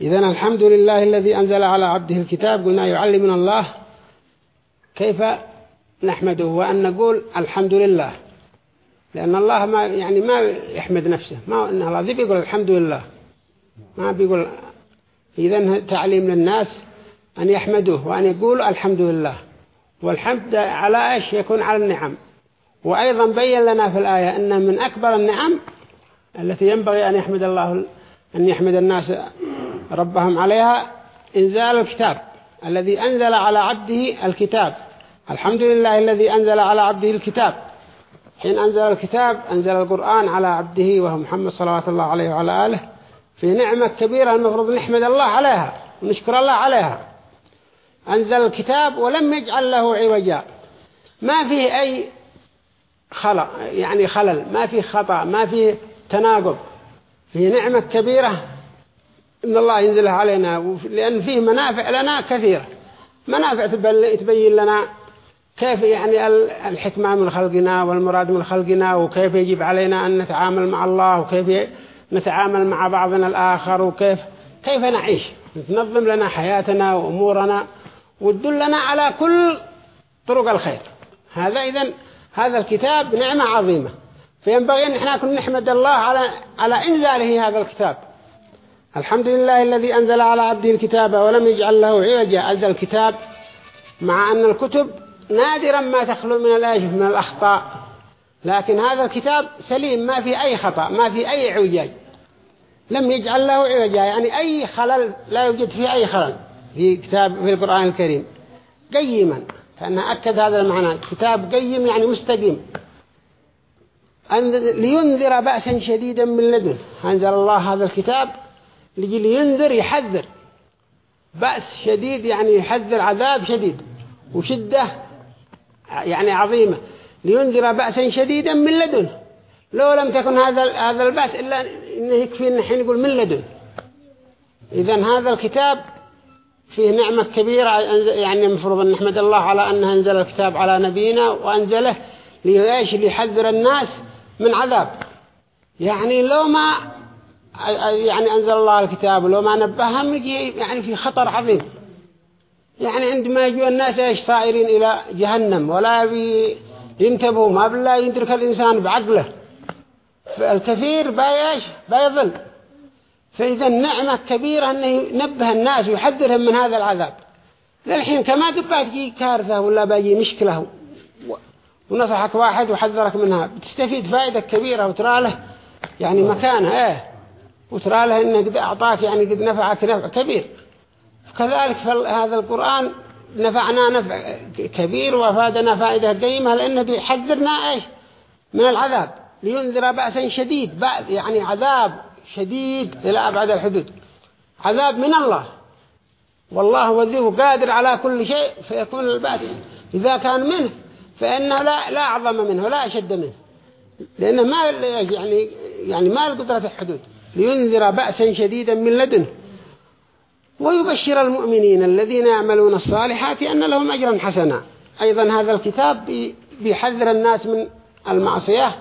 إذا الحمد لله الذي أنزل على عبده الكتاب قلنا يعلمنا الله كيف نحمده وأن نقول الحمد لله. لأن الله ما يعني ما يحمد نفسه ما إن الله ذي بيقول الحمد لله. ما بيقول. إذا تعليم للناس أن يحمدوه وأن يقولوا الحمد لله. والحمد على إيش؟ يكون على النعم. وأيضا بين لنا في الآية أن من أكبر النعم التي ينبغي أن يحمد الله أن يحمد الناس ربهم عليها إنزال الكتاب الذي أنزل على عبده الكتاب. الحمد لله الذي أنزل على عبده الكتاب. حين أنزل الكتاب أنزل القرآن على عبده وهو محمد صلوات الله عليه وعلى آله. في نعمة كبيرة المفروض نحمد الله عليها ونشكر الله عليها. أنزل الكتاب ولم يجعل له عوجا. ما فيه أي خلق يعني خلل ما فيه خطأ ما فيه تناقض فيه نعمة كبيرة إن الله ينزلها علينا لأن فيه منافع لنا كثيرة. منافع تبين لنا كيف يعني الحكمة من خلقنا والمراد من خلقنا وكيف يجب علينا أن نتعامل مع الله وكيف نتعامل مع بعضنا الآخر وكيف كيف نعيش. تنظم لنا حياتنا وأمورنا وتدلنا على كل طرق الخير. هذا إذن هذا الكتاب نعمة عظيمة. فينبغي أن إحنا كنا نحمد الله على على إنزاله هذا الكتاب. الحمد لله الذي أنزل على عبده الكتاب ولم يجعل له عوجا. أنزل الكتاب مع أن الكتب نادرا ما تخلو من الآية من الأخطاء. لكن هذا الكتاب سليم ما في أي خطأ ما في أي عوجاج. لم يجعل له عوجا يعني أي خلل لا يوجد فيه أي خلل في كتاب في القرآن الكريم. قيما كأنه أكد هذا المعنى. كتاب قيم يعني مستقيم. لينذر بأسا شديدا من لدن أنزل الله هذا الكتاب لينذر يحذر. بأس شديد يعني يحذر عذاب شديد. وشدة يعني عظيمة. لينذر بأسا شديدا من لدن لو لم تكن هذا هذا البأس إلا إنه يكفي إن حين يقول من لدن إذا هذا الكتاب فيه نعمة كبيرة. يعني المفروض أن نحمد الله على أنه أنزل الكتاب على نبينا وأنزله ليحذر الناس من عذاب. يعني لو ما يعني أنزل الله الكتاب لو ما نبههم يجي يعني في خطر عظيم. يعني عندما يجوا الناس إيش صائرين إلى جهنم ولا ينتبهوا ما بالله يدرك الإنسان بعقله. فالكثير بايش بايظل فإذا النعمة كبيرة أنه ينبه الناس ويحذرهم من هذا العذاب. للحين كما قبات تجي كارثة ولا باجي مشكلة. ونصحك واحد وحذرك منها. بتستفيد فائدة كبيرة وترى له يعني مكانها إيه. وترى له انه قد أعطاك يعني قد نفعك نفع كبير. كذلك هذا القرآن نفعنا نفع كبير وفادنا فائدة قيمة لأنه بيحذرنا إيش؟ من العذاب. لينذر بأسا شديد بعد يعني عذاب شديد إلى أبعد الحدود. عذاب من الله. والله وذيه قادر على كل شيء فيكون البأس إذا كان منه. فإنه لا لا أعظم منه ولا أشد منه. لأنه ما يعني يعني ما القدرة الحدود. لينذر بأسا شديدا من لدنه. ويبشر المؤمنين الذين يعملون الصالحات أن لهم أجرا حسنا. أيضا هذا الكتاب بيحذر الناس من المعصية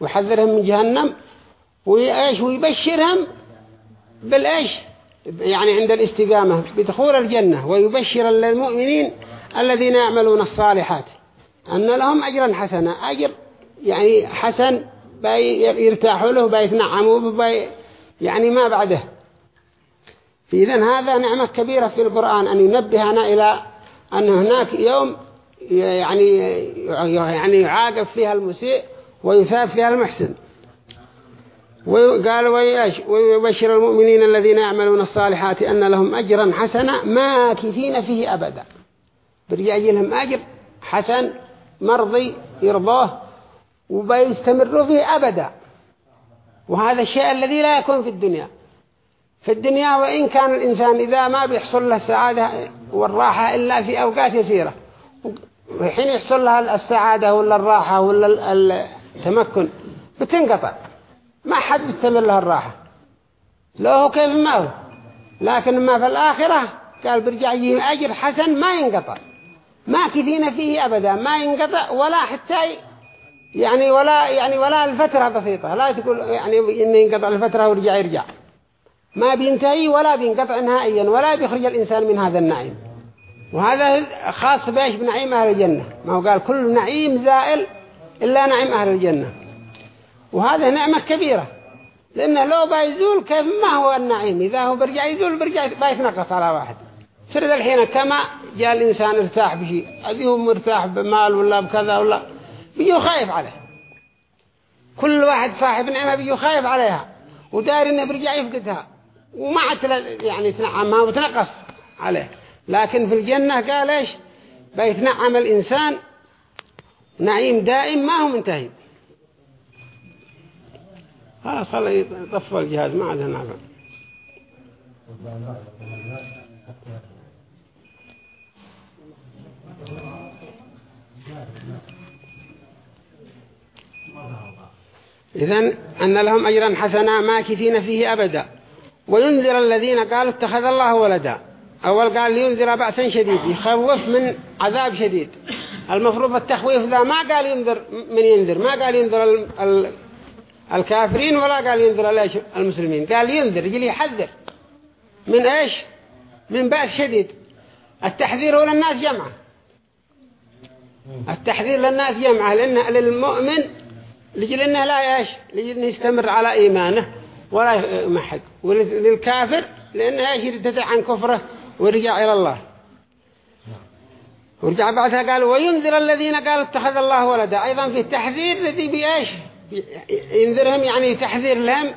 ويحذرهم من جهنم وإيش ويبشرهم بالإيش؟ يعني عند الاستقامة بدخول الجنة. ويبشر المؤمنين الذين يعملون الصالحات. أن لهم أجرا حسنا. أجر يعني حسن يرتاحوا له بيتنعموا بي يعني ما بعده. إذن هذا نعمة كبيرة في القرآن أن ينبهنا إلى أن هناك يوم يعني يعني يعاقب فيها المسيء ويثاب فيها المحسن. وقال ويبشر المؤمنين الذين يعملون الصالحات أن لهم أجرا حسنا ماكثين فيه أبدا. برجع لهم أجر حسن مرضي يرضاه وبيستمروا فيه أبدا. وهذا الشيء الذي لا يكون في الدنيا. في الدنيا وإن كان الإنسان إذا ما بيحصل له السعادة والراحة إلا في أوقات يسيرة. وحين يحصل لها السعادة ولا الراحة ولا التمكن بتنقطع. ما حد بيستمر لها الراحة. لو كيف ما هو. لكن ما في الآخرة قال برجع يجي أجر حسن ما ينقطع. ما كثين فيه أبدا ما ينقطع ولا حتى يعني ولا يعني ولا الفترة بسيطة لا تقول يعني إن ينقطع الفترة ورجع يرجع. ما بينتهي ولا بينقطع نهائيا ولا بيخرج الإنسان من هذا النعيم. وهذا خاص بإيش؟ بنعيم أهل الجنة. ما هو قال كل نعيم زائل إلا نعيم أهل الجنة. وهذا نعمة كبيرة لأنه لو بيزول كيف ما هو النعيم؟ إذا هو برجع يزول برجع بيتنقص على واحد. سرد الحين كما جاء الإنسان ارتاح بشيء هذه هو مرتاح بمال ولا بكذا ولا بيجوا خايف عليه. كل واحد صاحب نعمة بيجوا خايف عليها. ودار إنه برجع يفقدها. وما يعني تنعمها وتنقص عليه. لكن في الجنة قال إيش؟ بيتنعم الإنسان. نعيم دائم ما هو منتهي. خلاص خلي يطفى الجهاز ما عاد نافع إذن أن لهم أجرا حسنا ماكثين فيه أبدا. وينذر الذين قالوا اتخذ الله ولدا. أول قال لينذر بأسا شديد يخوف من عذاب شديد. المفروض التخويف ذا ما قال ينذر من ينذر؟ ما قال ينذر ال ال الكافرين ولا قال ينذر المسلمين؟ قال ينذر يجي يحذر. من إيش؟ من بأس شديد. التحذير هو للناس جمعة التحذير للناس جمعة لأن للمؤمن لجل إنه لا إيش؟ لجل إنه يستمر على إيمانه ولا يمحق. وللكافر لأنه إيش؟ يرتدع عن كفره ورجع إلى الله. ورجع بعدها قال وينذر الذين قالوا اتخذ الله ولدا. أيضا في التحذير الذي بإيش؟ ينذرهم يعني تحذير لهم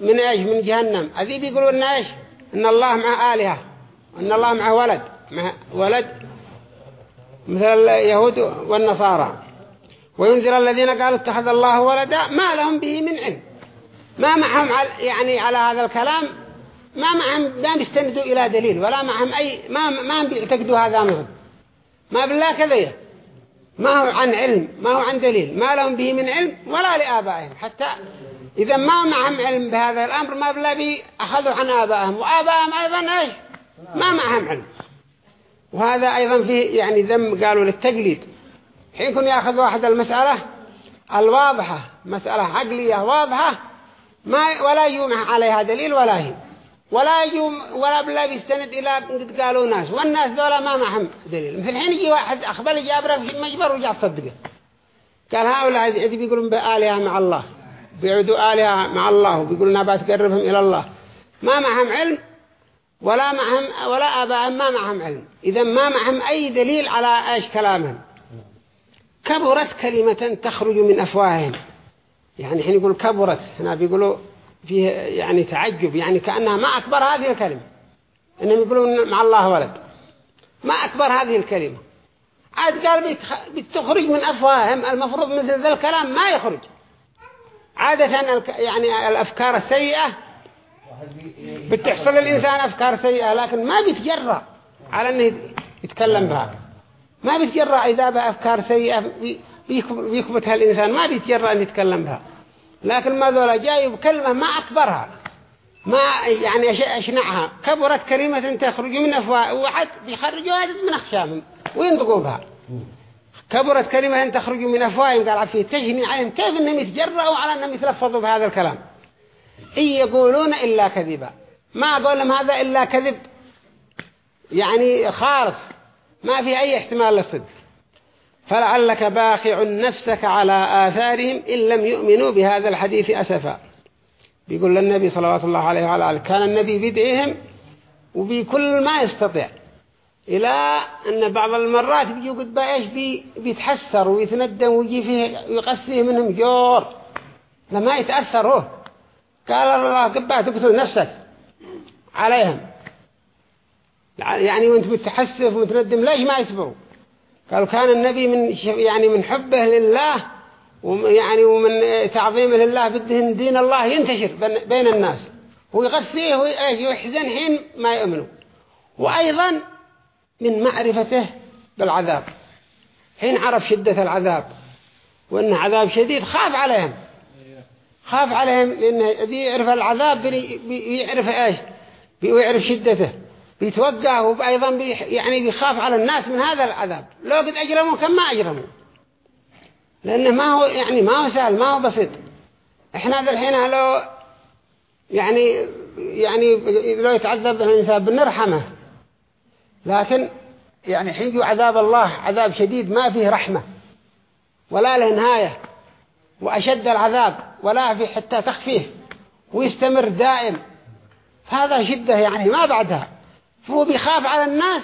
من إيش؟ من جهنم. هذي بيقولوا إن إيش؟ إن الله مع آلهة. وإن الله مع ولد. مع ولد. مثل اليهود والنصارى. وينذر الذين قالوا اتخذ الله ولدا ما لهم به من علم. ما معهم يعني على هذا الكلام ما معهم ما بيستندوا إلى دليل ولا معهم أي ما ما بيعتقدوا هذا مثل ما بالله كذا ما هو عن علم ما هو عن دليل ما لهم به من علم ولا لآبائهم. حتى إذا ما معهم علم بهذا الأمر ما بالله بي أخذوا عن آبائهم. وآبائهم أيضا إيش؟ ما معهم علم. وهذا أيضا فيه يعني ذم قالوا للتقليد. حين كن يأخذ واحد المسألة الواضحة مسألة عقلية واضحة ما ولا يومح عليها دليل ولا هي. ولا يجوم ولا بلا بيستند إلى قد قالوا ناس والناس ذولا ما معهم دليل. مثل الحين يجي واحد أخبر جابره في المجبر ورجع تصدقه قال هؤلاء إذا بيقولون بآلهة مع الله. بيعودوا آلهة مع الله. وبيقولون نبات تقربهم إلى الله. ما معهم علم ولا معهم ولا آبائهم ما معهم علم. إذا ما معهم أي دليل على إيش كلامهم. كبرت كلمة تخرج من أفواههم. يعني حين يقول كبرت هنا بيقولوا فيه يعني تعجب يعني كأنها ما أكبر هذه الكلمة. إنهم يقولون مع الله ولد. ما أكبر هذه الكلمة. عاد قال بتخرج من أفواههم المفروض مثل ذا الكلام ما يخرج. عادة يعني الأفكار السيئة بتحصل الإنسان أفكار سيئة لكن ما بيتجرأ على أنه يتكلم بها ما بيتجرأ إذا بأفكار سيئة بيكبتها الإنسان ما بيتجرأ أن يتكلم بها. لكن ما ذولا جاي بكلمة ما أكبرها ما يعني أشنعها. كبرت كلمة تخرج من أفواه وحد بيخرجوا هذا من أخشامهم وينطقوا بها كبرت كلمة تخرج من أفواههم قال فيه تجني عليهم كيف أنهم يتجرأوا على أنهم يتلفظوا بهذا الكلام؟ إن يقولون إلا كذبا. ما أقول لهم هذا إلا كذب يعني خالص. ما في أي احتمال للصدق. فلعلك باخع نفسك على آثارهم إن لم يؤمنوا بهذا الحديث أسفا. بيقول للنبي صلى الله عليه وعلى آله كان النبي بيدعيهم وبكل ما يستطيع إلى أن بعض المرات بيجي قد إيش بي بيتحسر ويتندم ويجي فيه ويقسيه منهم جور. لما يتأثروا قال الله قبعة تقتل نفسك عليهم. يعني وانت بتحسف ومتندم ليش ما يصبروا؟ قالوا كان النبي من يعني من حبه لله ويعني ومن تعظيمه لله بده دين الله ينتشر بين الناس. ويغثيه ويحزن حين ما يؤمنوا. وأيضا من معرفته بالعذاب. حين عرف شدة العذاب. وأنه عذاب شديد خاف عليهم. خاف عليهم لأنه يعرف العذاب بيعرف إيش؟ بيعرف شدته. بيتوقع وأيضا يعني بيخاف على الناس من هذا العذاب. لو قد أجرموا كم ما أجرموا. لأنه ما هو يعني ما هو سهل ما هو بسيط. إحنا ذا الحين لو يعني يعني لو يتعذب الإنسان بنرحمه. لكن يعني حين عذاب الله عذاب شديد ما فيه رحمة ولا له نهاية وأشد العذاب ولا في حتى تخفيه ويستمر دائم. هذا شدة يعني ما بعدها. فهو بيخاف على الناس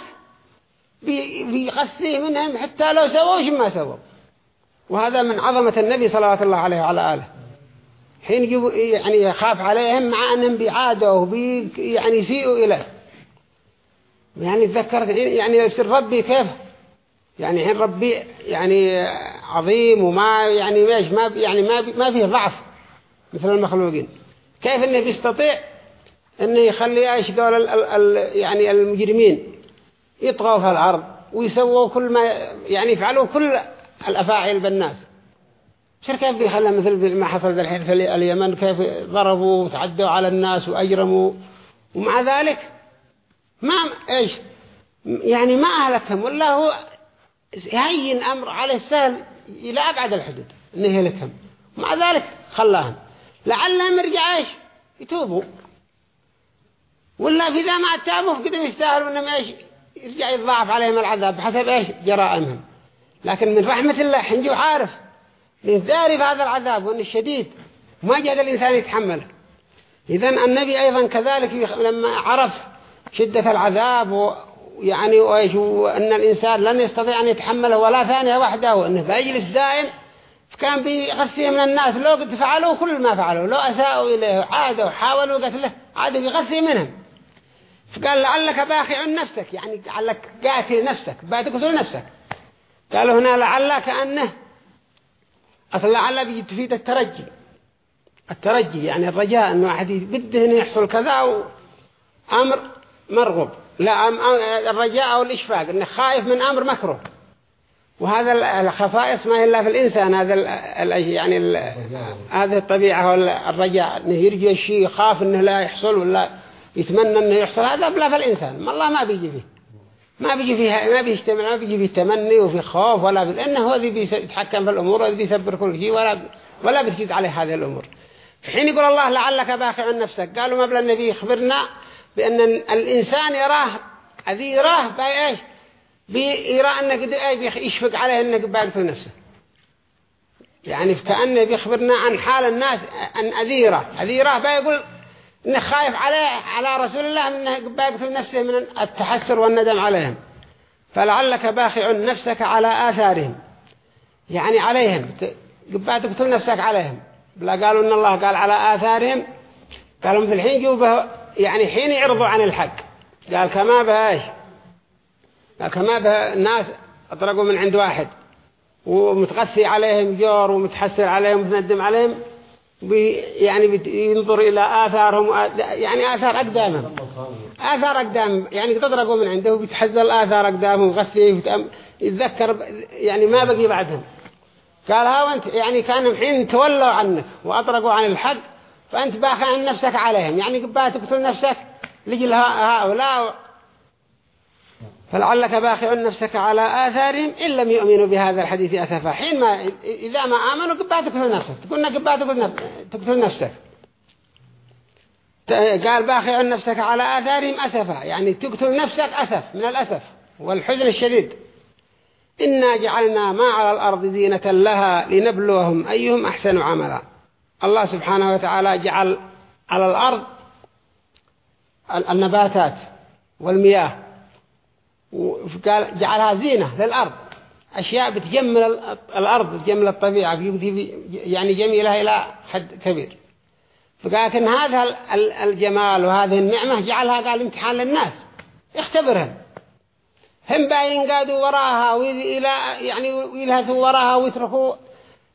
بيقسيه منهم حتى لو سووا ما سووا وهذا من عظمة النبي صلى الله عليه وعلى آله. حين يعني يخاف عليهم مع أنهم بيعادوا وبي يعني يسيئوا إليه. يعني تذكرت يعني يصير ربي كيف؟ يعني حين ربي يعني عظيم وما يعني ماش ما يعني ما ما فيه ضعف مثل المخلوقين. كيف إنه بيستطيع؟ إنه يخلي إيش دول ال ال يعني المجرمين يطغوا في الأرض ويسووا كل ما يعني يفعلوا كل الأفاعيل بالناس. شر كيف بيخلى مثل ما حصل الحين في اليمن؟ كيف ضربوا وتعدوا على الناس وأجرموا؟ ومع ذلك ما إيش يعني ما أهلكهم ولا هو هين أمر على السهل إلى أبعد الحدود إنه يهلكهم. مع ذلك خلاهم. لعلهم يرجع إيش؟ يتوبوا. ولا في ذا ما تابوا قدم يستاهلوا انهم إيش؟ يرجع يضاعف عليهم العذاب بحسب إيش؟ جرائمهم لكن من رحمة الله حنجي وعارف للذاري في هذا العذاب وانه الشديد ما جاد الإنسان يتحمله. اذا النبي أيضا كذلك لما عرف شدة العذاب ويعني وإيش؟ وأن الإنسان لن يستطيع أن يتحمله ولا ثانية واحدة وأنه بيجلس دائم فكان بيغثيه من الناس. لو قد فعلوا كل ما فعلوا لو أساءوا إليه عادوا وحاولوا قتله عادوا بيغثي منهم. فقال لعلك باخع نفسك. يعني لعلك قاتل نفسك بتقتل نفسك. قالوا هنا لعل كأنه أصلا لعل بيجي تفيد الترجي. الترجي يعني الرجاء أنه واحد بده أن يحصل كذا وأمر مرغوب. لا الرجاء أو الإشفاق أنه خايف من أمر مكروه. وهذا الخصائص ما إلا في الإنسان هذا يعني هذه الطبيعة الرجاء أنه يرجى الشيء يخاف أنه لا يحصل ولا يتمنى أنه يحصل هذا بلا في الإنسان. ما الله ما بيجي فيه. ما بيجي فيها ما بيجتمع ما بيجي فيه تمني وفي خوف ولا هو ذي بيتحكم في الأمور وذي بيسبر كل شيء ولا ولا بتجيز عليه هذه الأمور. في حين يقول الله لعلك باخع نفسك. قالوا ما بلا النبي يخبرنا بأن الإنسان يراه الذي يراه باي بيرى أنك يشفق عليه أنك باقتل نفسه. يعني كأنه بيخبرنا عن حال الناس أن أذيره أذيره بيقول إنه خايف عليه على رسول الله أنه باقتل نفسه من التحسر والندم عليهم. فلعلك باخع نفسك على آثارهم. يعني عليهم. تقتل نفسك عليهم. لا قالوا إن الله قال على آثارهم. قالوا مثل الحين جوبه يعني حين يعرضوا عن الحق. قال كما بهاش قال كما به الناس أطرقوا من عند واحد. ومتغثي عليهم جور ومتحسر عليهم ومتندم عليهم. يعني ينظر إلى آثارهم يعني آثار أقدامهم آثار أقدام. يعني تطرقوا من عنده وبيتحزل آثار أقدامهم وغثي يتذكر يعني ما بقي بعدهم. قال ها وانت يعني كانوا حين تولوا عنك وأطرقوا عن الحق فأنت باخع عن نفسك عليهم. يعني قبات تقتل نفسك؟ لجل هؤلاء فلعلك باخع نفسك على آثارهم إن لم يؤمنوا بهذا الحديث أسفا حين ما إذا ما آمنوا قبات تقتل نفسك. تقولنا قبات تقتل نفسك. قال باخع نفسك على آثارهم أسفا يعني تقتل نفسك أسف من الأسف والحزن الشديد. إنا جعلنا ما على الأرض زينة لها لنبلوهم أيهم أحسن عملا. الله سبحانه وتعالى جعل على الأرض النباتات والمياه وقال جعلها زينة للأرض. أشياء بتجمل الأرض بتجمل الطبيعة يعني جميلة إلى حد كبير. فقال إن هذا الجمال وهذه النعمة جعلها قال امتحان للناس. اختبرهم. هم باين قادوا وراها وإلى يعني ويلهثوا وراها ويتركوا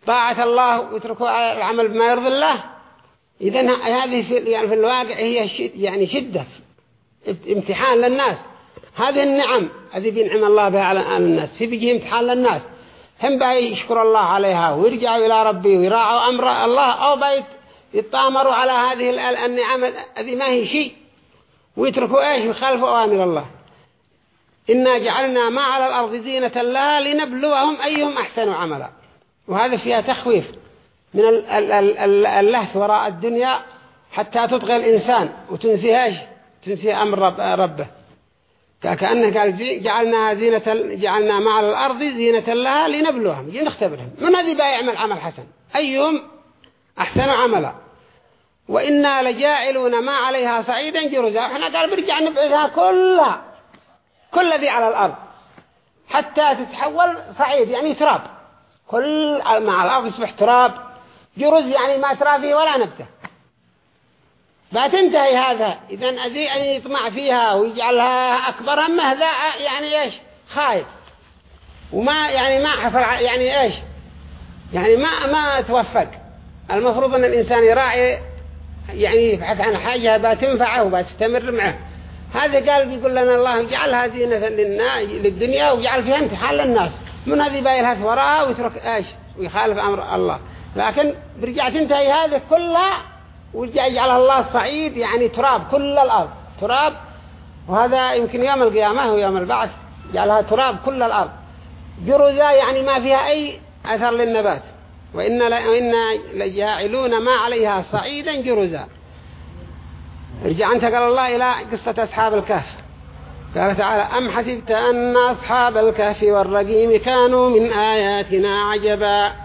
طاعة الله ويتركوا العمل بما يرضي الله. إذن هذه في يعني في الواقع هي يعني شدة امتحان للناس. هذه النعم هذه بينعم الله بها على الناس. في بيجي امتحان للناس. هم باي يشكر الله عليها ويرجعوا إلى ربي ويراعوا أمر الله أو باي يتطامروا على هذه النعم هذه ما هي شيء. ويتركوا إيش؟ ويخالفوا أوامر الله. إنا جعلنا ما على الأرض زينة لها لنبلوهم أيهم أحسن عملا. وهذا فيها تخويف من اللهث وراء الدنيا حتى تطغى الإنسان. وتنسيهاش تنسي أمر رب ربه. كأنه قال جعلنا زينة جعلنا مع الأرض زينة لها لنبلوهم لنختبرهم من الذي بيعمل عمل حسن؟ أيهم؟ أحسن عملا. وإنا لجاعلون ما عليها صعيدا جرزا. إحنا قال برجع نبعثها كلها. كل ذي على الأرض. حتى تتحول صعيد يعني تراب. كل مع الأرض يصبح تراب. جرز يعني ما ترى فيه ولا نبتة. فتنتهي هذا. إذا أذي أن يطمع فيها ويجعلها أكبر همه ذا يعني إيش؟ خايف. وما يعني ما حصل يعني إيش؟ يعني ما ما توفق. المفروض أن الإنسان يراعي يعني يبحث عن حاجة بتنفعه وبتستمر معه. هذا قال بيقول لنا الله جعلها زينة للدنيا وجعل فيها امتحان للناس. من هذه بايلها وراءها ويترك إيش؟ ويخالف أمر الله. لكن برجع تنتهي هذه كلها ورجع يجعلها الله صعيد يعني تراب كل الأرض تراب. وهذا يمكن يوم القيامة ويوم البعث جعلها تراب كل الأرض. جرزا يعني ما فيها أي أثر للنبات. وإن لجاعلون ما عليها صعيدا جرزا رجع انتقل الله إلى قصة أصحاب الكهف. قال تعالى أم حسبت أن أصحاب الكهف والرقيم كانوا من آياتنا عجبا؟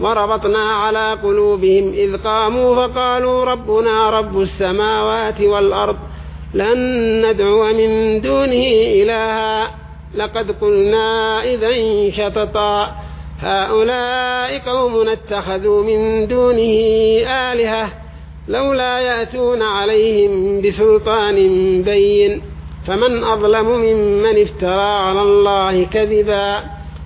وربطنا على قلوبهم إذ قاموا فقالوا ربنا رب السماوات والأرض لن ندعو من دونه إلها. لقد قلنا إذا شططا. هؤلاء قوم اتخذوا من دونه آلهة لولا يأتون عليهم بسلطان بين. فمن أظلم ممن افترى على الله كذبا.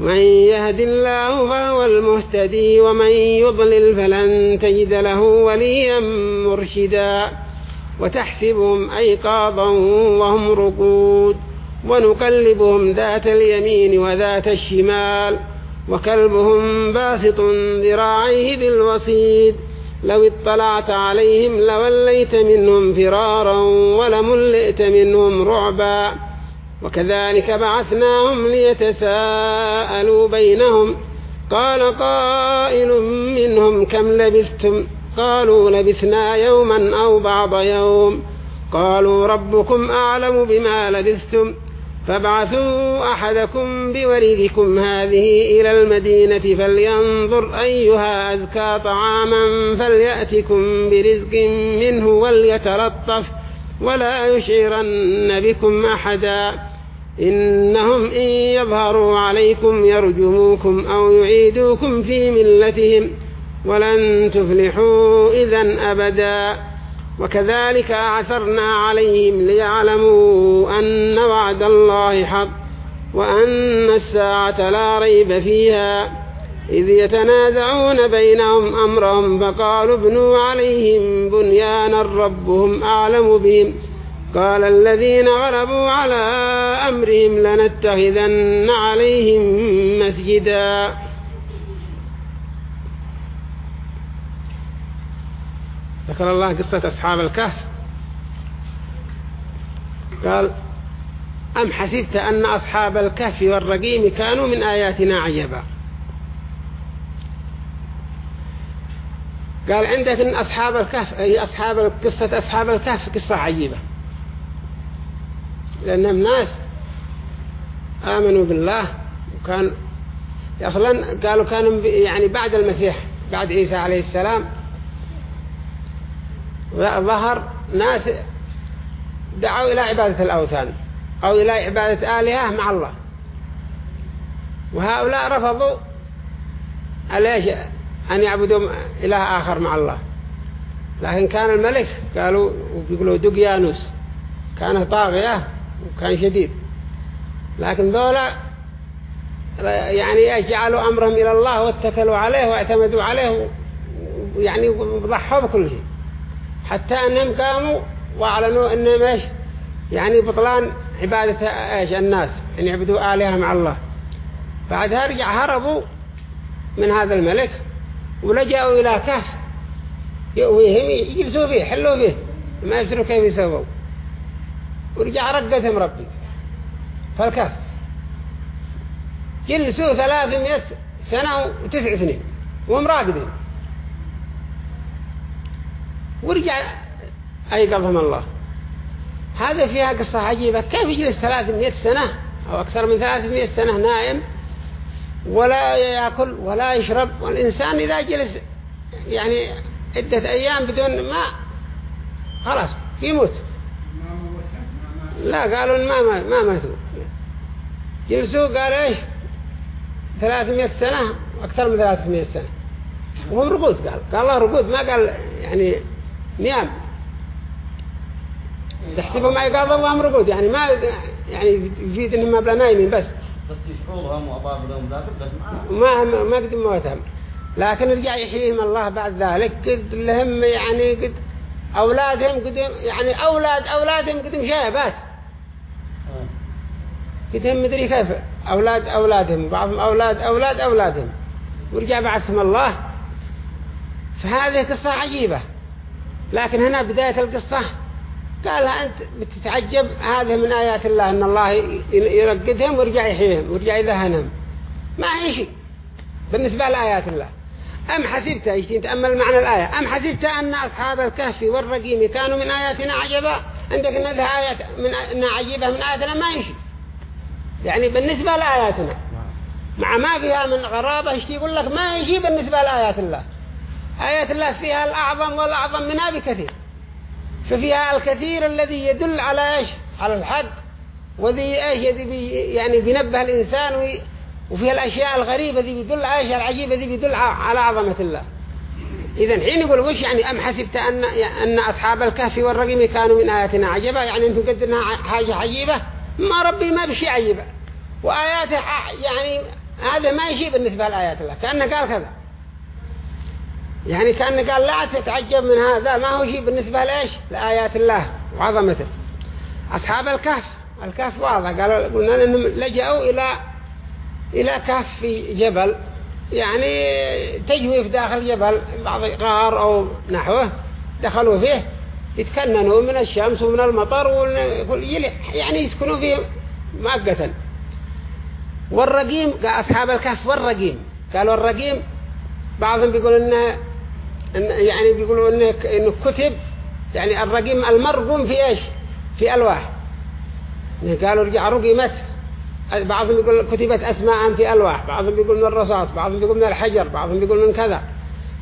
من يهد الله فهو المهتدي ومن يضلل فلن تجد له وليا مرشدا. وتحسبهم أيقاظا وهم رقود ونقلبهم ذات اليمين وذات الشمال وكلبهم باسط ذراعيه بالوصيد لو اطلعت عليهم لوليت منهم فرارا ولملئت منهم رعبا. وكذلك بعثناهم ليتساءلوا بينهم. قال قائل منهم كم لبثتم؟ قالوا لبثنا يوما أو بعض يوم. قالوا ربكم أعلم بما لبثتم. فابعثوا أحدكم بوريدكم هذه إلى المدينة فلينظر أيها أزكى طعاما فليأتكم برزق منه وليتلطف ولا يشعرن بكم أحدا. إنهم إن يظهروا عليكم يرجموكم أو يعيدوكم في ملتهم ولن تفلحوا إذا أبدا. وكذلك أعثرنا عليهم ليعلموا أن وعد الله حق وأن الساعة لا ريب فيها. إذ يتنازعون بينهم أمرهم فقالوا ابنوا عليهم بنيانا ربهم أعلم بهم. قال الذين غلبوا على أمرهم لنتخذن عليهم مسجداً. ذكر الله قصة أصحاب الكهف. قال أم حسبت أن أصحاب الكهف والرقيم كانوا من آياتنا عجبا؟ قال عندك أن أصحاب الكهف أي أصحاب قصة أصحاب الكهف قصة عجيبة. لأنهم ناس آمنوا بالله وكان أصلا قالوا كانوا يعني بعد المسيح بعد عيسى عليه السلام ظهر ناس دعوا إلى عبادة الأوثان أو إلى عبادة آلهة مع الله. وهؤلاء رفضوا عليش أن يعبدوا إله آخر مع الله. لكن كان الملك قالوا وبيقولوا دقيانوس كان طاغية. وكان شديد. لكن ذولا يعني جعلوا أمرهم إلى الله واتكلوا عليه واعتمدوا عليه يعني ضحوا بكل شيء. حتى أنهم قاموا وأعلنوا أنهم إيش؟ يعني بطلان عبادة إيش؟ الناس أن يعبدوا آلهة مع الله. بعدها رجع هربوا من هذا الملك ولجأوا إلى كهف يؤويهم يجلسوا فيه حلوا فيه ما يفسروا كيف يسووا. ورجع رقتهم ربي. فالكهف. جلسوا ثلاثمائة سنة وتسع سنين وهم راقدين. ورجع. أيقظهم الله. هذا فيها قصة عجيبة. كيف يجلس ثلاثمائة سنة أو أكثر من ثلاثمائة سنة نائم ولا يأكل ولا يشرب؟ والإنسان إذا جلس يعني عدة أيام بدون ماء خلاص يموت. لا قالوا ما ما ما ماتوا جلسوا قال إيش؟ 300 سنة أكثر من 300 سنة. وهم رقود قال. قال الله رقود ما قال يعني نيام تحسبوا ما يقال وهم رقود. يعني ما يعني يفيد إنهم ما بلا نايمين بس. بس يشعرهم وأبابلهم ذاك بس ما ما قد موتهم لكن رجع يحييهم الله بعد ذلك قد لهم يعني قد أولادهم قد يعني أولاد أولادهم قد مشاهبات قد هم مدري كيف؟ أولاد أولادهم بعضهم أولاد أولاد أولادهم. ورجع بعد اسم الله. فهذه قصة عجيبة. لكن هنا بداية القصة قالها أنت بتتعجب هذه من آيات الله أن الله يرقدهم ويرجع يحييهم ويرجع يذهنهم. ما هي شيء بالنسبة لآيات الله. أم حسبت يجي نتأمل معنى الآية أم حسبت أن أصحاب الكهف والرقيم كانوا من آياتنا عجبا؟ عندك أن هذه آيات من أنها عجيبة من آياتنا ما يمشي يعني بالنسبة لآياتنا. مع ما فيها من غرابة يشتي يقول لك؟ ما يجي بالنسبة لآيات الله. آيات الله فيها الأعظم والأعظم منها بكثير. ففيها الكثير الذي يدل على إيش؟ على الحد وذي إيش؟ يعني بينبه الإنسان وي وفيها الأشياء الغريبة ذي بيدل على العجيبة ذي بيدل على عظمة الله. إذا حين يقول وش يعني؟ أم حسبت أن أن أصحاب الكهف والرقم كانوا من آياتنا؟ عجبا يعني أنتم قدرنا حاجة عجيبة؟ ما ربي ما بشيء عجيبة وآياته يعني هذا ما يشي بالنسبة لآيات الله. كأنه قال كذا. يعني كأنه قال لا تتعجب من هذا. ما هو شيء بالنسبة لإيش؟ لآيات الله وعظمته. أصحاب الكهف. الكهف واضح. قالوا قلنا أنهم لجأوا إلى إلى كهف في جبل. يعني تجويف داخل جبل. بعض غار أو نحوه دخلوا فيه. يتكننوا من الشمس ومن المطر يعني يسكنوا فيه مؤقتا. والرقيم قال أصحاب الكهف والرقيم. قالوا الرقيم بعضهم بيقول إنه إن يعني بيقولوا إنه, إنه كتب. يعني الرقيم المرقوم في إيش؟ في ألواح. قالوا رجع رقيمت بعضهم يقول كتبت أسماء في ألواح. بعضهم بيقول من الرصاص. بعضهم بيقول من الحجر. بعضهم بيقول من كذا.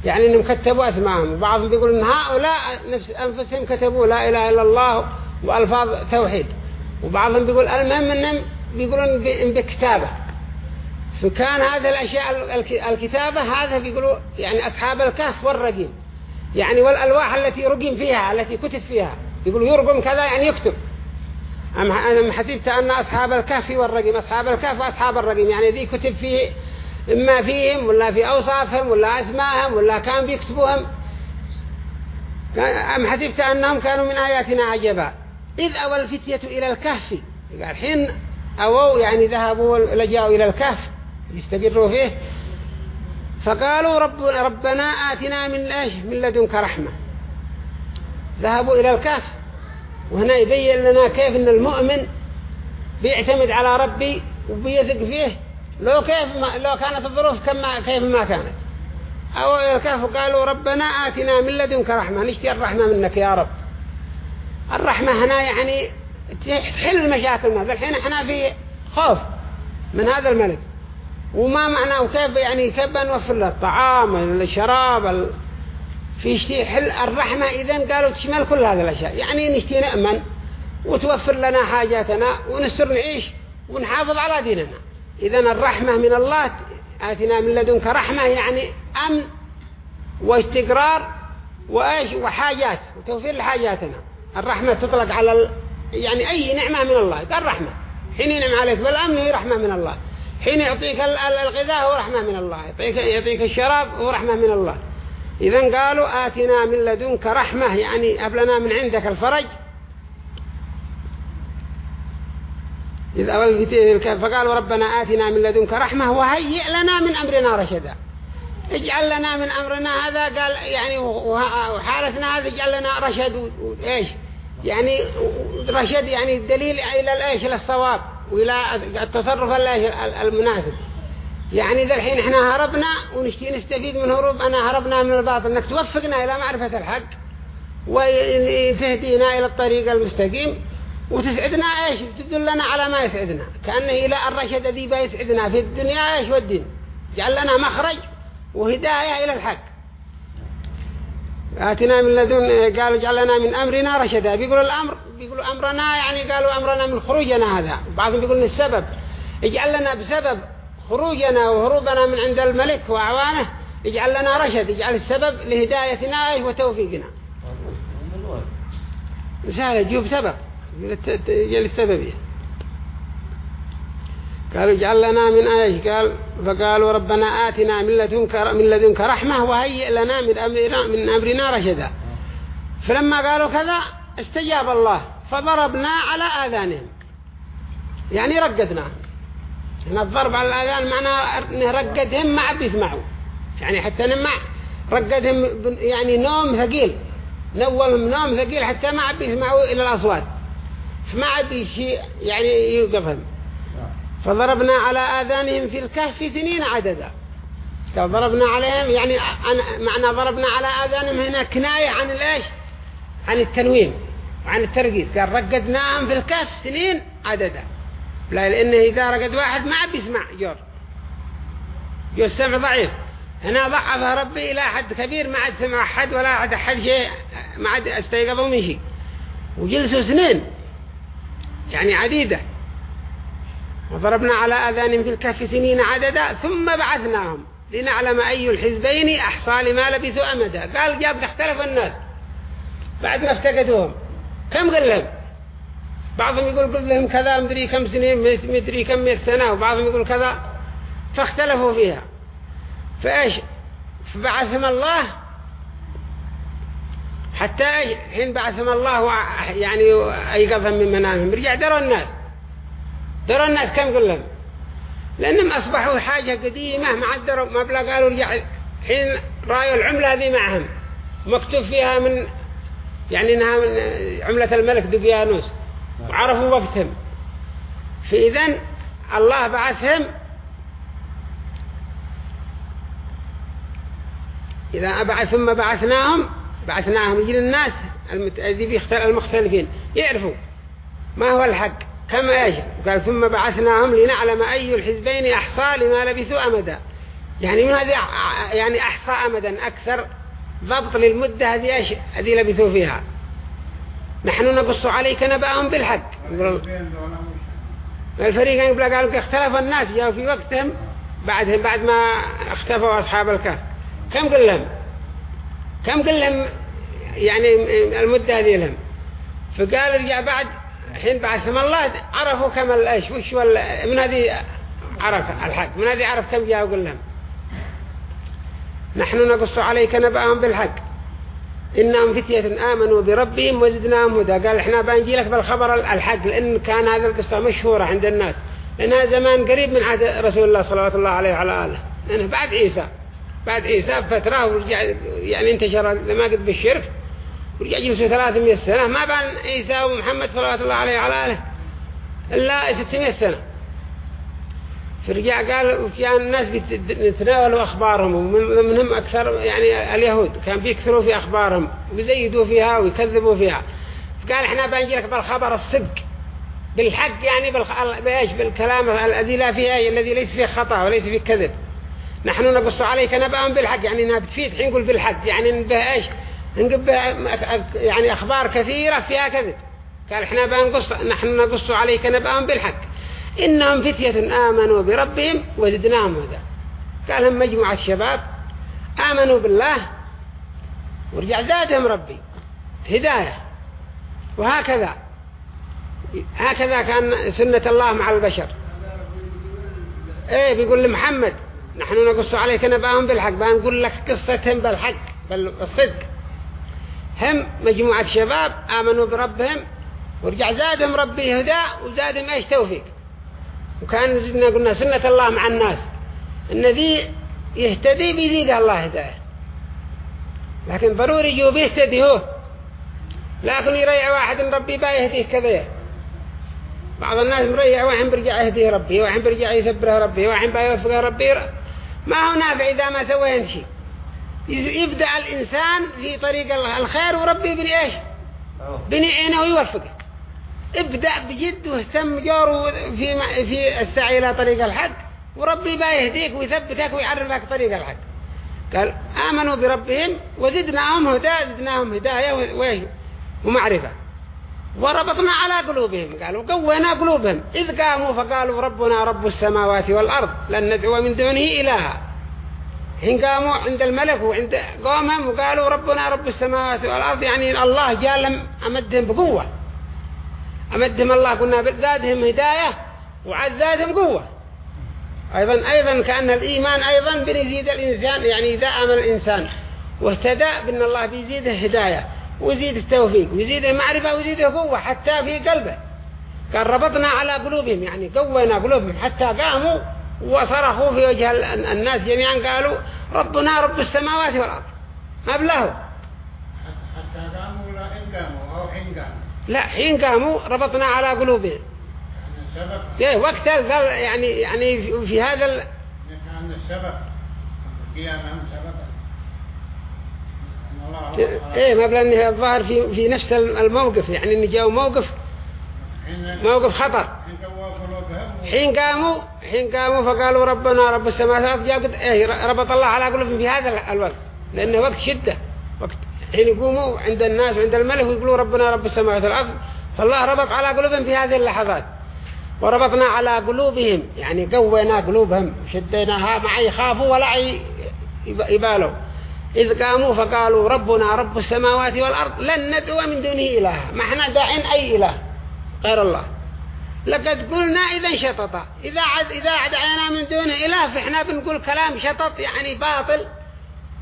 يعني إنهم كتبوا أسماءهم. وبعضهم بيقول إن هؤلاء نفس أنفسهم كتبوا لا إله إلا الله وألفاظ توحيد. وبعضهم بيقول المهم إنهم بيقولون بكتابة. فكان هذا الأشياء الكتابة هذا بيقولوا يعني أصحاب الكهف والرقيم. يعني والألواح التي رقم فيها التي كتب فيها. يقولوا يرقم كذا يعني يكتب. أم حسبت أن أصحاب الكهف والرقيم أصحاب الكهف وأصحاب الرقيم. يعني ذي كتب فيه إما فيهم ولا في أوصافهم ولا أسمائهم ولا كان بيكتبوهم. أم حسبت أنهم كانوا من آياتنا عجبا؟ إذ أوى الفتية إلى الكهف. قال حين أووا يعني ذهبوا لجاءوا إلى الكهف يستقروا فيه. فقالوا رب ربنا آتنا من إيش؟ من لدنك رحمة. ذهبوا إلى الكهف. وهنا يبين لنا كيف إن المؤمن بيعتمد على ربي وبيثق فيه. لو كيف ما لو كانت الظروف كما كيف ما كانت. أو الكهف قالوا ربنا آتنا من لدنك رحمة. نشتي الرحمة منك يا رب؟ الرحمة هنا يعني تحل مشاكلنا الحين إحنا في خوف من هذا الملك. وما معناه وكيف يعني كيف نوفر له الطعام الشراب ال... في شيء حل الرحمة إذن قالوا تشمل كل هذه الأشياء. يعني نشتي نأمن وتوفر لنا حاجاتنا ونستر نعيش ونحافظ على ديننا. إذن الرحمة من الله آتنا من لدنك رحمة يعني أمن واستقرار وإيش وحاجات وتوفير لحاجاتنا. الرحمة تطلق على ال... يعني أي نعمة من الله قال رحمة. حين ينعم عليك بالأمن هي رحمة من الله. حين يعطيك الغذاء هو رحمة من الله. يعطيك, يعطيك الشراب هو رحمة من الله. إذن قالوا آتنا من لدنك رحمة يعني أبلنا من عندك الفرج. إذ أول في فقالوا ربنا آتنا من لدنك رحمة وهيئ لنا من أمرنا رشدا. اجعل لنا من أمرنا هذا قال يعني وحالتنا هذا اجعل لنا رشد. وإيش يعني رشد يعني الدليل إلى الإيش؟ للصواب وإلى التصرف المناسب. يعني ذا الحين إحنا هربنا ونشتي نستفيد من هروب أنا هربنا من الباطل. إنك توفقنا إلى معرفة الحق وتهدينا إلى الطريق المستقيم. وتسعدنا إيش؟ تدلنا على ما يسعدنا. كأنه إلى الرشد ذي بيسعدنا في الدنيا إيش والدين؟ جعل لنا مخرج وهداية إلى الحق. آتنا من لدن قالوا جعل لنا من أمرنا رشدا. بيقولوا الأمر بيقولوا أمرنا يعني قالوا أمرنا من خروجنا هذا. بعضهم بيقولوا السبب. اجعل لنا بسبب خروجنا وهروبنا من عند الملك وأعوانه اجعل لنا رشد. اجعل السبب لهدايتنا وتوفيقنا. سهل تجيب سبب. يجعل السبب قالوا اجعل لنا من إيش قال فقالوا ربنا آتنا من لدنك من لدنك رحمة وهيئ لنا من أمرنا من أمرنا رشدا. فلما قالوا كذا استجاب الله فضربنا على آذانهم. يعني رقدناهم هنا الضرب على الآذان معناه نرقدهم ما بيسمعوا يعني حتى نمع رقدهم يعني نوم ثقيل. نولهم نوم ثقيل حتى ما بيسمعوا إلى الأصوات. فما عبي شيء يعني يوقفهم فضربنا على آذانهم في الكهف سنين عددا. ضربنا عليهم يعني معنى ضربنا على آذانهم هنا كناية عن الإيش؟ عن التنوين عن الترقيد قال رقدناهم في الكهف سنين عددا. لا لأنه إذا رقد واحد ما عم يسمع جور. جور السمع ضعيف. هنا ضعفها ربي إلى حد كبير ما عاد سمع أحد ولا عاد أحد شيء ما عاد استيقظوا من شيء. وجلسوا سنين. يعني عديدة. وضربنا على آذانهم في الكهف سنين عددا ثم بعثناهم لنعلم أي الحزبين أحصى لما لبثوا أمدا. قال جاب اختلف الناس. بعد ما افتقدوهم. كم قال لهم بعضهم يقول قل لهم كذا مدري كم سنين مدري كم مئة سنة. وبعضهم يقول كذا. فاختلفوا فيها. فإيش؟ فبعثهم الله حتى حين بعثهم الله يعني أيقظهم من منامهم. رجع دروا الناس. دروا الناس كم قل لهم؟ لأنهم أصبحوا حاجة قديمة ما عدروا ما بلا قالوا رجع. حين رأيوا العملة هذه معهم. مكتوب فيها من يعني إنها من عملة الملك دقيانوس وعرفوا وقتهم. فإذن الله بعثهم. إذا أبعث ثم بعثناهم بعثناهم يجي الناس المختلفين. يعرفوا ما هو الحق كم إيش قال ثم بعثناهم لنعلم أي الحزبين أحصى لما لبثوا أمدا. يعني من هذه يعني أحصى أمدا أكثر ضبط للمدة هذه إيش؟ هذه لبثوا فيها. نحن نقص عليك نبأهم بالحق. الفريقين يقول قالوا اختلف الناس جاءوا في وقتهم بعدهم بعد ما اختفوا أصحاب الكهف. كم قل لهم؟ كم قل لهم يعني المدة هذه لهم؟ فقال رجع بعد حين بعثهم الله عرفوا كم إيش وش من هذه عرف الحق من هذه عرف كم جاء وقل لهم؟ نحن نقص عليك نبأهم بالحق. إنهم فتية آمنوا بربهم وزدناهم هدى. قال إحنا بنجي لك بالخبر الحق لأن كان هذا القصة مشهورة عند الناس. لأنها زمان قريب من عهد رسول الله صلى الله عليه وعلى آله. إنه بعد عيسى. بعد عيسى فترة ورجع يعني انتشر لما قد بالشرك ورجع جلسوا 300 سنة. ما بان عيسى ومحمد صلى الله عليه وعلى آله إلا 600 سنة. فرجع قال كان الناس بيتناولوا أخبارهم ومنهم أكثر يعني اليهود كان بيكثروا في أخبارهم ويزيدوا فيها ويكذبوا فيها. فقال إحنا بنجي لك بالخبر الصدق بالحق يعني بالخ... بالكلام الذي لا فيه الذي ليس فيه خطأ وليس فيه كذب. نحن نقص عليك نبأهم بالحق. يعني إنها بتفيد. حين نقول بالحق. يعني نبه إيش؟ نقول يعني أخبار كثيرة فيها كذب. قال إحنا بنقص نحن نقص عليك نبأهم بالحق. إنهم فتية آمنوا بربهم وزدناهم هدى. قال هم مجموعة شباب آمنوا بالله ورجع زادهم ربي هداية. وهكذا. هكذا كان سنة الله مع البشر. إيه بيقول لمحمد نحن نقص عليك نبأهم بالحق بنقول لك قصتهم بالحق بالصدق. هم مجموعة شباب آمنوا بربهم ورجع زادهم ربي هدى وزادهم إيش توفيق؟ وكان زدنا قلنا سنة الله مع الناس. إن ذي يهتدي بيزيد الله هداية لكن ضروري يجوا هو. لكن يريع واحد ربي با يهديه كذا. بعض الناس مريع واحد برجع يهديه ربي واحد برجع يسبره ربي واحد بيوفقه ربي. ما هو نافع إذا ما سوى شيء يبدأ الإنسان في طريق الخير وربي بني إيش؟ بني عينه ويوفقه ابدأ بجد واهتم جور في في السعي إلى طريق الحق وربي بيهديك ويثبتك ويعرفك طريق الحق. قال آمنوا بربهم وزدناهم هداية زدناهم هداية ومعرفة. وربطنا على قلوبهم. قالوا قوينا قلوبهم. إذ قاموا فقالوا ربنا رب السماوات والأرض لن ندعو من دونه إلها. حين قاموا عند الملك وعند قومهم وقالوا ربنا رب السماوات والأرض يعني الله جالهم أمدهم بقوة. أمدهم الله قلنا زادهم هداية وعزادهم قوة. أيضا أيضا كأن الإيمان أيضا بيزيد الإنسان يعني إذا آمن الإنسان واهتدى بأن الله بيزيده هداية. ويزيد التوفيق ويزيد المعرفة ويزيد قوة حتى في قلبه. قال ربطنا على قلوبهم يعني قوينا قلوبهم حتى قاموا وصرخوا في وجه الناس جميعا قالوا ربنا رب السماوات والأرض. ما بله حتى قاموا ولا إن قاموا؟ أو حين قاموا؟ لا حين قاموا ربطنا على قلوبهم. يعني إيه وقت يعني يعني في هذا ال... كان السبب. قيامهم سبب. إيه ما بلانه الظاهر في في نفس الموقف يعني ان جاءوا موقف موقف خطر. حين قاموا حين قاموا فقالوا ربنا رب السماوات جاء إيه ربط الله على قلوبهم في هذا الوقت لأنه وقت شدة وقت حين يقوموا عند الناس وعند الملك ويقولوا ربنا رب السماوات والأرض فالله ربط على قلوبهم في هذه اللحظات. وربطنا على قلوبهم يعني قوينا قلوبهم شديناها ما يخافوا ولا يبالوا. إذ قاموا فقالوا ربنا رب السماوات والأرض لن ندعو من دونه إله ما إحنا داعين أي إله غير الله. لقد قلنا إذا شطط. إذا عد إذا دعينا من دونه إله فإحنا بنقول كلام شطط يعني باطل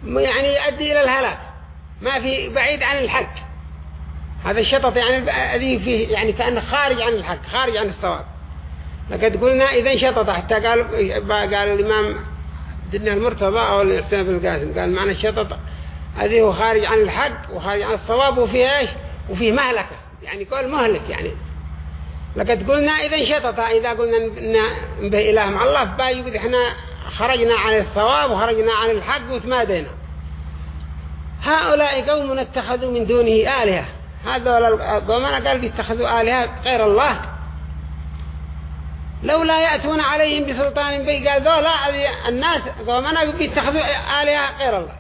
يعني يؤدي إلى الهلاك. ما في بعيد عن الحق. هذا الشطط يعني هذه فيه يعني كأنه خارج عن الحق خارج عن الصواب. لقد قلنا إذا شطط. حتى قال قال الإمام دنا المرتضى أو الإحسان بن القاسم. قال معنى الشطط هذه هو خارج عن الحق وخارج عن الصواب وفيه إيش؟ وفيه مهلكة. يعني قول مهلك يعني. لقد قلنا إذا شطط إذا قلنا إن به إله مع الله فبايقود إحنا خرجنا عن الصواب وخرجنا عن الحق وتمادينا. هؤلاء قوم اتخذوا من دونه آلهة. هذول قومنا قال بيتخذوا آلهة غير الله. لولا يأتون عليهم بسلطان بي قال ذولا الناس قومنا بيتخذوا آلهة غير الله.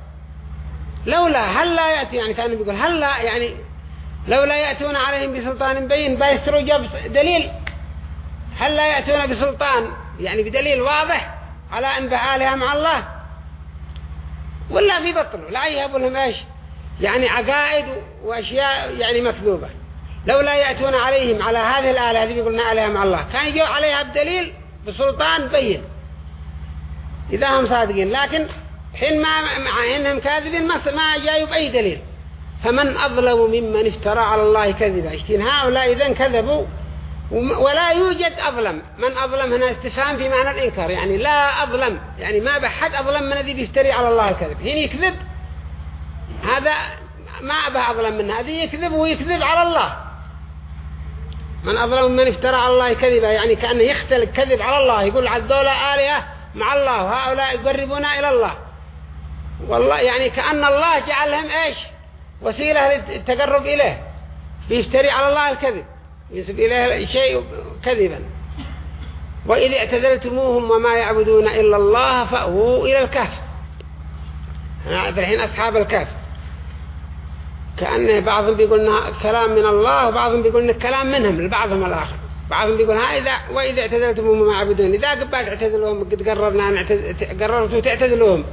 لولا هل لا يأتي؟ يعني كان بيقول هل لا؟ يعني لولا يأتون عليهم بسلطان بين بيستروا جاب دليل. هل لا يأتون بسلطان؟ يعني بدليل واضح على أن بآلهة مع الله؟ ولا في بطل لا يهبوا لهم إيش؟ يعني عقائد وأشياء يعني مكذوبة. لولا يأتون عليهم على هذه الآلة هذه قلنا عليها مع الله. كان يجوا عليها بدليل بسلطان بين. إذا هم صادقين. لكن حين ما مع إنهم كاذبين ما جايوا بأي دليل. فمن أظلم ممن افترى على الله كذبا. إشتين هؤلاء إذن كذبوا. ولا يوجد أظلم. من أظلم هنا استفهام في معنى الإنكار. يعني لا أظلم. يعني ما بحد أظلم من الذي بيفتري على الله الكذب. حين يكذب. هذا ما أبه أظلم من هذا يكذب ويكذب على الله. من أظلم من افترى على الله كذبا يعني كأنه يختل كذب على الله يقول عدولا آلهة مع الله وهؤلاء يقربونا إلى الله. والله يعني كأن الله جعل لهم إيش؟ وسيلة للتقرب إليه. بيفتري على الله الكذب ينسب إليه شيء كذبا. وإذ اعتزلتموهم وما يعبدون إلا الله فأووا إلى الكهف. الحين أصحاب الكهف. كأن بعضهم بيقول كلام من الله وبعضهم بيقول كلام منهم لبعضهم الآخر. بعضهم بيقول ها إذا وإذا اعتزلتموهم وما يعبدون إذا قبات اعتزلوهم قد قررنا نعتز... قررتوا تعتزلوهم.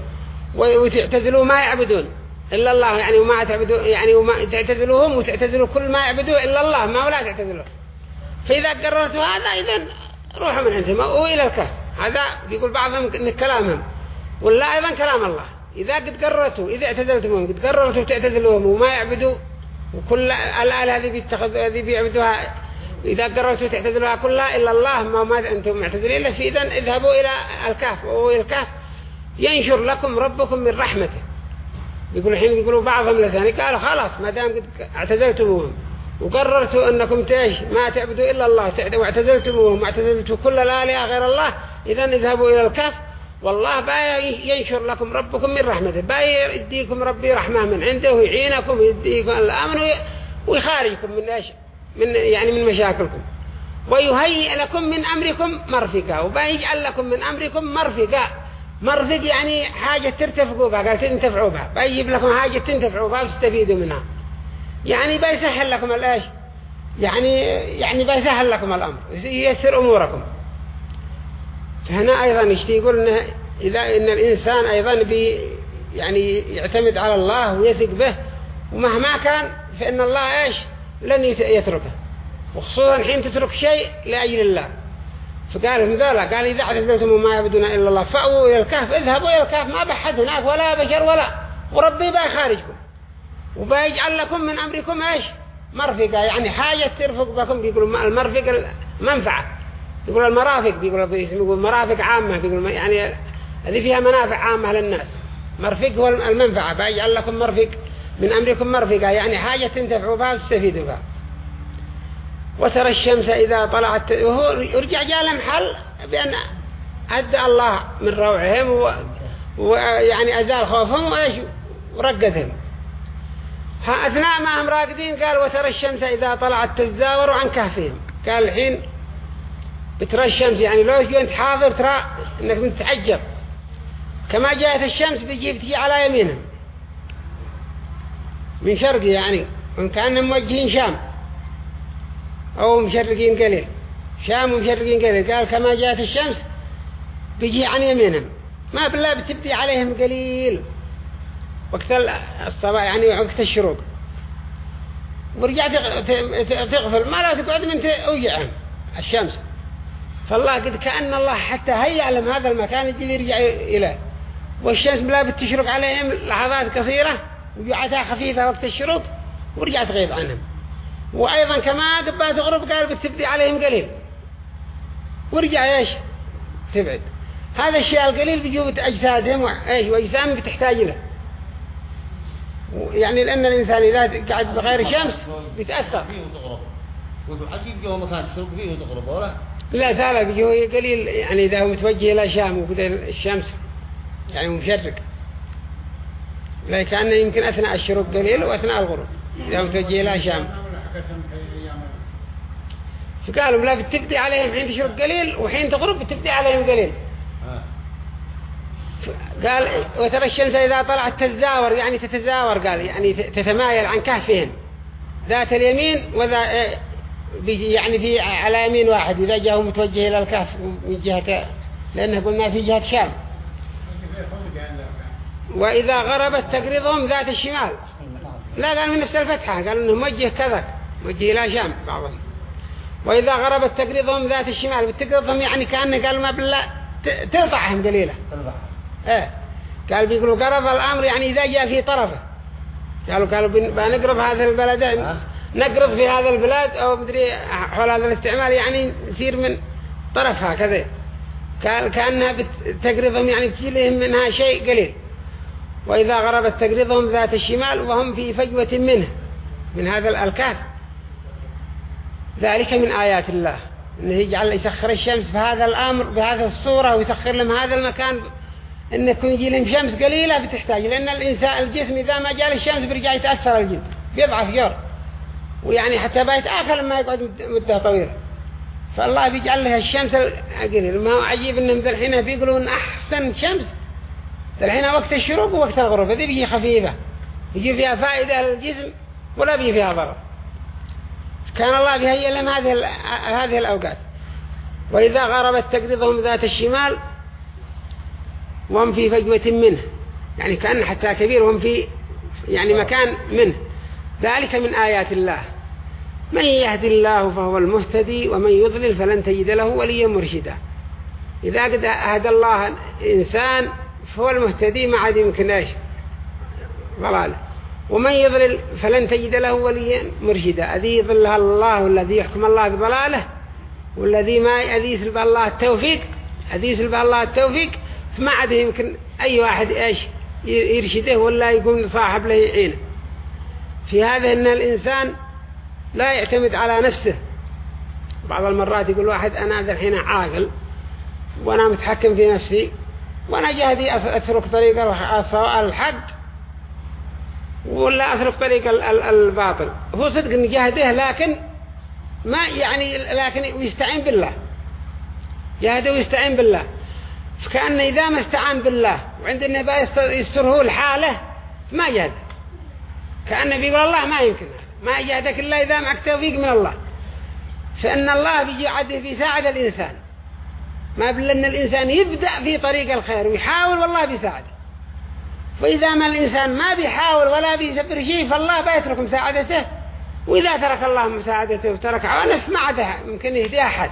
وتعتزلوا ما يعبدون إلا الله يعني وما تعبدوا يعني وما تعتزلوهم وتعتزلوا كل ما يعبدوا إلا الله ما ولا تعتزلوا. فإذا قررتوا هذا إذا روحوا من عندهم وإلى الكهف. هذا بيقول بعضهم إن كلامهم ولا أيضا كلام الله. إذا قد قررتوا إذا اعتزلتموهم قد قررتوا تعتزلوهم وما يعبدوا وكل الآلة هذه بيتخذوا هذه بيعبدوها إذا قررتوا تعتزلوها كلها إلا الله ما ما أنتم معتزلين؟ إلا في إذن اذهبوا إلى الكهف وإلى الكهف ينشر لكم ربكم من رحمته. يقول الحين يقولوا بعضهم لثاني قالوا خلاص ما دام قد اعتزلتموهم وقررتوا أنكم تيش ما تعبدوا إلا الله واعتزلتموهم واعتزلتوا كل الآلهة غير الله إذا اذهبوا إلى الكهف والله باي ينشر لكم ربكم من رحمته باي يديكم ربي رحمة من عنده ويعينكم ويديكم الأمن ويخارجكم من إيش؟ من يعني من مشاكلكم. ويهيئ لكم من أمركم مرفقا وباي يجعل لكم من أمركم مرفقا مرفق يعني حاجة ترتفقوا بها قال تنتفعوا بها. بيجيب لكم حاجة تنتفعوا بها وتستفيدوا منها. يعني بيسهل لكم الإيش؟ يعني يعني بيسهل لكم الأمر ييسر أموركم. فهنا أيضا يشتي يقول إنه إذا إن الإنسان أيضا بي يعني يعتمد على الله ويثق به ومهما كان فإن الله إيش؟ لن يتركه. وخصوصا حين تترك شيء لأجل الله. فقال من ذولا قال إذا اعتزلتم ما يعبدون إلا الله فأووا إلى الكهف اذهبوا إلى الكهف ما بحد هناك ولا بشر ولا. وربي بقى خارجكم. وبيجعل لكم من أمركم إيش؟ مرفقة. يعني حاجة ترفق بكم بيقولوا المرفق المنفعة. يقول المرافق بيقولوا يقول مرافق عامة بيقولوا يعني هذه فيها منافع عامة للناس. مرفق هو المنفعة بيجعل لكم مرفق من أمركم مرفقة يعني حاجة تنتفعوا بها وتستفيدوا بها. وترى الشمس إذا طلعت وهو يرجع جاء لهم حل بأن أدى الله من روعهم ويعني أزال خوفهم وإيش؟ ورقدهم أثناء ما هم راقدين قال وترى الشمس إذا طلعت تزاور عن كهفهم. قال الحين بترى الشمس يعني لو أنت حاضر ترى إنك متعجب. كما جاءت الشمس بيجي بتجي على يمينهم من شرقي يعني وان كانهم موجهين شام. أو مشرقين قليل شام ومشرقين قليل قال كما جاءت الشمس بيجي عن يمينهم ما بالله بتبدي عليهم قليل. وقت الصباح يعني وقت الشروق. ورجع تغفل. ما لا تقعد من توجعهم الشمس. فالله قد كأن الله حتى هيا لهم هذا المكان يجي يرجع إليه والشمس بلا بتشرق عليهم لحظات كثيرة وجعتها خفيفة وقت الشروق ورجعت غيب عنهم. وأيضا كما قبها تغرب قال بتبدي عليهم قليل. ورجع إيش؟ تبعد. هذا الشيء القليل بيجوب أجسادهم إيش وأجسام بتحتاج له يعني لأن الإنسان إذا قاعد بغير شمس بيتأثر. لا ثالث بيجوه قليل يعني إذا هو متوجه إلى شام وكذا الشمس. يعني مشرق. لا كأنه يمكن أثناء الشروق قليل وأثناء الغروب. إذا هو متوجه إلى شام. فقالوا لا بتبدي عليهم حين تشرق قليل وحين تغرب بتبدي عليهم قليل. قال وترى الشمس إذا طلعت تتزاور يعني تتزاور قال يعني تتمايل عن كهفهم. ذات اليمين وذا يعني في على يمين واحد إذا جاءه متوجه إلى الكهف من جهة لأنه قلنا في جهة شام. وإذا غربت تقرضهم ذات الشمال. لا قال من نفس الفتحة قال إنه موجه كذا موجه إلى شام بعضهم. وإذا غربت تقرضهم ذات الشمال بتقرضهم يعني كأنه قال ما بالله تلطعهم قليلا. إيه. قال بيقولوا قرب الأمر يعني إذا جاء في طرفه. قالوا قالوا بنقرب هذا البلد. نقرب في هذا البلاد أو مدري حول هذا الاستعمال يعني يصير من طرفها كذا قال كأنها تقرضهم يعني بتجيلهم منها شيء قليل. وإذا غربت تقرضهم ذات الشمال وهم في فجوة منه من هذا الكهف ذلك من آيات الله. إنه يجعل يسخر الشمس بهذا الأمر بهذا الصورة ويسخر لهم هذا المكان. إن يكون يجي لهم شمس قليلة بتحتاج لأن الإنسان الجسم إذا ما جاء الشمس بيرجع يتأثر الجلد بيضعف جور ويعني حتى بيتآكل لما يقعد مدة طويلة. فالله بيجعل لها الشمس القليل ما هو عجيب إنهم ذا الحين بيقولون أحسن شمس. ذا الحين وقت الشروق ووقت الغروب. هذه بيجي خفيفة. يجي فيها فائدة للجسم ولا بيجي فيها ضرر. كان الله بيهيئ لهم هذه هذه الأوقات. وإذا غربت تقرضهم ذات الشمال وهم في فجوة منه. يعني كأن حتى كبير وهم في يعني مكان منه. ذلك من آيات الله. من يهدي الله فهو المهتدي ومن يضلل فلن تجد له وليا مرشدا. إذا قد هدى الله إنسان فهو المهتدي ما عاد يمكن إيش؟ ضلاله ومن يضلل فلن تجد له وليا مرشدا. الذي يضلها الله والذي يحكم الله بضلاله والذي ما الذي يسلب الله التوفيق؟ الذي يسلب الله التوفيق؟ فما عاد يمكن أي واحد إيش؟ يرشده ولا يكون صاحب له يعينه. في هذا إن الإنسان لا يعتمد على نفسه. بعض المرات يقول واحد أنا ذا الحين عاقل وأنا متحكم في نفسي وأنا جهدي أترك طريق الحق ولا أترك طريق الباطل. هو صدق أن جهده لكن ما يعني لكن يستعين بالله. جهده ويستعين بالله. فكأن إذا ما استعان بالله وعند النبي يستره الحالة ما جهد كأنه بيقول الله ما يمكن ما يجهدك إلا إذا معك توفيق من الله. فإن الله بيجي عده في ساعد الإنسان. ما بل أن الإنسان يبدأ في طريق الخير ويحاول والله بيساعده. فإذا ما الإنسان ما بيحاول ولا بيسبر شيء فالله بيترك مساعدته وإذا ترك الله مساعدته وترك عوانه ما عاد ممكن يهدي أحد.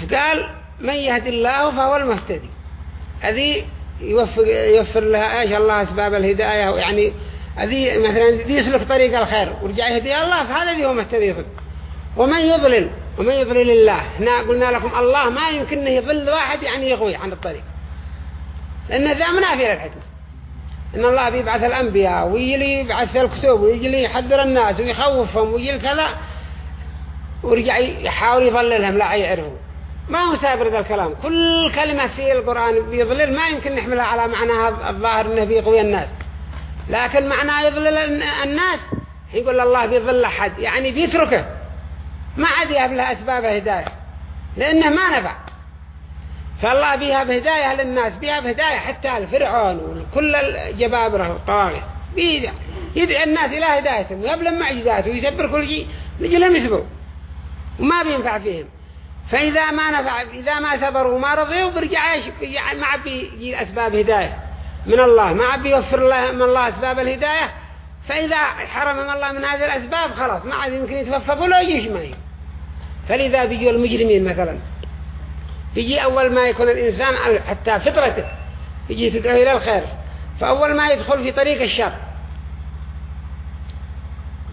فقال من يهدي الله فهو المهتدي. هذه يوفر, لها إيش الله أسباب الهداية يعني هذه مثلا دي يسلك طريق الخير ورجع يهدي الله فهذا ذي هو مهتدي ومن يضلل؟ ومن يضلل الله. هنا قلنا لكم الله ما يمكن يضل واحد يعني يغوي عن الطريق. لأن ذا منافي للحكمة إن الله بيبعث الأنبياء ويجي يبعث الكتب ويجي يحذر الناس ويخوفهم ويجي كذا. ورجع يحاول يضللهم لا يعرفوا ما هو سابر ذا الكلام. كل كلمة في القرآن بيضلل ما يمكن نحملها على معناها الظاهر إنه بيقوي الناس. لكن معناه يضلل الناس. يقول الله بيضل أحد. يعني بيتركه. ما عاد يهب أسباب هداية. لأنه ما نفع. فالله بيها بهداية للناس بيها بهداية حتى الفرعون وكل الجبابرة والطواغي يدعي الناس إلى هدايتهم. ويبلم معجزاته ويسبر كل شيء. لجلهم يسبوا. وما بينفع فيهم. فإذا ما نفع إذا ما صبروا وما رضيوا برجع يعني ما عبي يجي أسباب هداية. من الله. ما عبي يوفر الله من الله أسباب الهداية فإذا حرمهم الله من هذه الأسباب خلاص ما عاد يمكن يتوفقوا له يجيش معي. فلذا بيجوا المجرمين مثلا. بيجي أول ما يكون الإنسان حتى فطرته يجي تدعو إلى الخير. فأول ما يدخل في طريق الشر.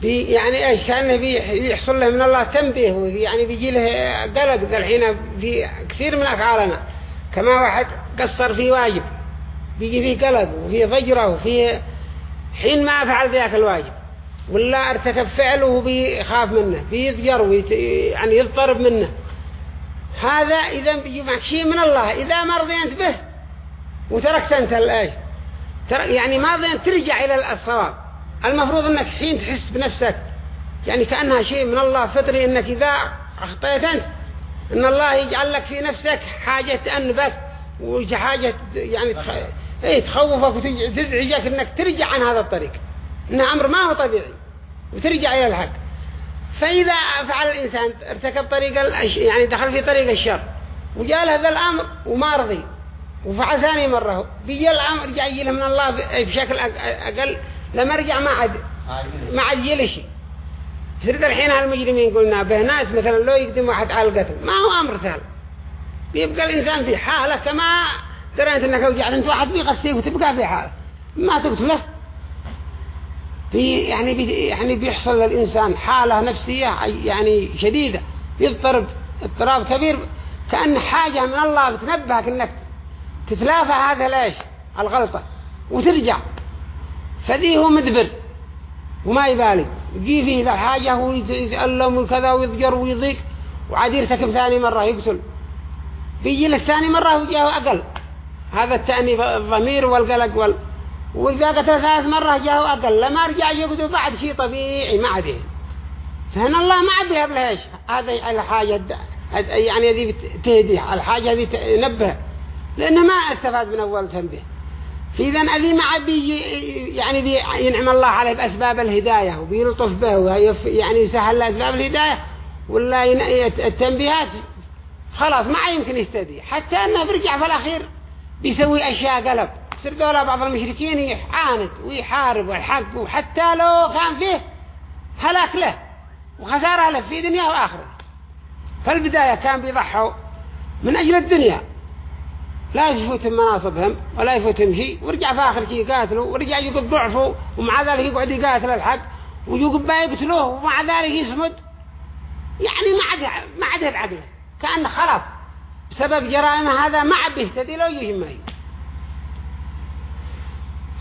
بي يعني إيش؟ كأنه بيحصل له من الله تنبيه يعني بيجي له قلق. الحين في كثير من أفعالنا كما واحد قصر في واجب. بيجي فيه قلق وفيه ضجرة وفيه حين ما فعل ذاك الواجب ولا ارتكب فعله وبيخاف منه بيضجر يعني يضطرب منه هذا إذا بيجي معك شيء من الله إذا ما رضيت به وتركت أنت الآية يعني ما رضيت ترجع إلى الصواب المفروض أنك حين تحس بنفسك يعني كأنها شيء من الله فطري أنك إذا أخطيت أنت أن الله يجعل لك في نفسك حاجة تأنبك وحاجة يعني. إيه تخوفك وتزعجك أنك ترجع عن هذا الطريق. إنه أمر ما هو طبيعي وترجع إلى الحق. فإذا فعل الإنسان ارتكب طريق الش... يعني دخل في طريق الشر وجاء هذا الأمر وما رضي وفعل ثاني مرة بيجي الأمر رجع يجي من الله بشكل أقل لما رجع ما عاد ما عاد يلشي سرد الحين هالمجرمين قلنا به ناس مثلا لو يقدم واحد على القتل ما هو أمر سهل بيبقى الإنسان في حالة كما دريت أنك وجعت أنت واحد بيغسيك وتبقى في حالة ما تقتله في يعني بي يعني بيحصل للإنسان حالة نفسية يعني شديدة. يضطرب اضطراب كبير. كأن حاجة من الله بتنبهك أنك تتلافى هذا ليش؟ الغلطة. وترجع. فذي هو مدبر. وما يبالي. يجي فيه ذا حاجة ويتألم وكذا ويضجر ويضيق. وعاد يرتكب ثاني مرة يقتل. بيجي له ثاني مرة وجاه أقل. هذا التأني الضمير والقلق وال... وإذا قتل ثلاث مرة جاه أقل لما رجع يقتل بعد شيء طبيعي ما عاد فهنا الله ما عاد يهب له إيش؟ هذا الحاجة يعني هذه تهدي الحاجة هذه تنبه لأنه ما استفاد من أول تنبيه. فإذا هذه ما عاد يعني ينعم الله عليه بأسباب الهداية وبيلطف به ويف- يعني يسهل له أسباب الهداية ولا التنبيهات خلاص ما يمكن يستدي حتى أنه برجع في الأخير بيسوي أشياء قلب يصير دولة بعض المشركين يعاند ويحارب ويحق وحتى لو كان فيه هلاك له وخسارة له في دنيا وآخرة. فالبداية كان بيضحوا من أجل الدنيا. لا يفوتهم مناصبهم ولا يفوتهم شيء. ورجع في آخر شيء يقاتلوا ورجع يقب ضعفوا ومع ذلك يقعد يقاتل الحق ويقب ما يقتلوه ومع ذلك يصمد. يعني ما عاد ما عاد بعقله كأن خلاص. بسبب جرائمه هذا ما عاد بيهتدي لو يجي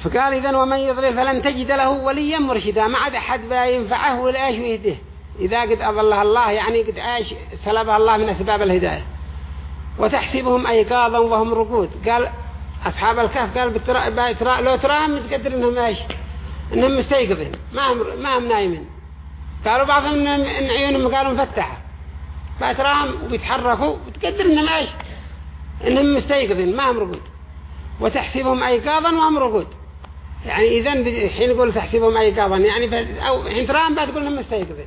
فقال إذن ومن يضلل فلن تجد له وليا مرشدا. ما عاد أحد ينفعه ولا إيش ويهده. إذا قد أضلها الله يعني قد إيش سلبها الله من أسباب الهداية. وتحسبهم أيقاظا وهم رقود. قال أصحاب الكهف قال بترا... لو تراهم تقدر إنهم إيش؟ إنهم مستيقظين ما هم ما هم نايمين. قالوا بعضهم إن عيونهم قالوا مفتحة بتراهم وبيتحركوا وتقدر إنهم إيش؟ إنهم مستيقظين ما هم رقود وتحسبهم أيقاظا وهم رقود يعني إذن بد- حين يقول تحسبهم أيقاظا يعني. أو حين تراهم بتقول إنهم مستيقظين.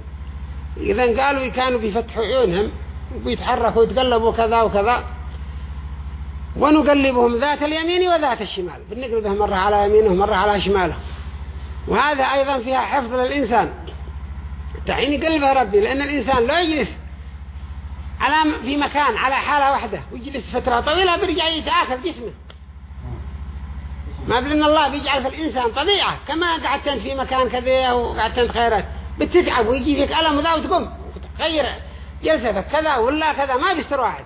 إذن قالوا كانوا بيفتحوا عيونهم وبيتحركوا ويتقلبوا كذا وكذا. ونقلبهم ذات اليمين وذات الشمال. بنقلبهم مرة على يمينه مرة على شماله وهذا أيضا فيها حفظ للإنسان. تعين يقلبها ربي لأن الإنسان لو يجلس على في مكان على حالة واحدة ويجلس فترة طويلة بيرجع يتآكل جسمه. ما بلن الله بيجعل في الإنسان طبيعة كما قعدت في مكان كذا وقعدت خيرات بتتعب ويجي فيك ألم وذا وتقوم. تغير جلستك كذا ولا كذا ما بيستر واحد.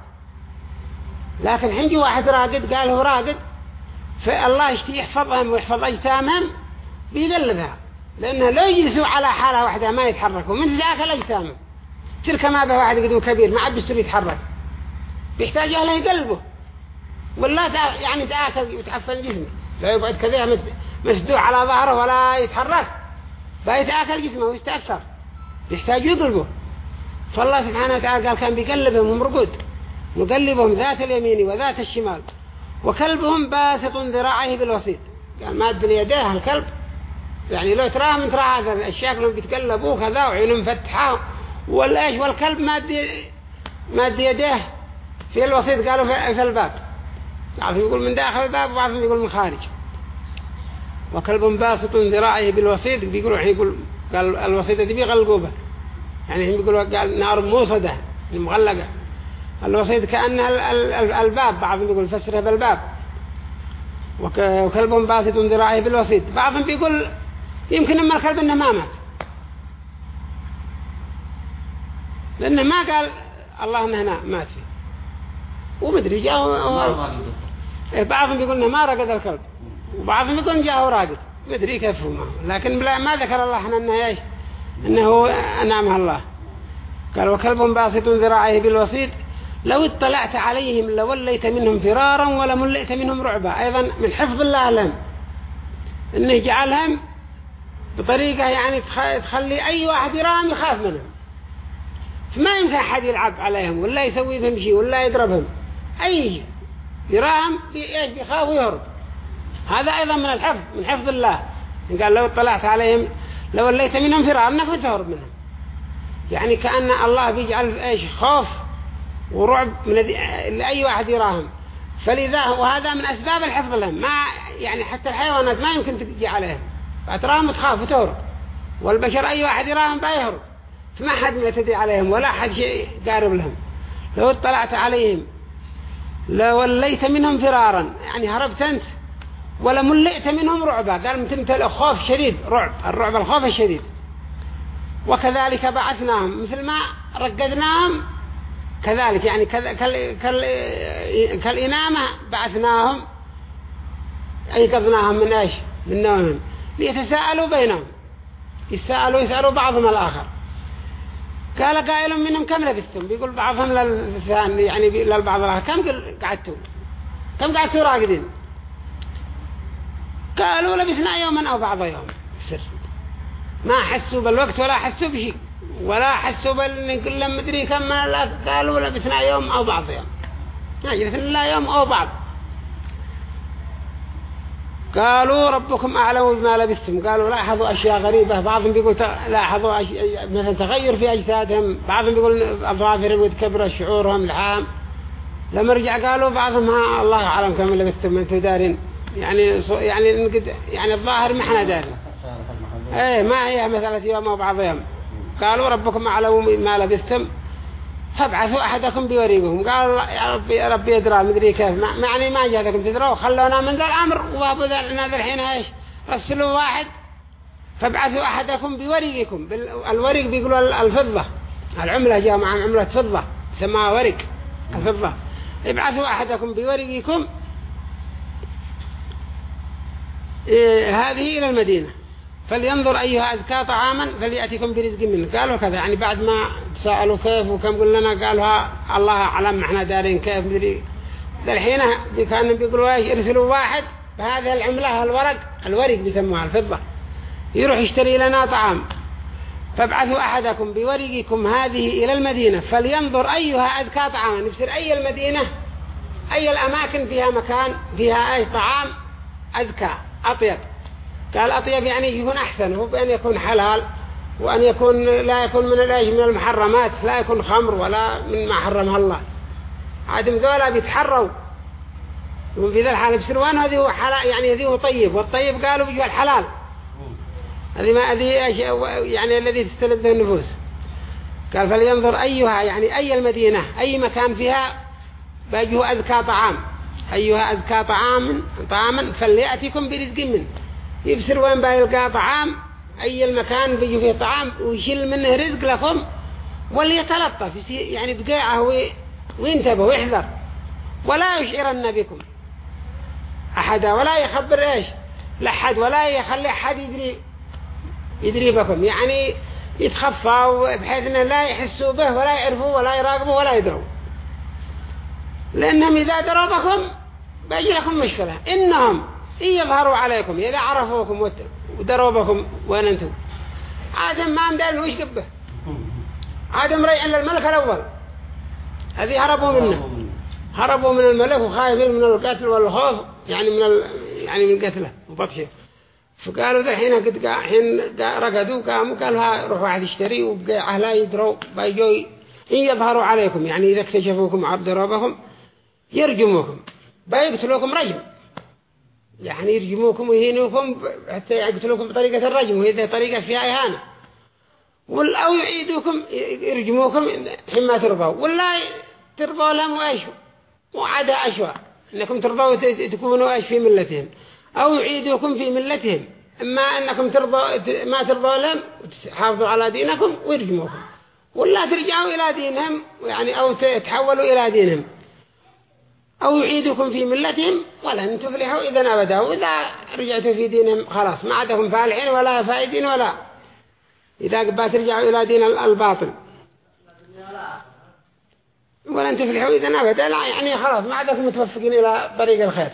لكن حين واحد راقد قال هو راقد فالله يشتي يحفظهم ويحفظ أجسامهم بيقلبها. لأنه لو يجلسوا على حالة واحدة ما يتحركوا من ذاك الأجسام. تلك ما به واحد قدو كبير ما عاد بيستر يتحرك. بيحتاج أهله يقلبه. ولا تع- يعني تآكل وتحفن جسمه. لا يقعد كذا مس- مسدوع على ظهره ولا يتحرك. بيتآكل جسمه ويستأثر. يحتاج يقلبه فالله سبحانه وتعالى قال كان بيقلبهم هم رقود. نقلبهم ذات اليمين وذات الشمال. وكلبهم باسط ذراعيه بالوسيط. قال ما أدري يديه الكلب يعني لو تراه من ترى هذا لهم بيتقلبوا كذا وعيونهم فتحة ولا إيش والكلب ما ادري ما ادري يديه. في الوسيط قالوا في الباب. بعضهم يقول من داخل الباب وبعضهم يقول من خارج. وكلب باسط ذراعيه بالوسيط بيقولوا يقول قال الوسيطة دي بيغلقوا به يعني بيقولوا قال نار موصدة مغلقة. الوسيط ال- الباب بعضهم يقول فسرها بالباب. وك- وكلب باسط ذراعيه بالوسيط. بعضهم بيقول يمكن إما الكلب إنه ما مات. لأنه ما قال الله انه هنا مات فيه ومدري جاء ما إيه، بعضهم يقول إنه ما رقد الكلب. وبعضهم يقول جاءه راقد. مدري كيف هو. لكن بلا ما ذكر الله هنا انه إيش؟ إنه انعمها الله. قال وكلب باسط ذراعيه بالوسيط. لو اطلعت عليهم لوليت منهم فرارا ولملئت منهم رعبا. أيضا من حفظ الله لهم. إنه جعلهم بطريقة يعني تخ- تخلي أي واحد يراهم يخاف منهم. فما يمكن أحد يلعب عليهم ولا يسوي بهم شيء ولا يضربهم. أي شيء. يراهم بيخاف ويهرب. هذا أيضا من الحفظ من حفظ الله. قال لو اطلعت عليهم لوليت منهم فرارا إنك بتهرب منهم. يعني كأن الله بيجعل إيش؟ خوف ورعب من لأي واحد يراهم. فلذا وهذا من أسباب الحفظ لهم. ما يعني حتى الحيوانات ما يمكن تجي عليهم. فتراهم تخاف وتهرب. والبشر أي واحد يراهم بيهرب فما حد يعتدي عليهم ولا حد شيء قارب لهم. لو اطلعت عليهم لوليت منهم فرارا. يعني هربت أنت. ولا ملئت منهم رعبا قال تمتلئ خوف شديد رعب. الرعب الخوف الشديد. وكذلك بعثناهم. مثل ما رقدناهم كذلك. يعني. كالإنامة بعثناهم. أيقظناهم من إيش؟ من نومهم. ليتساءلوا بينهم. يسألوا يسألوا بعضهم الآخر. قال قائل منهم كم لبثتم بيقول بعضهم للثاني يعني للبعض الآخر. كم قعدتوا؟ كم قعدتوا راقدين؟ قالوا لبثنا يوما أو بعض يوم. سر ما حسوا بالوقت ولا حسوا بشيء ولا حسوا بل كل مدري كم قالوا لبثنا يوم أو بعض يوم. جلسنا لا يوم أو بعض. قالوا ربكم أعلم بما لبثتم قالوا لاحظوا أشياء غريبة. بعضهم بيقول لاحظوا. مثلا تغير في أجسادهم. بعضهم بيقول أظافرهم وتكبر شعورهم العام. لما رجع قالوا بعضهم ها الله أعلم كم لبثتم أنتم دارين. يعني يعني يعني الظاهر ما إحنا دارين. إيه ما هي مسألة يوم أو بعض يوم. قالوا ربكم أعلم ما لبثتم فابعثوا أحدكم بوريقهم. قال يا ربي يا ربي يدرى مدري كيف. يعني ما جاءكم تدروا خلونا من ذا الأمر. وأبو ذا ذا الحين إيش؟ رسلوا واحد. فابعثوا أحدكم بوريقكم. الورق بيقولوا الفضة. العملة جاء مع عملة فضة. سماها ورق. الفضة. ابعثوا أحدكم بورقكم إيه هذه إلى المدينة. فلينظر أيها أزكى طعاما فليأتيكم برزق منه. قالوا كذا. يعني بعد ما سألوا كيف وكم قل لنا قالوا الله أعلم إحنا دارين كيف مدري الحين كانوا بيقولوا إيش ارسلوا واحد بهذه العملة الورق الورق بيسموها الفضة. يروح يشتري لنا طعام. فابعثوا أحدكم بورقكم هذه إلى المدينة. فلينظر أيها أزكى طعاما. يفسر أي المدينة أي الأماكن فيها مكان فيها أي طعام أزكى أطيب. قال أطيب يعني يكون أحسن هو بأن يكون حلال وأن يكون لا يكون من الأيش من المحرمات لا يكون خمر ولا من ما حرمها الله. عادم ذولا بيتحروا وفي ذا الحال بسروان هذه هو حلال يعني هذه هو طيب والطيب قالوا بيجوا الحلال هذه ما هذه يعني الذي تستلذه النفوس. قال فلينظر أيها يعني أي المدينة أي مكان فيها بيجوا أذكى طعام. أيها أذكى طعام طعاما فليأتيكم برزق منه. يبصر وين بيلقى طعام أي المكان بيجي فيه طعام ويشيل منه رزق لكم وليتلطف يعني بقيعة وينتبه ويحذر. ولا يشعرن بكم. أحدا ولا يخبر إيش؟ لحد ولا يخلي أحد يدري يدري بكم. يعني يتخفى بحيث أنه لا يحسوا به ولا يعرفوا ولا يراقبوا ولا يدروا. لأنهم إذا دروا بكم بيجي لكم مشكلة. إنهم إن يظهروا عليكم إذا عرفوكم ودروبكم وين أنتم. عادم ما مدال وش قبة؟ عادم ريع الملك الأول. هذه هربوا منه. هربوا من الملك وخايفين من القتل والخوف يعني من ال... يعني من قتله وبطشه فقالوا ذا حين قد حين رقدوا قاموا قالوا ها روحوا واحد يشتري وبقى أهلا يدروا بيجوا إن يظهروا عليكم يعني إذا اكتشفوكم عبد ربكم يرجموكم بيقتلوكم رجم. يعني يرجموكم ويهينوكم حتى يقتلوكم بطريقة الرجم وهي طريقة فيها إهانة. أو يعيدوكم يرجموكم حين ما ترضوا. ولا ترضوا لهم وإيش وعدا أشوى أنكم ترضوا تكونوا إيش في ملتهم. أو يعيدوكم في ملتهم. إما أنكم ترضوا ما ترضوا لهم وتحافظوا على دينكم ويرجموكم. ولا ترجعوا إلى دينهم يعني أو تحولوا إلى دينهم. أو يعيدكم في ملتهم ولن تفلحوا إذا أبدا. وإذا رجعتوا في دينهم خلاص ما عندكم فالحين ولا فائدين ولا. إذا قبات ترجعوا إلى دين الباطل. ولن تفلحوا إذا أبدا. لا يعني خلاص ما عندكم متوفقين إلى طريق الخير.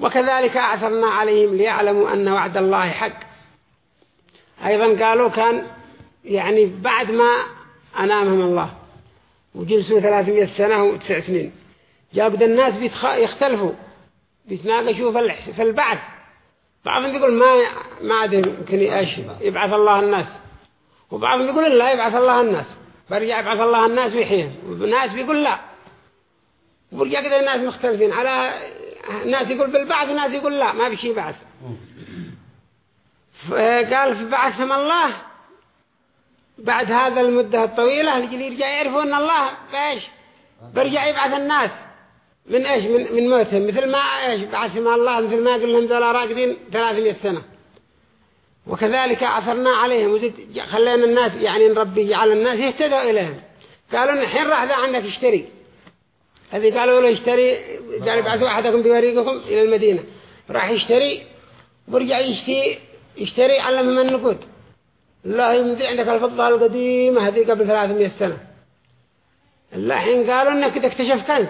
وكذلك أعثرنا عليهم ليعلموا أن وعد الله حق. أيضا قالوا كان يعني بعد ما أنامهم الله. وجلسوا 300 سنة وتسع سنين. جاء الناس بيتخ... يختلفوا بيتناقشوا في, البعث. بعضهم يقول ما ما عاد يمكن إيش يبعث الله الناس. وبعضهم يقول لا يبعث الله الناس. برجع يبعث الله الناس ويحيين والناس بيقول لا. وبرجع كذا الناس مختلفين. على ناس يقول بالبعث وناس يقول لا. ما بشي بعث. قال في بعثهم الله بعد هذا المدة الطويلة اللي يرجع يعرفوا أن الله بإيش؟ برجع يبعث الناس. من إيش؟ من, من موتهم. مثل ما إيش؟ بعث ما الله. مثل ما قال لهم ذولا راقدين 300 سنة. وكذلك عثرنا عليهم. وزد خلينا الناس يعني نربي على الناس يهتدوا إليهم. قالوا الحين راح ذا عندك اشتري. هذه قالوا له اشتري. قال يبعثوا أحدكم بوريقكم إلى المدينة. راح يشتري. ورجع يشتري يشتري علمهم النقود. الله يمضي عندك الفضة القديمة هذه قبل 300 سنة الحين قالوا إنك اذا اكتشف كنز.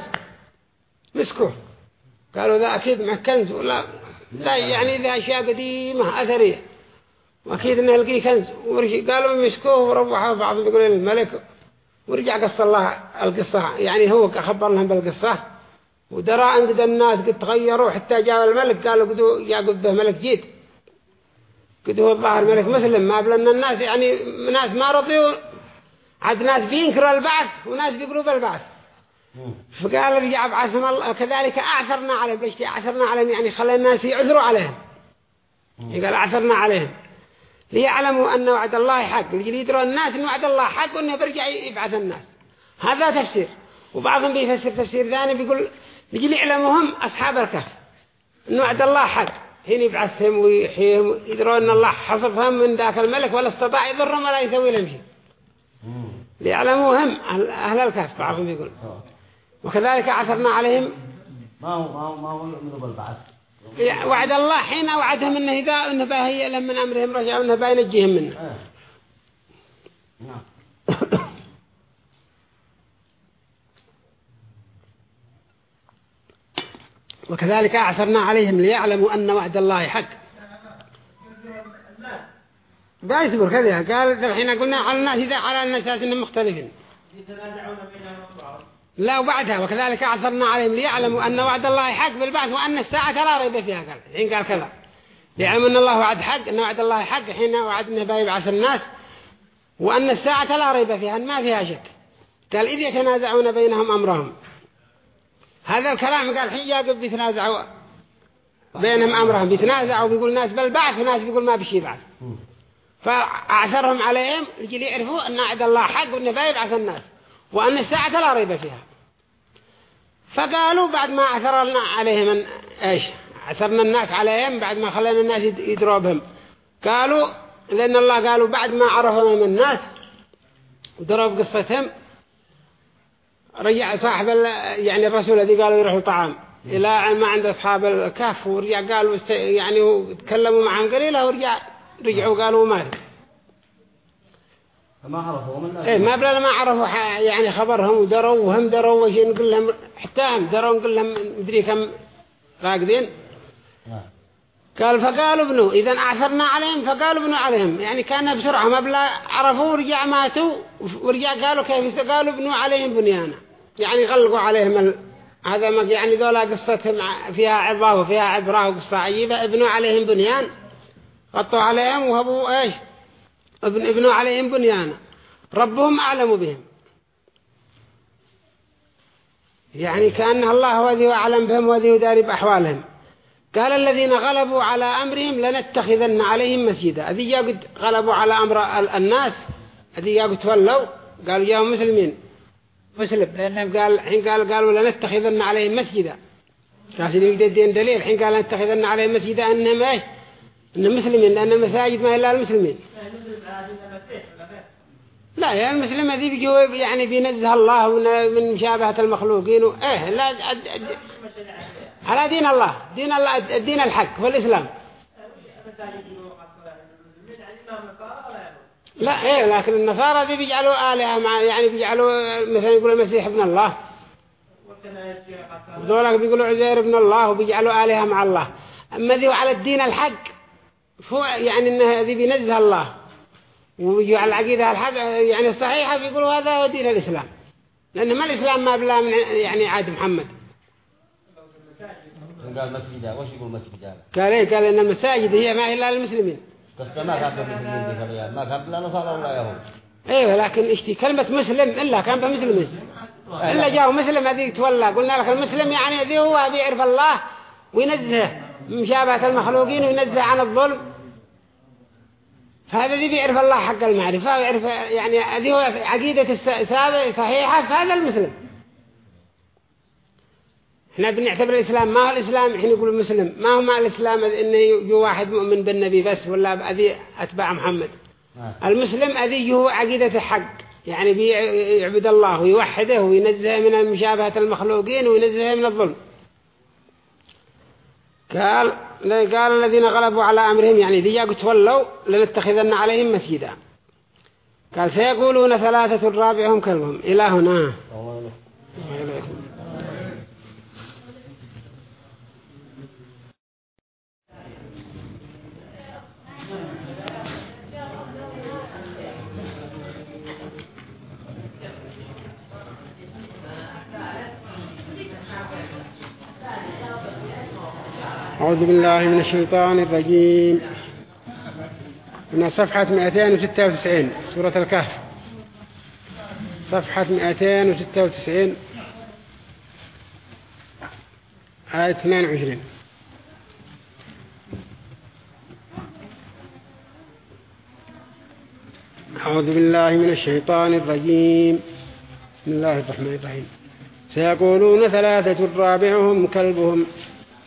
مسكوه قالوا ذا أكيد مع كنز ولا لا يعني ذا أشياء قديمة أثرية. وأكيد إنه يلقي كنز. قالوا مسكوه وروحوا بعضهم يقولون للملك ورجع قص الله القصة. يعني هو خبر لهم بالقصة. ودرى ان قد الناس قد تغيروا حتى جاء الملك قالوا قدوا يعقب به ملك جيد قد هو الظاهر ملك مسلم ما بلن الناس يعني ناس ما رضيوا. عاد ناس بينكروا البعث وناس بيقولوا بالبعث. فقال رجع بعثهم الله كذلك أعثرنا عليهم. ليش أعثرنا عليهم؟ يعني خلى الناس يعذروا عليهم. قال أعثرنا عليهم. ليعلموا أن وعد الله حق. ليدروا الناس أن وعد الله حق وأنه برجع يبعث الناس. هذا تفسير. وبعضهم بيفسر تفسير ثاني بيقول يجي يعلمهم أصحاب الكهف أن وعد الله حق. حين يبعثهم ويحييهم. يدروا أن الله حفظهم من ذاك الملك ولا استطاع يضرهم ولا يسوي لهم شيء. ليعلموا هم أهل الكهف بعضهم يقول. وكذلك عثرنا عليهم. ما هو ما هو ما هو يؤمنوا بالبعث. وعد الله حين وعدهم إنه اذا إنه باهي لهم من أمرهم رجعوا إنه بينجيهم منه. آه. نعم. وكذلك أعثرنا عليهم ليعلموا أن وعد الله حق. بيصبر كذا قال الحين قلنا على الناس إذا على الناس إنهم مختلفين. لا وبعدها وكذلك أعثرنا عليهم ليعلموا أن وعد الله حق بالبعث وأن الساعة لا ريب فيها قال. الحين قال كذا. ليعلموا أن الله وعد حق أن وعد الله حق حين وعدنا بيبعث الناس وأن الساعة لا ريب فيها ما فيها شك. قال إذ يتنازعون بينهم أمرهم. هذا الكلام قال حين ياقب بيتنازعوا بينهم أمرهم بيتنازعوا بيقول ناس بالبعث وناس بيقول ما بشي بعث. فأعثرهم عليهم لجي يعرفوا أن وعد الله حق وأنه بيبعث الناس وأن الساعة لا ريب فيها. فقالوا بعد ما عثرنا عليهم من إيش؟ عثرنا الناس عليهم بعد ما خلينا الناس يدروا بهم. قالوا لأن الله قالوا بعد ما عرفوا من الناس وضرب قصتهم رجع صاحب يعني الرسول الذي قالوا يروحوا طعام. إلى ما عند أصحاب الكهف ورجع قالوا يعني تكلموا معهم قليلا ورجع رجعوا قالوا ما فما عرفوا إيه ما بلا ما عرفوا يعني خبرهم ودروا وهم دروا وش نقول لهم حتى هم دروا نقول لهم مدري كم راقدين. نعم. قال فقالوا ابنوا إذا أعثرنا عليهم فقالوا ابنوا عليهم. يعني كان بسرعة ما بلا عرفوا ورجع ماتوا ورجع قالوا كيف قالوا ابنوا عليهم بنيانا. يعني غلقوا عليهم ال... هذا ما يعني ذولا قصتهم فيها عظة وفيها عبرة وقصة عجيبة. ابنوا عليهم بنيان. غطوا عليهم وهبوا إيش؟ ابن ابنوا عليهم بنيانا ربهم أعلم بهم. يعني كأن الله هو ذي أعلم بهم وذي يداري بأحوالهم قال الذين غلبوا على أمرهم لنتخذن عليهم مسجدا. هذه جاءوا غلبوا على أمر الناس؟ هذه جاءوا تولوا؟ قالوا جاءوا مسلمين. مسلم. لأنهم قال حين قال قالوا لنتخذن عليهم مسجدا. كافي يقدر دليل؟ حين قال لنتخذن عليهم مسجدا أنهم إيش؟ أنهم مسلمين. لأن المساجد ما إلا المسلمين. لا يا المسلم ذي بيجوا يعني بينزه الله من مشابهة المخلوقين و... إيه لا. على دين الله. دين الله الدين الحق والإسلام. لا إيه لكن النصارى ذي بيجعلوا آلهة مع يعني بيجعلوا مثلا يقول المسيح ابن الله. ودولك بيقولوا عزير ابن الله وبيجعلوا آلهة مع الله. أما ذي على الدين الحق هو يعني إنه ذي بينزه الله. ويجوا على العقيدة الحق يعني الصحيحة بيقولوا هذا هو دين الإسلام. لأن ما الإسلام ما بلا من يعني عاد محمد. قال مسجد وش يقول مسجد قال إيه؟ قال إن المساجد هي ما إلا للمسلمين. بس ما كان ذيك الأيام ما كان بلا نصارى ولا يهود أيوه لكن اشتي كلمة مسلم إلا كان بمسلمين إلا جاءوا مسلم هذه تولى قلنا لك المسلم يعني ذي هو بيعرف الله وينزه مشابهة المخلوقين وينزه عن الظلم فهذا ذي بيعرف الله حق المعرفة ويعرف يعني هذه هو عقيدة صحيحة فهذا المسلم إحنا بنعتبر الإسلام ما هو الإسلام؟ حين يقول المسلم ما هو مع الإسلام؟ إنه يجو واحد مؤمن بالنبي بس ولا بأذي أتباع محمد. المسلم أذي هو عقيدة الحق. يعني بيعبد الله ويوحده وينزه من مشابهة المخلوقين وينزه من الظلم. قال قال الذين غلبوا على أمرهم يعني ذي جاءوا تولوا لنتخذن عليهم مسجدا. قال سيقولون ثلاثة رابعهم كلبهم. إلى هنا أعوذ بالله من الشيطان الرجيم. من صفحة 296 سورة الكهف. صفحة 296 آية 22 أعوذ بالله من الشيطان الرجيم. بسم الله الرحمن الرحيم. سيقولون ثلاثة رابعهم كلبهم.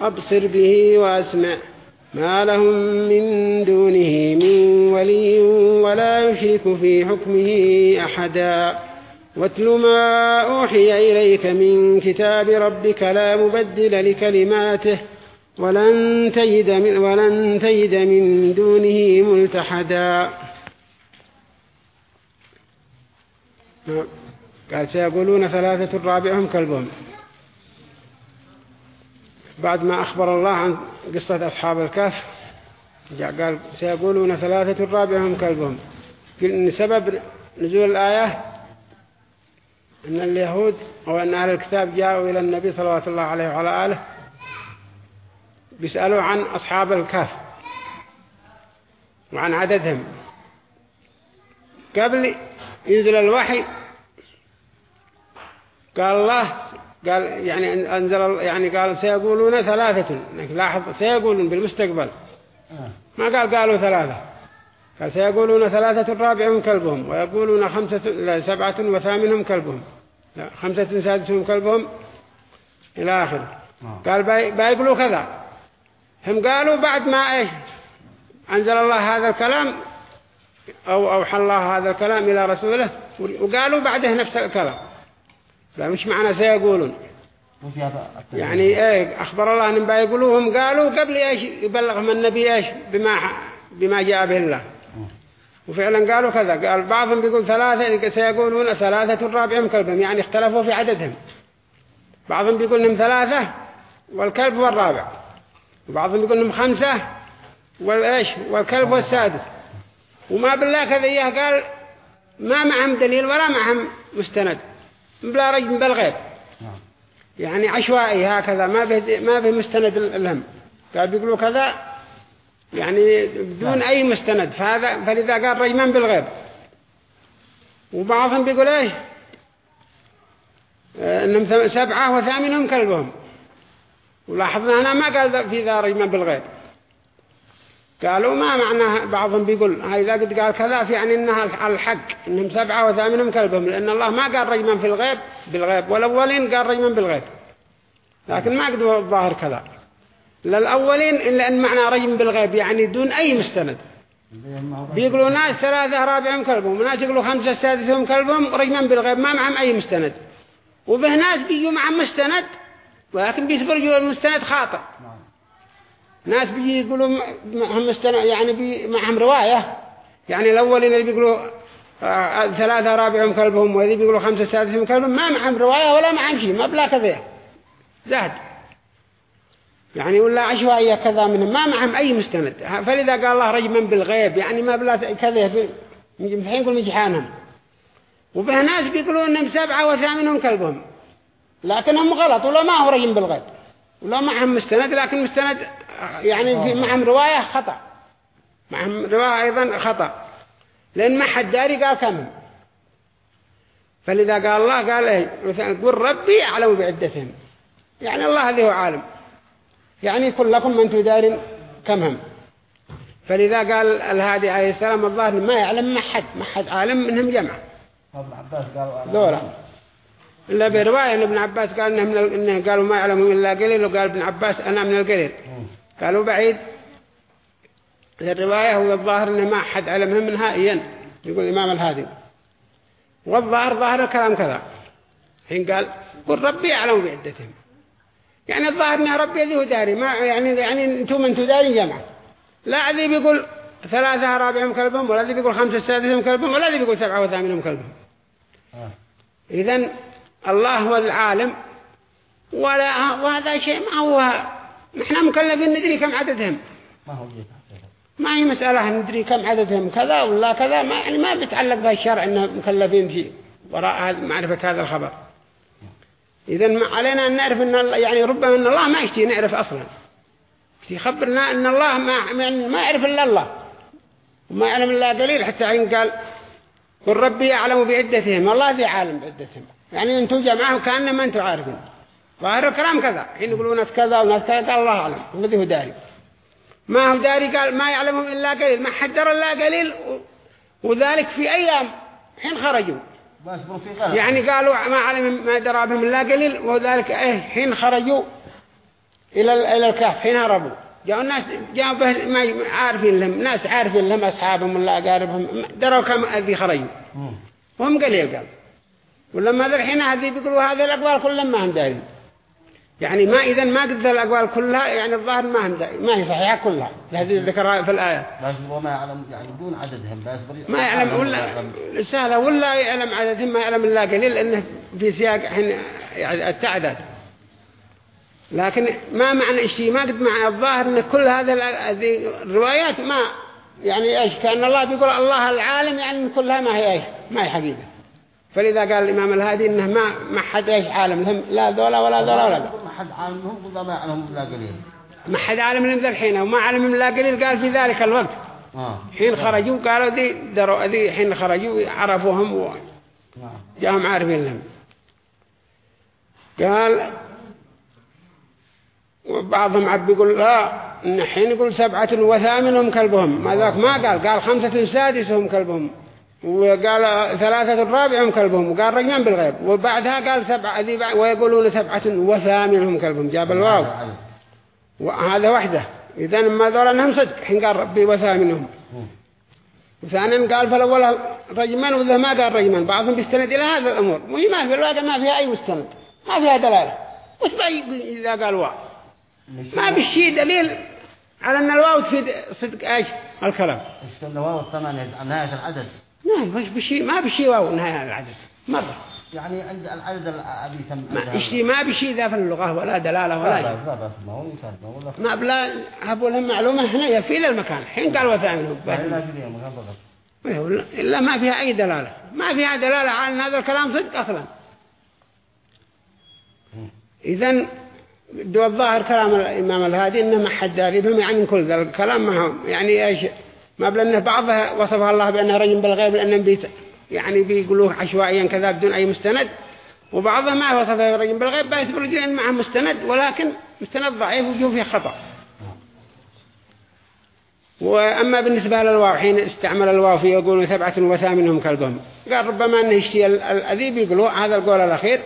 أبصر به وأسمع. ما لهم من دونه من ولي ولا يشرك في حكمه أحدا. واتل ما أوحي إليك من كتاب ربك لا مبدل لكلماته ولن تجد من, ولن تجد من دونه ملتحدا. قال سيقولون ثلاثة رابعهم كلبهم. بعد ما أخبر الله عن قصة أصحاب الكهف قال سيقولون ثلاثة رابعهم كلبهم. إن سبب نزول الآية أن اليهود أو أن أهل الكتاب جاءوا إلى النبي صلى الله عليه وعلى آله بيسألوا عن أصحاب الكهف وعن عددهم. قبل ينزل الوحي قال الله قال يعني أنزل يعني قال سيقولون ثلاثة. لاحظ سيقولون بالمستقبل. ما قال قالوا ثلاثة. قال سيقولون ثلاثة رابعهم كلبهم ويقولون خمسة سبعة وثامنهم كلبهم. خمسة سادسهم كلبهم. إلى آخر. قال بيقولوا كذا. هم قالوا بعد ما إيش أنزل الله هذا الكلام أو أوحى الله هذا الكلام إلى رسوله وقالوا بعده نفس الكلام. لا مش معنى سيقولون. يعني إيه أخبر الله أنهم بيقولوهم قالوا قبل إيش يبلغهم النبي إيش؟ بما بما جاء به الله. وفعلا قالوا كذا. قال بعضهم بيقول ثلاثة سيقولون ثلاثة رابعهم كلبهم يعني اختلفوا في عددهم. بعضهم بيقول إنهم ثلاثة والكلب هو الرابع وبعضهم بيقول إنهم خمسة والايش والكلب هو السادس وما بالله كذا قال ما معهم دليل ولا معهم مستند. بلا رجم بالغيب يعني عشوائي هكذا ما به ما به مستند لهم قال بيقولوا كذا يعني بدون أي مستند. فهذا فلذا قال رجمان بالغيب وبعضهم بيقول إيش؟ إنهم سبعة وثامنهم كلبهم. ولاحظنا هنا ما قال في ذا رجمان بالغيب قالوا ما معنى بعضهم بيقول إذا قد قال كذا في يعني إنها الحق إنهم سبعة وثامنهم كلبهم لأن الله ما قال رجما في الغيب بالغيب والأولين قال رجما بالغيب. لكن ما قد الظاهر كذا. للأولين إلا أن معنى رجم بالغيب يعني دون أي مستند. بيقولوا ناس ثلاثة رابعهم كلبهم وناس يقولوا خمسة سادسهم كلبهم رجما بالغيب ما معهم أي مستند. وبه ناس بيجوا معهم مستند ولكن بيسبرجوا المستند خاطئ. ناس بيجي يقولوا معهم مستند يعني بي معهم رواية. يعني الأولين اللي بيقولوا آه ثلاثة رابعهم كلبهم وهذي بيقولوا خمسة سادسهم كلبهم ما معهم رواية ولا معهم شيء ما بلا كذا. زهد. يعني ولا عشوائية كذا منهم ما معهم أي مستند. فلذا قال الله رجما بالغيب يعني ما بلا كذا الحين يقول مجحانهم وفيه ناس بيقولوا إنهم سبعة وثامنهم كلبهم. لكنهم غلط ولا ما هو رجم بالغيب. ولا معهم مستند لكن مستند يعني في معهم رواية خطأ. معهم رواية أيضا خطأ. لأن ما حد داري قال كم فلذا قال الله قال إيه؟ قل ربي أعلم بعدتهم. يعني الله هذه هو عالم. يعني كلكم من تدار كم هم. فلذا قال الهادي عليه السلام الظاهر ما يعلم ما حد ما حد عالم منهم جمع. ذولا إلا برواية أن ابن عباس قال إنه, من ال... إنه قالوا ما يعلمهم إلا قليل وقال ابن عباس أنا من القليل. قالوا بعيد. الرواية هو الظاهر إنه ما أحد علمهم نهائيا يقول الإمام الهادي. والظاهر ظاهر الكلام كذا. حين قال قل ربي أعلم بعدتهم. يعني الظاهر إنه ربي ذي داري ما يعني يعني أنتم أنتم داري جمع. لا ذي بيقول ثلاثة رابعهم كلبهم ولا ذي بيقول خمسة سادسهم كلبهم ولا ذي بيقول سبعة وثامنهم كلبهم. آه. إذن الله هو العالم ولا وهذا شيء ما هو نحن مكلفين ندري كم عددهم. ما هو ما هي مسألة ندري كم عددهم كذا ولا كذا ما يعني ما بيتعلق بهالشرع إنه مكلفين في وراء معرفة هذا الخبر. إذا ما علينا أن نعرف أن الله- يعني ربما أن الله ما يشتي نعرف أصلا. يخبرنا أن الله ما يعني ما يعرف إلا الله. وما يعلم إلا قليل حتى حين قال قل ربي يعلم بعدتهم. والله ذي عالم بعدتهم. يعني أنتم جمعه كأن ما أنتم عارفين. ظاهر الكلام كذا. حين يقولون ناس كذا وناس كذا قال الله أعلم. وذي هو داري. ما هو داري؟ قال ما يعلمهم إلا قليل. ما حدر إلا قليل وذلك في أيام حين خرجوا. يعني قالوا ما علم ما درى بهم إلا قليل وذلك إيه؟ حين خرجوا إلى إلى الكهف حين هربوا. جاءوا الناس جاءوا به ما عارفين لهم ناس عارفين لهم أصحابهم ولا أقاربهم دروا كم الذي خرجوا. وهم قليل قال. ولما ذا الحين هذه بيقولوا هذه الأقوال كلها ما هم دارين. يعني ما إذا ما قد الأقوال كلها يعني الظاهر ما هم ما هي صحيحة كلها هذه ذكرها في الآية. بس برو ما يعلم يعني بدون عددهم بس ما يعلم ولا سهلة ولا يعلم عددهم ما يعلم إلا قليل لأنه في سياق حين يعني التعداد. لكن ما معنى الشيء ما قد مع الظاهر أن كل هذه الروايات ما يعني إيش؟ كأن الله بيقول الله العالم يعني كلها ما هي إيش؟ ما هي حقيقة. فلذا قال الإمام الهادي إنه ما ما حد إيش عالم لهم لا ذولا ولا ذولا ولا ذولا. ما حد عالمهم قل ما يعلمهم إلا قليل. ما حد عالم لهم ذا الحين وما علم إلا قليل قال في ذلك الوقت. آه. حين خرجوا قالوا ذي دروا ذي حين خرجوا عرفوهم و... نعم جاءهم عارفين لهم. قال وبعضهم عب يقول لا إن حين يقول سبعة وثامنهم كلبهم. ما ذاك ما قال قال خمسة سادسهم كلبهم. وقال ثلاثة رابعهم كلبهم وقال رجما بالغيب. وبعدها قال سبعة ذي ويقولون سبعة وثامنهم كلبهم جاب الواو. وهذا وحده. إذا ما ذول أنهم صدق حين قال ربي وثامنهم. وثانيا قال فالأول رجما وذا ما قال رجما بعضهم بيستند إلى هذا الأمور. وهي ما في الواقع ما فيها أي مستند ما فيها دلالة. وش إذا قال واو؟ ما بالشيء دليل على أن الواو تفيد صدق إيش؟ الكلام. استنى واو الثمانية عن نهاية العدد. ما وش بالشيء ما بالشيء واو نهاية العدد. مرة. يعني عند العدد الأبي تم ما الشيء ما بالشيء ذا في اللغة ولا دلالة ولا لا ما بلا هبوا لهم معلومة هنا يفيد المكان. حين قال وثامنهم إيه، إلا ما فيها أي دلالة. ما فيها دلالة على أن هذا الكلام صدق أصلا. إذن دو الظاهر كلام الإمام الهادي إنه ما حد داري بهم يعني كل ذا الكلام ما هو يعني إيش ما بلنه بعضها وصفها الله بأنه رجم بالغيب لأنه بيت يعني بيقولوه عشوائيا كذا بدون أي مستند. وبعضها ما وصفه رجم بالغيب بس برجل معه مستند ولكن مستند ضعيف وجوه فيه خطأ. وأما بالنسبة للواو حين استعمل الواو في يقولون سبعة وثامنهم كلبهم قال ربما أنه يشتي الأذيب يقولوا هذا القول الأخير.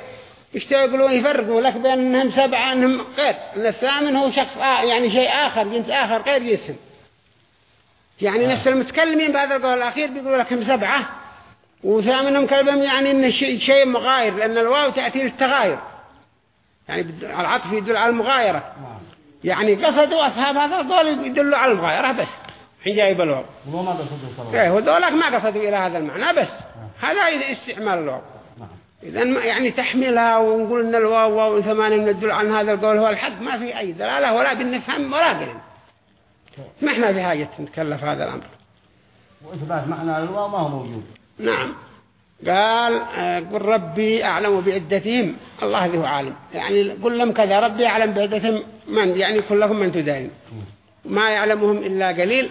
يشتي يقولوا يفرقوا لك بين أنهم سبعة أنهم غير. أن الثامن هو شخص يعني شيء آخر جنس آخر غير جسم. يعني نفس المتكلمين بهذا القول الأخير بيقولوا لكم سبعة وثامنهم كلبهم يعني أنه شيء شيء مغاير لأن الواو تأتي للتغاير. يعني العطف يدل على المغايرة. يعني قصدوا أصحاب هذا القول يدلوا على المغايرة بس. حين جايب الواو. هو ما قصده صلى الله عليه إيه وذولك ما قصدوا إلى هذا المعنى بس. هذا استعمال الواو. نعم. إذا يعني تحملها ونقول إن الواو واو ثمانية ندل عن هذا القول هو الحق ما في أي دلالة ولا بنفهم ولا قلن ما إحنا في حاجة نتكلف هذا الأمر. وإثبات معنى الواو ما هو موجود. نعم. قال آه، قل ربي أعلم بعدتهم. الله ذو عالم. يعني قل لهم كذا ربي أعلم بعدتهم من؟ يعني كلكم من تدين ما يعلمهم إلا قليل.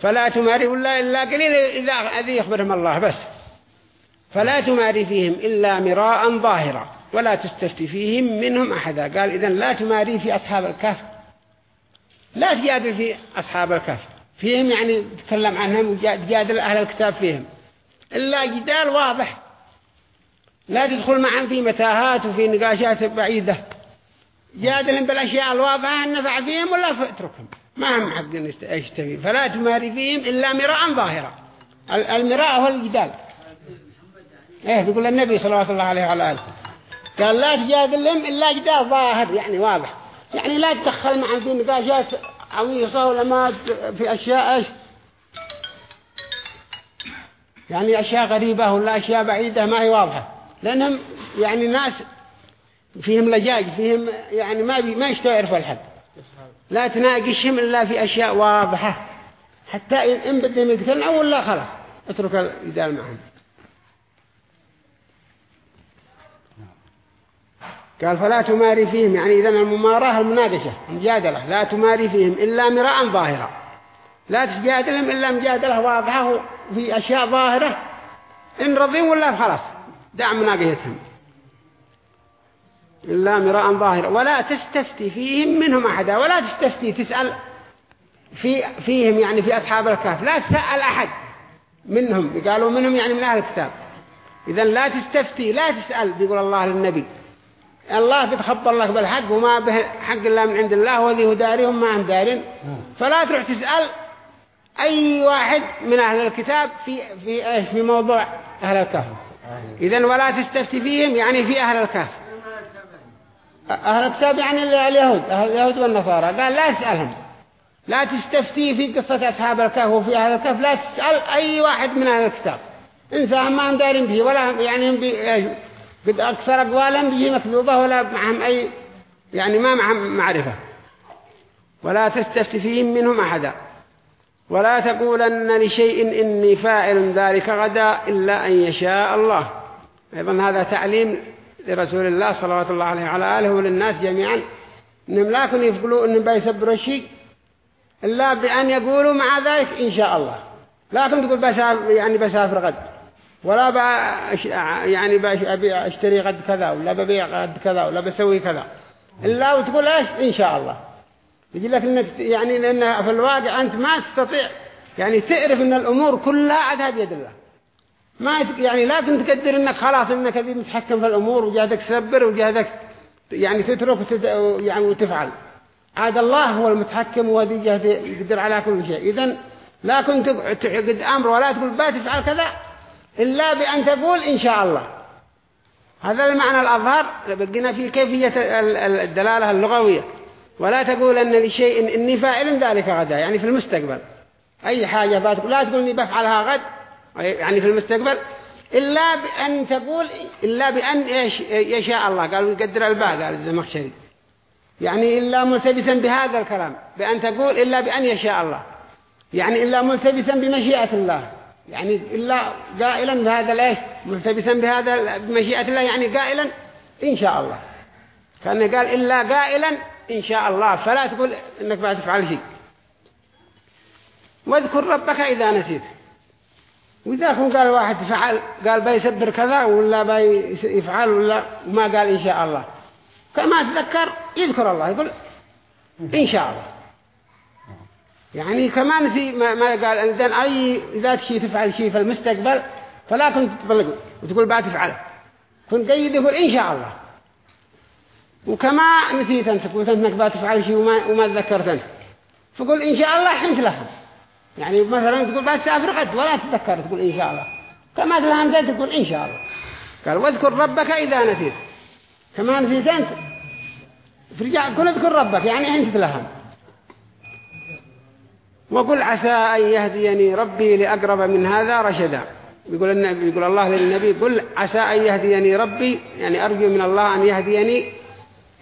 فلا تماري ولا إلا قليل إذا أذي يخبرهم الله بس. فلا تماري فيهم إلا مراء ظاهرا ولا تستفتي فيهم منهم أحدا. قال إذن لا تماري في أصحاب الكهف. لا تجادل في أصحاب الكهف. فيهم يعني تتكلم عنهم وتجادل أهل الكتاب فيهم. إلا جدال واضح. لا تدخل معهم في متاهات وفي نقاشات بعيدة. جادلهم بالأشياء الواضحة النفع فيهم ولا اتركهم ما هم حق يشتفي فلا تماري فيهم إلا مراء ظاهرا المراء هو الجدال. إيه بيقول النبي صلى الله عليه وعلى آله. قال لا تجادلهم إلا جدال ظاهر يعني واضح. يعني لا تدخل في نقاشات عويصة ولا ما في أشياء إيش؟ يعني أشياء غريبة ولا أشياء بعيدة ما هي واضحة. لأنهم يعني ناس فيهم لجاج فيهم يعني ما بي ما يشتعرفوا الحد. لا تناقشهم إلا في أشياء واضحة. حتى إن بدهم يتكلموا ولا خلاص اترك الجدال معهم. قال فلا تماري فيهم. يعني إذا المماراة المناقشة المجادلة لا تماري فيهم إلا مراء ظاهرة. لا تجادلهم إلا مجادلة واضحة في أشياء ظاهرة. إن رضيوا ولا خلاص دع مناقشتهم. إلا مراء ظاهرة. ولا تستفتي فيهم منهم أحدا. ولا تستفتي تسأل في فيهم يعني في أصحاب الكهف. لا تسأل أحد منهم. قالوا منهم يعني من أهل الكتاب. إذا لا تستفتي لا تسأل. بيقول الله للنبي الله بتخبر لك بالحق وما به حق الله من عند الله وذي دارهم ما هم دارين. فلا تروح تسأل أي واحد من أهل الكتاب في في في موضوع أهل الكهف. إذا ولا تستفتي فيهم يعني في أهل الكهف. أهل الكتاب يعني اليهود أهل اليهود والنصارى. قال لا تسألهم. لا تستفتي في قصة أصحاب الكهف وفي أهل الكهف. لا تسأل أي واحد من أهل الكتاب. إنسان ما هم دارين به ولا يعني هم قد أكثر أقوالهم به مكذوبة ولا معهم أي يعني ما معهم معرفة. ولا تستفتي فيهم منهم أحدا. ولا تقولن لشيء إني فاعل ذلك غدا إلا أن يشاء الله. أيضا هذا تعليم لرسول الله صلى الله عليه وعلى آله وللناس جميعا. إنهم لا كانوا يقولوا إنهم بيسبروا الشيء إلا بأن يقولوا مع ذلك إن شاء الله. لا كنت تقول بسافر يعني بسافر غد. ولا يعني بأبيع أشتري غد كذا ولا ببيع غد كذا ولا بسوي كذا. إلا وتقول إيش؟ إن شاء الله. يجي لك إنك يعني لأن في الواقع أنت ما تستطيع. يعني تعرف إن الأمور كلها عدها بيد الله. ما يعني لا تقدر إنك خلاص إنك ذي متحكم في الأمور وجهدك تسبر وجهدك يعني تترك. يعني وتفعل. عاد الله هو المتحكم وذي جهد يقدر على كل شيء. إذن لا كنت تعقد أمر ولا تقول با تفعل كذا. إلا بأن تقول إن شاء الله. هذا المعنى الأظهر بقينا في كيفية الدلالة اللغوية. ولا تقول أن لشيء إني فاعل ذلك غدا يعني في المستقبل. أي حاجة لا تقول إني بفعلها غد يعني في المستقبل. إلا بأن تقول إلا بأن يشاء الله. قالوا يقدر الباء قال الزمخشري. يعني إلا ملتبسا بهذا الكلام. بأن تقول إلا بأن يشاء الله. يعني إلا ملتبسا بمشيئة الله. يعني إلا قائلا بهذا ليش ملتبسا بهذا بمشيئة الله يعني قائلا إن شاء الله. كان قال إلا قائلا إن شاء الله. فلا تقول إنك بعد تفعل شيء. واذكر ربك إذا نسيت. وإذا كن قال واحد فعل قال بيسبر كذا ولا بيفعل ولا ما قال إن شاء الله. كما تذكر يذكر الله. يقول إن شاء الله. يعني كمان في ما, ما قال إذن أي إذا شيء تفعل شيء في المستقبل فلا كنت تبلغ وتقول بعد تفعله. كنت قيد يقول إن شاء الله. وكما نسيت أنت قلت أنك بعد تفعل شيء وما, وما تذكرت أنت. فقل إن شاء الله حنت لها يعني مثلا تقول بعد سافر غد ولا تذكر تقول إن شاء الله. كما تفهم تقول إن شاء الله. قال واذكر ربك إذا نسيت. كما نسيت أنت. فرجع قل اذكر ربك يعني أنت تلهم وقل عسى أن يهديني ربي لأقرب من هذا رشدا. يقول, النبي يقول الله للنبي قل عسى أن يهديني ربي يعني أرجو من الله أن يهديني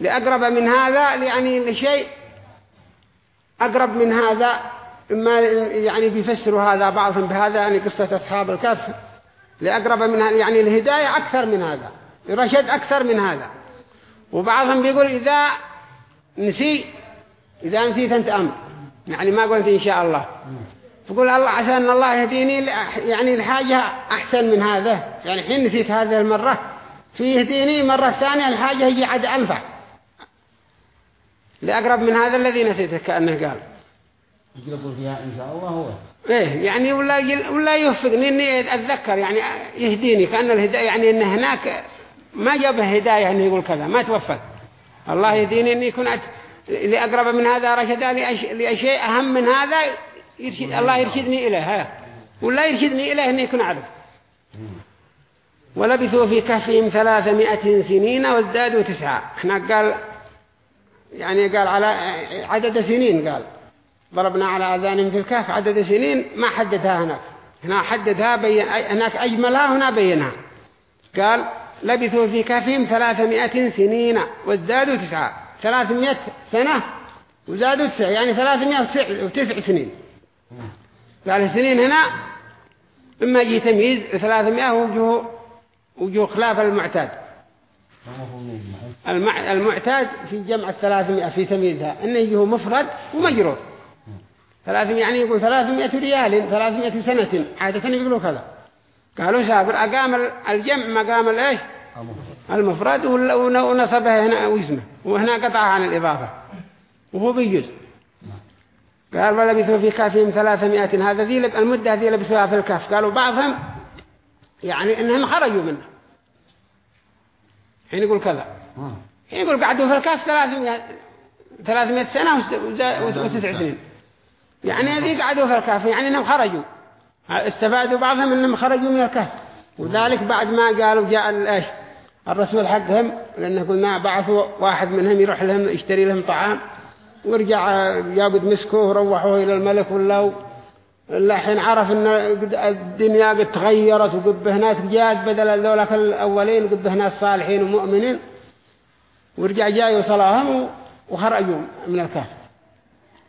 لأقرب من هذا يعني لشيء أقرب من هذا إما يعني بيفسروا هذا بعضهم بهذا يعني قصة أصحاب الكهف. لأقرب من هذا يعني الهداية أكثر من هذا الرشد أكثر من هذا. وبعضهم بيقول إذا نسي إذا نسيت أنت أمر. يعني ما قلت إن شاء الله. فقول الله عسى أن الله يهديني يعني الحاجة أحسن من هذا. يعني حين نسيت هذه المرة في يهديني مرة ثانية الحاجة هي عد أنفع. لأقرب من هذا الذي نسيته كأنه قال. يقول فيها إن شاء الله هو. إيه يعني ولا ولا يوفقني إني أتذكر يعني يهديني كأن الهداية يعني إن هناك ما جاب هداية إنه يقول كذا ما توفق. الله يهديني إني يكون أت... لاقرب من هذا رشدا لأش... لأشياء أهم من هذا يرشد الله يرشدني إليه ها. ولا يرشدني إليه اني يكون اعرف ولبثوا في كهفهم ثلاثمائة سنين وازدادوا تسعة. إحنا قال يعني قال على عدد سنين قال. ضربنا على أذانهم في الكهف عدد سنين ما حددها هناك. هنا حددها بين هناك أجملها هنا بينها. قال لبثوا في كهفهم ثلاثمائة سنين وازدادوا تسعة. ثلاثمائة سنة وزادوا تسعة يعني ثلاثمائة وتسع- وتسع سنين. قال السنين هنا إما يجي تمييز ثلاثمائة وجوه وجوه خلاف المعتاد. المعتاد في جمع الثلاثمائة في تمييزها إنه يجيه مفرد ومجرور. ثلاثمائة يعني يقول ثلاثمائة ريال ثلاثمائة سنة عادة يقولوا كذا. قالوا سابر أقام ال- الجمع مقام الإيش المفرد وال- ون- ونصبه هنا واسمه وهنا قطعه عن الإضافة. وهو بيجوز قال ولبثوا في كافهم ثلاثمائة. هذا ذي لب- المدة ذي لبثوها في الكهف. قالوا بعضهم يعني إنهم خرجوا منه. حين يقول كذا. حين يقول قعدوا في الكهف 300 300 سنة وتسع سنين. يعني هذه قعدوا في الكهف يعني إنهم خرجوا. استفادوا بعضهم إنهم خرجوا من الكهف. وذلك بعد ما قالوا جاء الايش الرسول حقهم لأنه قلنا بعثوا واحد منهم يروح لهم يشتري لهم طعام ورجع ياقد مسكوه وروحوه إلى الملك ولا إلا حين عرف إن الدنيا قد تغيرت وقد به ناس جات بدل ذولك الأولين قد به ناس صالحين ومؤمنين. ورجع جاي وصلاهم وخرجوا من الكهف.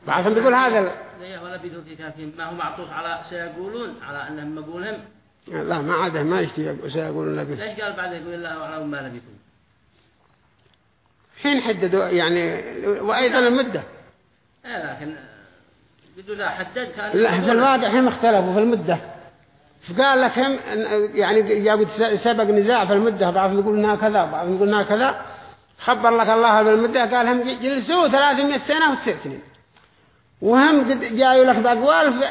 بعضهم بيقول هذا ال- زي ولبثوا في كهفهم. ما هو معطوف على سيقولون على أنهم مقولهم لا ما عاده ما يشتي سيقول النبي. ليش قال بعد يقول الله أعلم ما لبثوا حين حددوا يعني وأيضا المدة. إيه لكن بدون لا حدد كان لا في. الواقع هم اختلفوا في المدة. فقال لك هم يعني جابوا سبق نزاع في المدة بعضهم يقول إنها كذا بعضهم يقول إنها كذا. خبر لك الله بالمده قال هم جلسوا 300 سنة وتسع سنين. وهم جايوا لك بأقوال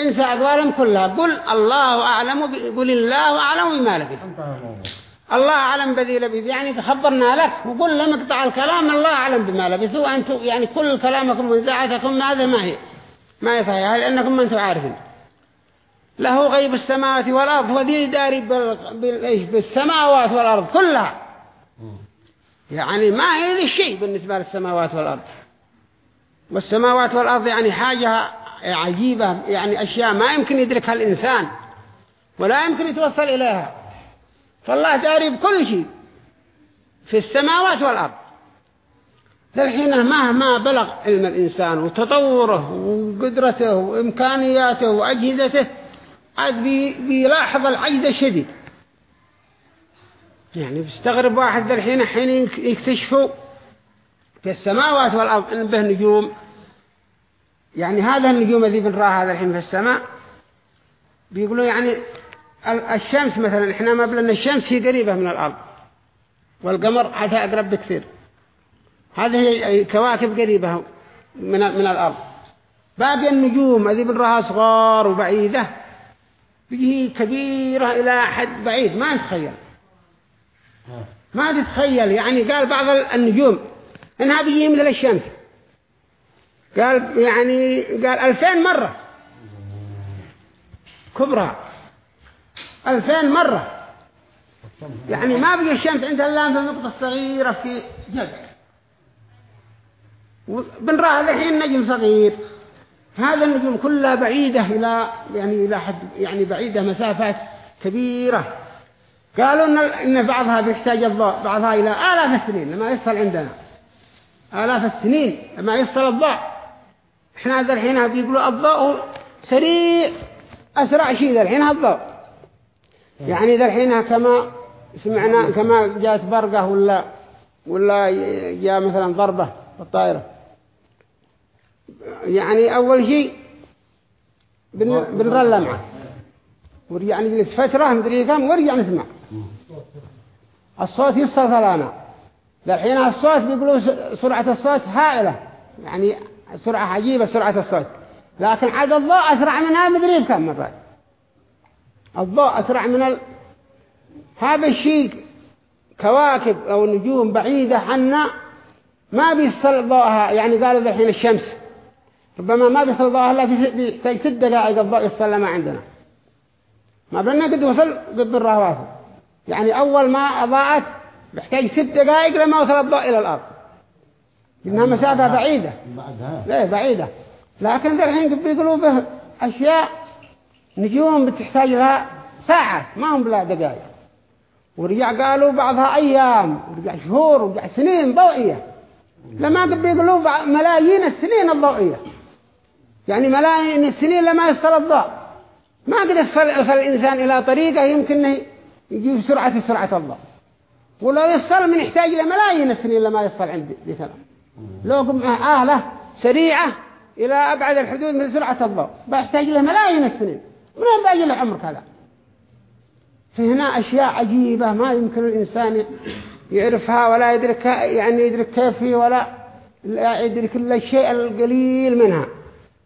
انسى أقوالهم كلها. قل الله أعلم قل الله أعلم بما لبث. الله أعلم بذي لبث. يعني خبرنا لك وقل لم اقطع الكلام الله أعلم بما لبث. وأنتم يعني كل كلامكم ونزاعتكم هذا ما هي؟ ما يفعلها لأنكم ما أنتم عارفين؟ له غيب السماوات والأرض وذي داري؟ بالسماوات والأرض كلها. يعني ما هي ذي الشيء بالنسبة للسماوات والأرض. والسماوات والأرض يعني حاجة عجيبة يعني أشياء ما يمكن يدركها الإنسان ولا يمكن يتوصل إليها. فالله داري بكل شيء في السماوات والأرض. للحين مهما بلغ علم الإنسان وتطوره وقدرته وإمكانياته وأجهزته عاد بي بيلاحظ العجز الشديد. يعني بيستغرب واحد الحين حين يكتشفوا في السماوات والأرض إن به نجوم يعني هذا النجوم الذي بنراها هذا الحين في السماء بيقولوا يعني ال- الشمس مثلا إحنا ما بلنا الشمس هي قريبة من الأرض والقمر عادها أقرب بكثير. هذه كواكب قريبة من من الأرض. باقي النجوم هذه بنراها صغار وبعيدة بيجي كبيرة إلى حد بعيد ما نتخيل. ما تتخيل يعني قال بعض النجوم انها بيجي مثل الشمس. قال يعني قال ألفين مرة. كبرى. ألفين مرة. يعني ما بقي الشمس عندها إلا مثل النقطة الصغيرة في جزء بنراه الحين نجم صغير. هذا النجوم كلها بعيدة إلى يعني إلى حد يعني بعيدة مسافات كبيرة. قالوا إن إن بعضها بيحتاج الضوء بعضها إلى آلاف السنين لما يصل عندنا. آلاف السنين لما يصل الضوء. إحنا هذا الحين بيقولوا الضوء سريع أسرع شيء ذا الحين الضوء يعني ذا الحين كما سمعنا كما جاءت برقة ولا ولا جاء مثلا ضربة بالطائرة يعني أول شيء بن بنرى اللمعة ورجع نجلس فترة مدري كم ورجع نسمع. الصوت يصل ثلانا. الحين الصوت بيقولوا سرعة الصوت هائلة. يعني سرعة عجيبة سرعة الصوت. لكن عاد الضوء أسرع منها مدري بكم مرة. الضوء أسرع من ال... هذا الشيء كواكب أو نجوم بعيدة عنا ما بيصل ضوءها. يعني قالوا ذا الشمس. ربما ما بيصل ضوءها إلا في ست- دقائق الضوء يصل ما عندنا. ما بدنا قد وصل قبل الرهوات يعني أول ما أضاءت بيحتاج ست دقائق لما وصل الضوء إلى الأرض. إنها مسافة بعيدة. بعدها. ليه بعيدة. لكن الحين بيقولوا به أشياء نجوم بتحتاج لها ساعة ما هم بلا دقائق ورجع قالوا بعضها أيام ورجع شهور ورجع سنين ضوئية. لما قد بيقولوا ملايين السنين الضوئية. يعني ملايين السنين لما يصل الضوء. ما قد يصل, الإنسان إلى طريقة يمكن إنه يجيب سرعة سرعة الضوء. ولو يصل من يحتاج لملايين السنين لما يصل عند ذي كلام لو قم آلة سريعة إلى أبعد الحدود من سرعة الضوء. بيحتاج له ملايين السنين. من باقي له عمر كذا فهنا أشياء عجيبة ما يمكن الإنسان يعرفها ولا يدركها يعني يدرك كيف ولا لا يدرك إلا الشيء القليل منها.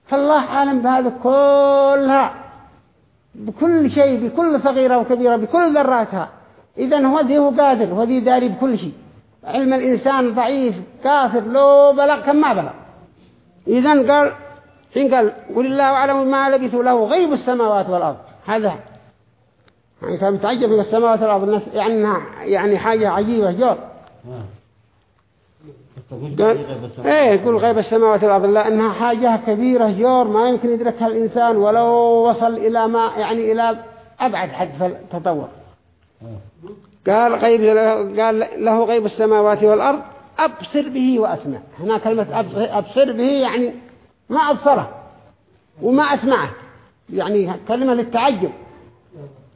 فالله عالم بهذا كلها. بكل شيء بكل صغيرة وكبيرة بكل ذراتها. إذا هو ذي هو قادر هو ذي داري بكل شيء. علم الإنسان ضعيف كافر لو بلغ كم ما بلغ. إذا قال حين قال قل الله أعلم ما لبثوا له غيب السماوات والأرض. هذا. يعني كان متعجب من السماوات والأرض الناس يعني يعني حاجة عجيبة جور. قال إيه يقول غيب السماوات والأرض لا إنها حاجة كبيرة جور ما يمكن يدركها الإنسان ولو وصل إلى ما يعني إلى أبعد حد في التطور. قال غيب قال له غيب السماوات والأرض أبصر به وأسمع. هنا كلمة أبصر- به يعني ما أبصره وما أسمعه. يعني كلمة للتعجب.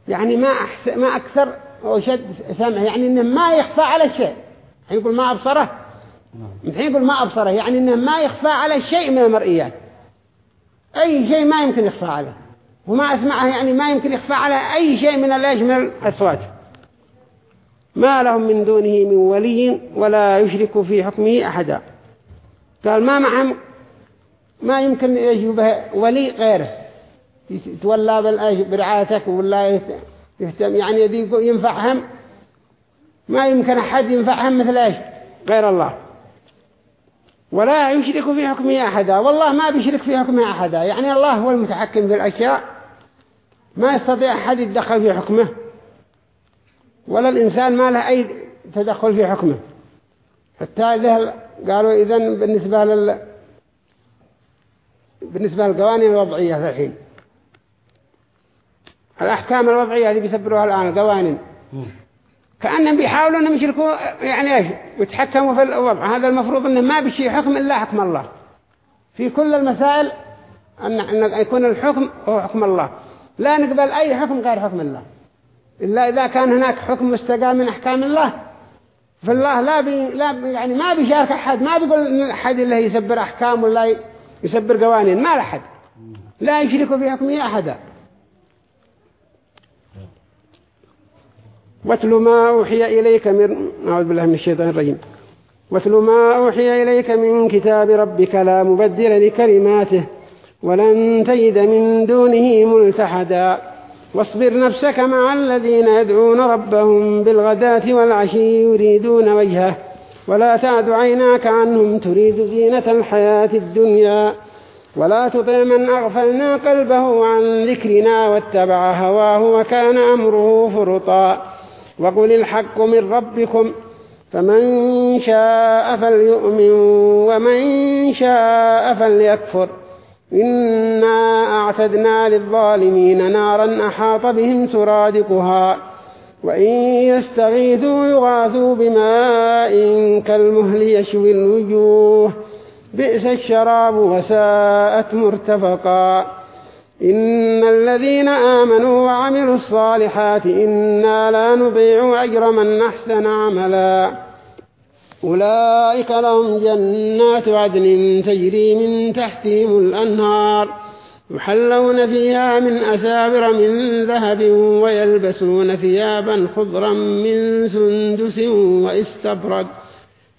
يعني ما ما أكثر وشد سمع يعني إنه ما يخفى على الشيء الحين يقول ما أبصره؟ الحين يقول ما أبصره. يعني إنه ما يخفى على شيء من المرئيات. أي شيء ما يمكن يخفى عليه. وما أسمعه يعني ما يمكن يخفى على أي شيء من من الأصوات. ما لهم من دونه من ولي ولا يشرك في حكمه أحدا. قال ما معهم؟ ما يمكن يجيبه ولي غيره. يتولى برعايتك ولا يهت- يهتم. يعني ينفعهم. ما يمكن أحد ينفعهم مثل إيش؟ غير الله. ولا يشرك في حكمه أحدا. والله ما بيشرك في حكمه أحدا. يعني الله هو المتحكم في الأشياء. ما يستطيع أحد يتدخل في حكمه. ولا الإنسان ما له أي تدخل في حكمه. حتى إذا قالوا إذن بالنسبة لل بالنسبة للقوانين الوضعية الحين. الأحكام الوضعية اللي بيسبروها الآن القوانين. كأنهم بيحاولوا أنهم يشركوا يعني إيش؟ يتحكموا في الوضع. هذا المفروض أنه ما بشي حكم إلا حكم الله. في كل المسائل أن, أن يكون الحكم هو حكم الله. لا نقبل أي حكم غير حكم الله. إلا إذا كان هناك حكم مستقى من أحكام الله. فالله لا بي لا بي يعني ما بيشارك أحد ما بيقول إن أحد اللي يسبر أحكام ولا يسبر قوانين ما لحد لا يشرك في حكمه أحدا واتل ما أوحي إليك من أعوذ بالله من الشيطان الرجيم. واتل ما أوحي إليك من كتاب ربك لا مبدل لكلماته ولن تجد من دونه ملتحدا. واصبر نفسك مع الذين يدعون ربهم بالغداة والعشي يريدون وجهه ولا تعد عيناك عنهم تريد زينة الحياة الدنيا. ولا تطع من أغفلنا قلبه عن ذكرنا واتبع هواه وكان أمره فرطا. وقل الحق من ربكم فمن شاء فليؤمن ومن شاء فليكفر. إنا أعتدنا للظالمين نارا أحاط بهم سرادقها وإن يستغيثوا يغاثوا بماء كالمهل يشوي الوجوه بئس الشراب وساءت مرتفقا إن الذين آمنوا وعملوا الصالحات إنا لا نضيع أجر من أحسن عملا أولئك لهم جنات عدن تجري من تحتهم الأنهار يحلون فيها من أساور من ذهب ويلبسون ثيابا خضرا من سندس وإستبرد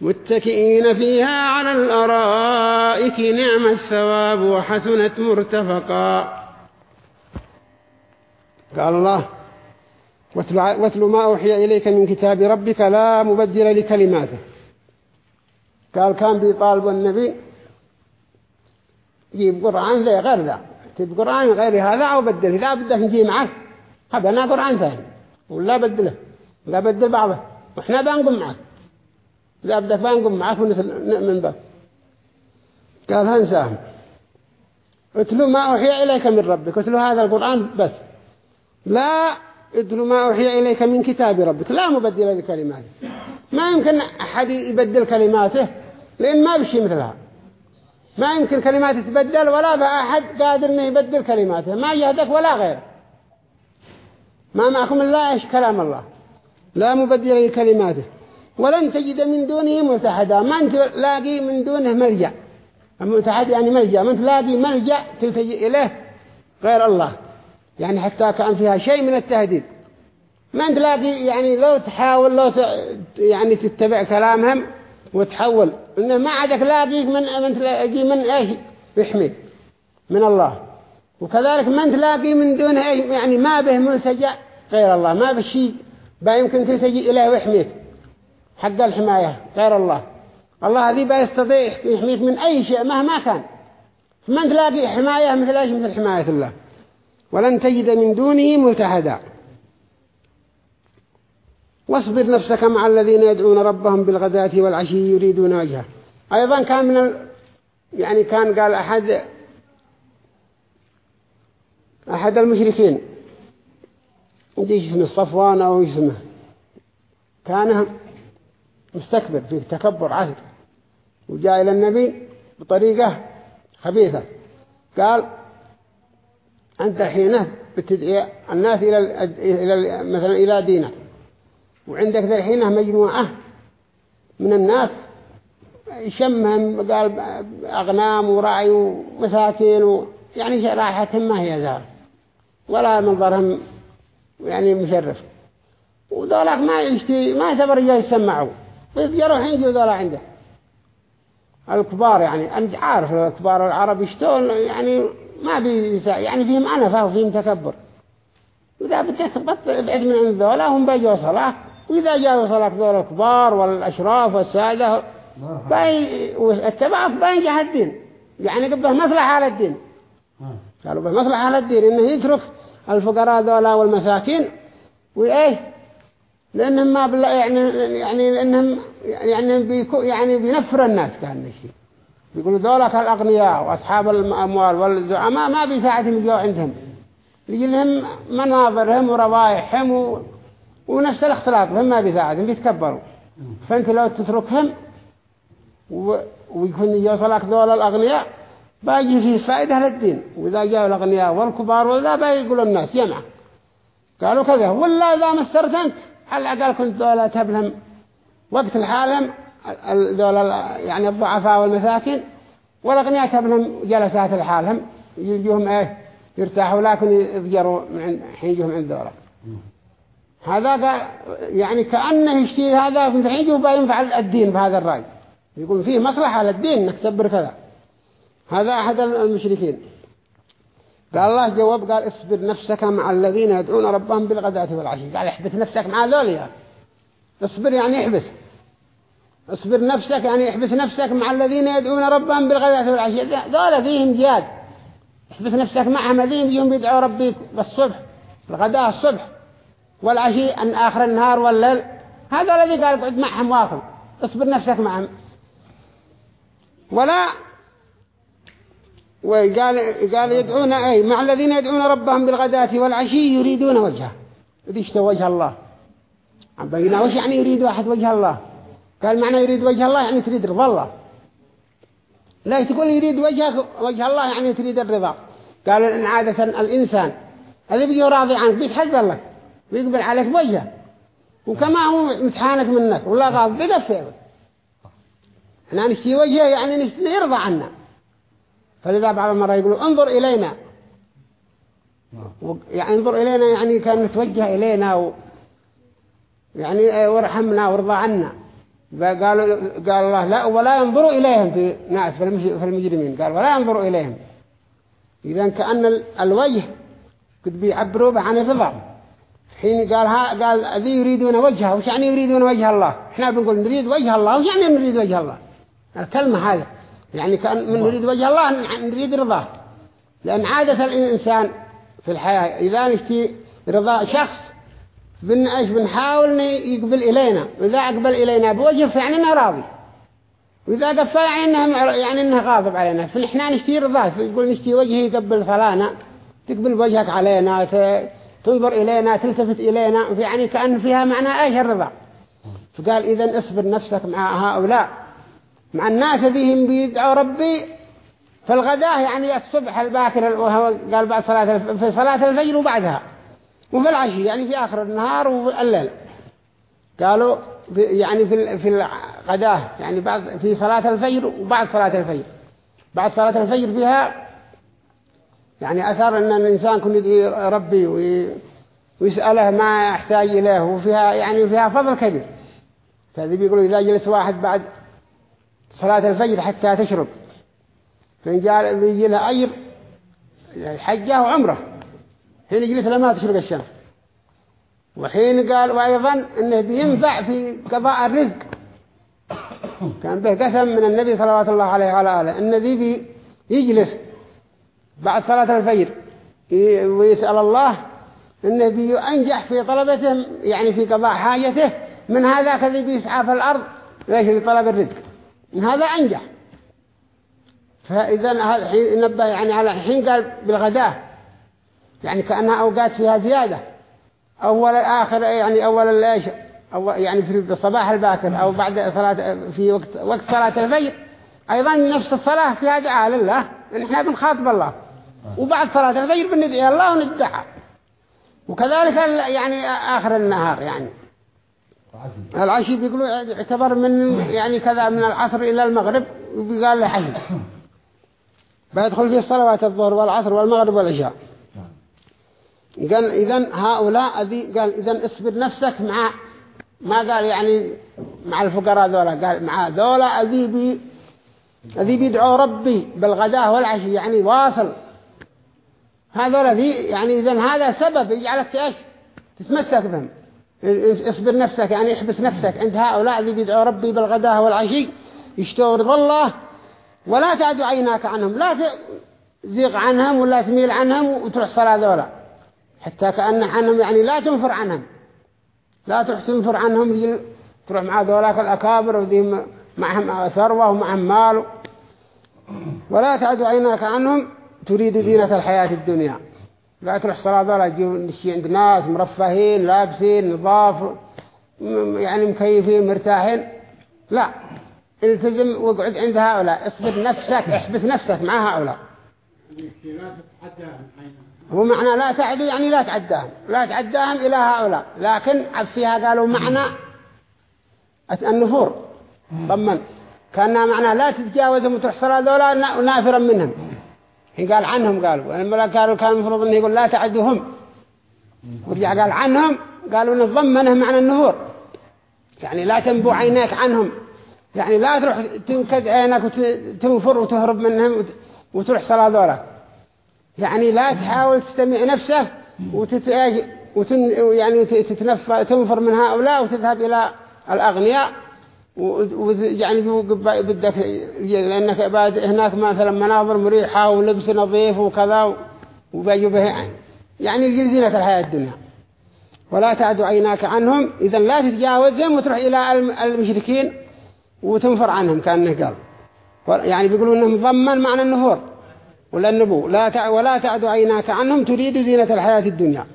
متكئين فيها على الأرائك نعم الثواب وحسنت مرتفقا. قال الله واتل ما أوحي إليك من كتاب ربك لا مبدل لكلماته. قال كان بيطالب النبي يجيب قرآن زي غير ذا. تجيب قرآن غير هذا أو بدله إذا بدك نجي معه. هذا قرآن ثاني. ولا بدله. لا بدل بعضه. وإحنا بنقوم معك إذا بدك بنقوم معك من باب قال هنساهم اتلو ما أوحي إليك من ربك. اتلو هذا القرآن بس. لا اتلو ما أوحي إليك من كتاب ربك. لا مبدل لكلماته. ما يمكن أحد يبدل كلماته. لأن ما بشي مثلها. ما يمكن كلمات تبدل ولا بأحد قادر إنه يبدل كلماته ما يهدك ولا غير. ما معكم الله إيش كلام الله. لا مبدل لكلماته. ولن تجد من دونه ملتحدا. ما أنت لاقي من دونه ملجأ. الملتحد يعني ملجأ. ما أنت لاقي ملجأ تلتجئ إليه غير الله. يعني حتى كان فيها شيء من التهديد. ما أنت لاقي يعني لو تحاول لو ت... يعني تتبع كلامهم وتحول. إنه ما عادك لاقيك من من تلاقي من إيش؟ يحميك من الله. وكذلك ما تلاقي من دون إيش؟ يعني ما به ملتجأ غير الله. ما بشيء با يمكن تلتجي إليه ويحميك حق الحماية غير الله. الله هذه با يستطيع يحميك من أي شيء مهما كان. ما تلاقي حماية مثل إيش؟ مثل حماية الله. ولن تجد من دونه ملتحدا. واصبر نفسك مع الذين يدعون ربهم بالغداة والعشي يريدون وجهه. أيضا كان من ال... يعني كان قال أحد أحد المشركين. ودي اسمه صفوان أو اسمه. كان مستكبر فيه تكبر عهد. وجاء إلى النبي بطريقة خبيثة. قال أنت حينه بتدعي الناس إلى مثلا إلى دينك. وعندك ذا الحينه مجموعة من الناس. يشمهم قال أغنام ورعي ومساكين و يعني راحتهم ما هي زار ولا منظرهم يعني مشرف. وذولاك ما يشتي ما يعتبر جاي يسمعوا. يروح يجوا ذولا عنده. الكبار يعني أنت عارف الكبار العرب يشتون يعني ما بي يعني فيهم أنفة وفيهم تكبر. وإذا بدك ابعد من عند ذولا هم بيجوا صلاة. وإذا جاءوا صلاة ذولا الكبار والأشراف والسادة باي والتبع باين جهة الدين. يعني قبله مصلحة على الدين. قالوا بمصلحة على الدين إنه يترك الفقراء ذولا والمساكين. وإيه؟ لأنهم ما بلا يعني يعني لأنهم يعني بيكو يعني بينفر الناس كان الشيء. يقولوا ذولا الأغنياء وأصحاب الأموال والزعماء ما بيساعدهم يجوا عندهم. يجي لهم مناظرهم وروايحهم. ونفس الاختلاط هم ما بيساعدهم بيتكبروا. فأنت لو تتركهم و... ويكون يوصلك ذولا الأغنياء باجي فيه فائدة للدين. وإذا جاءوا الأغنياء والكبار وإذا بيقولوا الناس يمع قالوا كذا ولا إذا مسترت أنت على الأقل كنت ذولا تبلهم وقت الحالم ذولا يعني الضعفاء والمساكين والأغنياء تبلهم جلسات الحالهم يجيهم إيه يرتاحوا لكن يضجروا من حين يجيهم عند ذولا هذا يعني كأنه يشتي هذا من حين يجوا ينفع الدين بهذا الرأي. يقول فيه مصلحة للدين انك تبر كذا هذا أحد المشركين. قال الله جواب قال اصبر نفسك مع الذين يدعون ربهم بالغداة والعشي. قال احبس نفسك مع ذوليا اصبر يعني احبس. اصبر نفسك يعني احبس نفسك مع الذين يدعون ربهم بالغداة والعشي. ذولا فيهم جياد احبس نفسك معهم الذين يوم يدعوا ربك بالصبح الغداء الصبح. والعشي أن آخر النهار والليل هذا الذي قال اقعد معهم واخر اصبر نفسك معهم. ولا وقال قال يدعون أي مع الذين يدعون ربهم بالغداة والعشي يريدون وجهه. يشتى وجه الله. عم بينا وش يعني يريد واحد وجه الله. قال معنى يريد وجه الله يعني تريد رضا الله. لا تقول يريد وجه وجه الله يعني تريد الرضا. قال إن عادة الإنسان هذا بيجي راضي عنك بيتحزن لك. بيقبل عليك وجهه. وكما هو متحانك منك ولا غاض بيدفع إحنا نشتي وجهه يعني نشتي يرضى عنا. فلذا بعض المرة يقولوا انظر إلينا. يعني انظر إلينا يعني كان نتوجه إلينا و يعني وارحمنا وارضى عنا. قالوا قال الله لا ولا ينظروا إليهم في ناس في المج- في المجرمين. قال ولا ينظروا إليهم. إذا كأن ال- الوجه قد بيعبروا عن الرضا. حين قال ها قال ذي يريدون وجهه وش يعني يريدون وجه الله؟ إحنا بنقول نريد وجه الله وش يعني نريد وجه الله؟ الكلمة هذا يعني كأن من نريد وجه الله نريد رضاه. لأن عادة الإنسان في الحياة إذا نشتي رضا شخص بن إيش؟ بنحاول يقبل إلينا. وإذا أقبل إلينا بوجه فيعني إنه راضي. وإذا قفل يعني إنه يعني إنه غاضب علينا. فنحنا نشتي رضاه. فيقول نشتي وجهي يقبل فلانا تقبل وجهك علينا تنظر إلينا تلتفت إلينا يعني كأن فيها معنى إيش الرضا فقال إذا اصبر نفسك مع هؤلاء مع الناس ذيهم بيدعوا ربي. في يعني الصبح الباكر قال بعد صلاة في صلاة الفجر وبعدها. وفي العشي يعني في آخر النهار وفي الليل. قالوا يعني في في الغداء يعني بعد في صلاة الفجر وبعد صلاة الفجر. بعد صلاة الفجر فيها يعني أثر أن الإنسان كن يدعي ربي وي- ويسأله ما يحتاج إليه وفيها يعني فيها فضل كبير. هذه بيقولوا إذا جلس واحد بعد صلاة الفجر حتى تشرب فإن جاء بيجي له أجر حجة وعمره. حين يجلس لما تشرق الشمس. وحين قال وأيضا أنه بينفع في قضاء الرزق. كان به قسم من النبي صلى الله عليه وعلى آله أن ذي بي يجلس بعد صلاة الفجر. ويسأل الله أنه بينجح في طلبته يعني في قضاء حاجته. من هذا كذي بيسعى في الأرض؟ ليش لطلب الرزق. من هذا أنجح. فإذا نبه يعني على حين قال بالغداء يعني كأنها أوقات فيها زيادة. أول آخر يعني أول الإيش أو يعني في الصباح الباكر أو بعد صلاة في وقت وقت صلاة الفجر. أيضا نفس الصلاة فيها دعاء لله إن إحنا بنخاطب الله. وبعد صلاة الفجر بندعي الله وندعى وكذلك يعني آخر النهار يعني. العشي بيقولوا يعتبر من يعني كذا من العصر إلى المغرب وبيقال له عشي. بيدخل فيه الصلوات الظهر والعصر والمغرب والعشاء. قال إذن هؤلاء ذي قال إذن اصبر نفسك مع ما قال يعني مع الفقراء ذولا قال مع ذولا ذي بي ذي بيدعوا ربي بالغداء والعشي يعني واصل. هذولا ذي يعني إذن هذا سبب يجعلك إيش؟ تتمسك بهم. اصبر نفسك يعني احبس نفسك. عند هؤلاء ذي بيدعوا ربي بالغداء والعشي يشتوا رضا الله ولا تعد عيناك عنهم. لا تزيغ عنهم ولا تميل عنهم وتروح صلاة ذولا. حتى كأن عنهم يعني لا تنفر عنهم. لا تروح تنفر عنهم تروح مع ذولاك الأكابر وذي معهم ثروة ومعهم مال. ولا تعد عيناك عنهم. تريد زينة الحياة الدنيا. لا تروح صلاة ذولا نشي عند ناس مرفهين لابسين نظاف يعني مكيفين مرتاحين. لا. التزم واقعد عند هؤلاء. اصبر نفسك احبس نفسك مع هؤلاء. هو معنى لا تعدو يعني لا تعداهم. لا تعداهم إلى هؤلاء. لكن فيها قالوا معنى النفور. ضمن. كان معنى لا تتجاوزهم وتروح صلاة ذولا نا- نافرا منهم. قال عنهم قالوا ولما قالوا كان المفروض انه يقول لا تعدوهم ورجع قال عنهم قالوا انه ضمنه معنى النفور يعني لا تنبو عينيك عنهم. يعني لا تروح تنكد عينك وتنفر وتهرب منهم وت- وتروح صلاة ذولا. يعني لا تحاول تستمع نفسك وتت... وتن... يعني وت- تتنف... تنفر من هؤلاء وتذهب إلى الأغنياء. ويعني بدك لأنك بعد هناك مثلا مناظر مريحة ولبس نظيف وكذا وبيجوا به يعني. يجي زينة الحياة الدنيا. ولا تعد عيناك عنهم. إذا لا تتجاوزهم وتروح إلى الم- المشركين وتنفر عنهم كأنه قال. يعني بيقولوا أنهم ضمن معنى النفور ولا النبو لا تع... ولا تعد عيناك عنهم. تريد زينة الحياة الدنيا.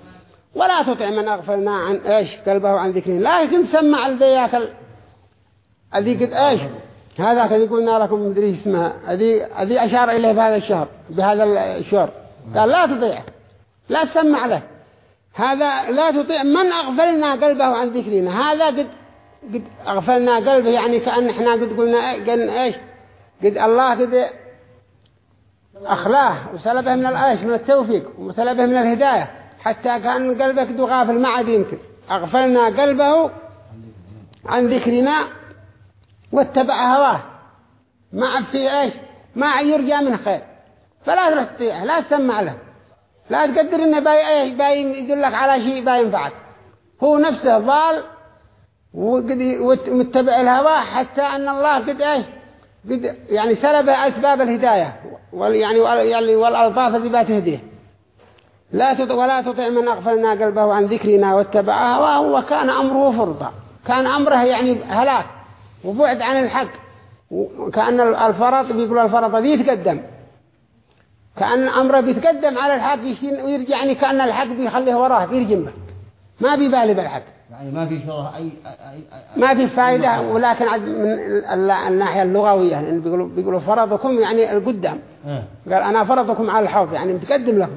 ولا تطع من أغفلنا عن إيش؟ قلبه عن ذكرنا لكن تسمع الذياك ال... هذه قد إيش؟ هذا كذي قلنا لكم مدري اسمها. هذه هذه أشار إليه في هذا الشهر بهذا الشهر. قال لا تطيع. لا تسمع له. هذا لا تطيع. من أغفلنا قلبه عن ذكرنا؟ هذا قد قد أغفلنا قلبه يعني كأن إحنا قد قلنا قلنا إيش؟ قد الله قد أخلاه وسلبه من الآيش من التوفيق وسلبه من الهداية. حتى كأن قلبك دو غافل ما عاد يمكن أغفلنا قلبه عن ذكرنا واتبع هواه. ما في إيش؟ ما يرجى منه خير. فلا تروح تطيعه لا تسمع له. لا تقدر إنه باي إيش؟ باي يدلك على شيء باي ينفعك. هو نفسه ضال وقد متبع الهوى حتى أن الله قد إيش؟ قد يعني سلب أسباب الهداية. يعني يعني والألطاف التي تهديه لا تطع ولا تطع من أغفلنا قلبه عن ذكرنا واتبع هواه. وكان أمره فرطا كان أمره يعني هلاك. وبعد عن الحق. وكأن الفرط بيقول الفرط ذي يتقدم. كأن أمره بيتقدم على الحق ويرجع يعني كأن الحق بيخليه وراه بيرجم به ما بيبالي بالحق. يعني ما في شرح أي, أي, أي ما في فائدة ولكن من الناحية اللغوية يعني بيقولوا بيقولوا فرضكم يعني القدام. آه. قال أنا فرضكم على الحوض يعني متقدم لكم.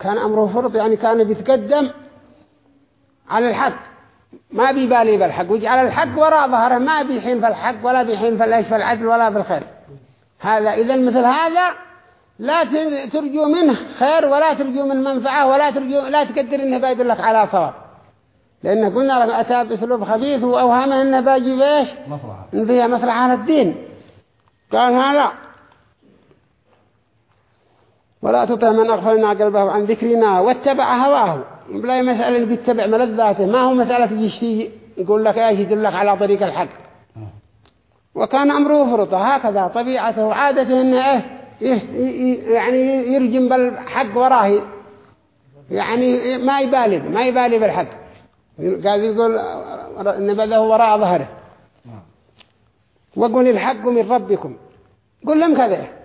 كان أمره فرض يعني كان بيتقدم على الحق. ما بيبالي بالحق. وجعل الحق وراء ظهره ما بيحين في الحق ولا بيحين في الإيش في العدل ولا في الخير. هذا إذا مثل هذا لا ترجو منه خير ولا ترجو من منفعة ولا ترجو لا تقدر إنه بايد لك على صواب. لأنه قلنا لك أتى بأسلوب خبيث وأوهمه إنه باجي بيش مصلحة. إن فيها مصلحة للدين قال هذا. ولا تطع من أغفلنا قلبه عن ذكرنا واتبع هواه. بلا مسألة بيتبع ملذاته ما هو مسألة يشتي يقول لك إيش يدلك على طريق الحق. وكان أمره فرطة. هكذا طبيعته وعادته إنه إيه يعني يرجم بالحق وراه. يعني ما يبالي ما يبالي بالحق. قال يقول نبذه وراء ظهره. وقل الحق من ربكم. قل لهم كذا.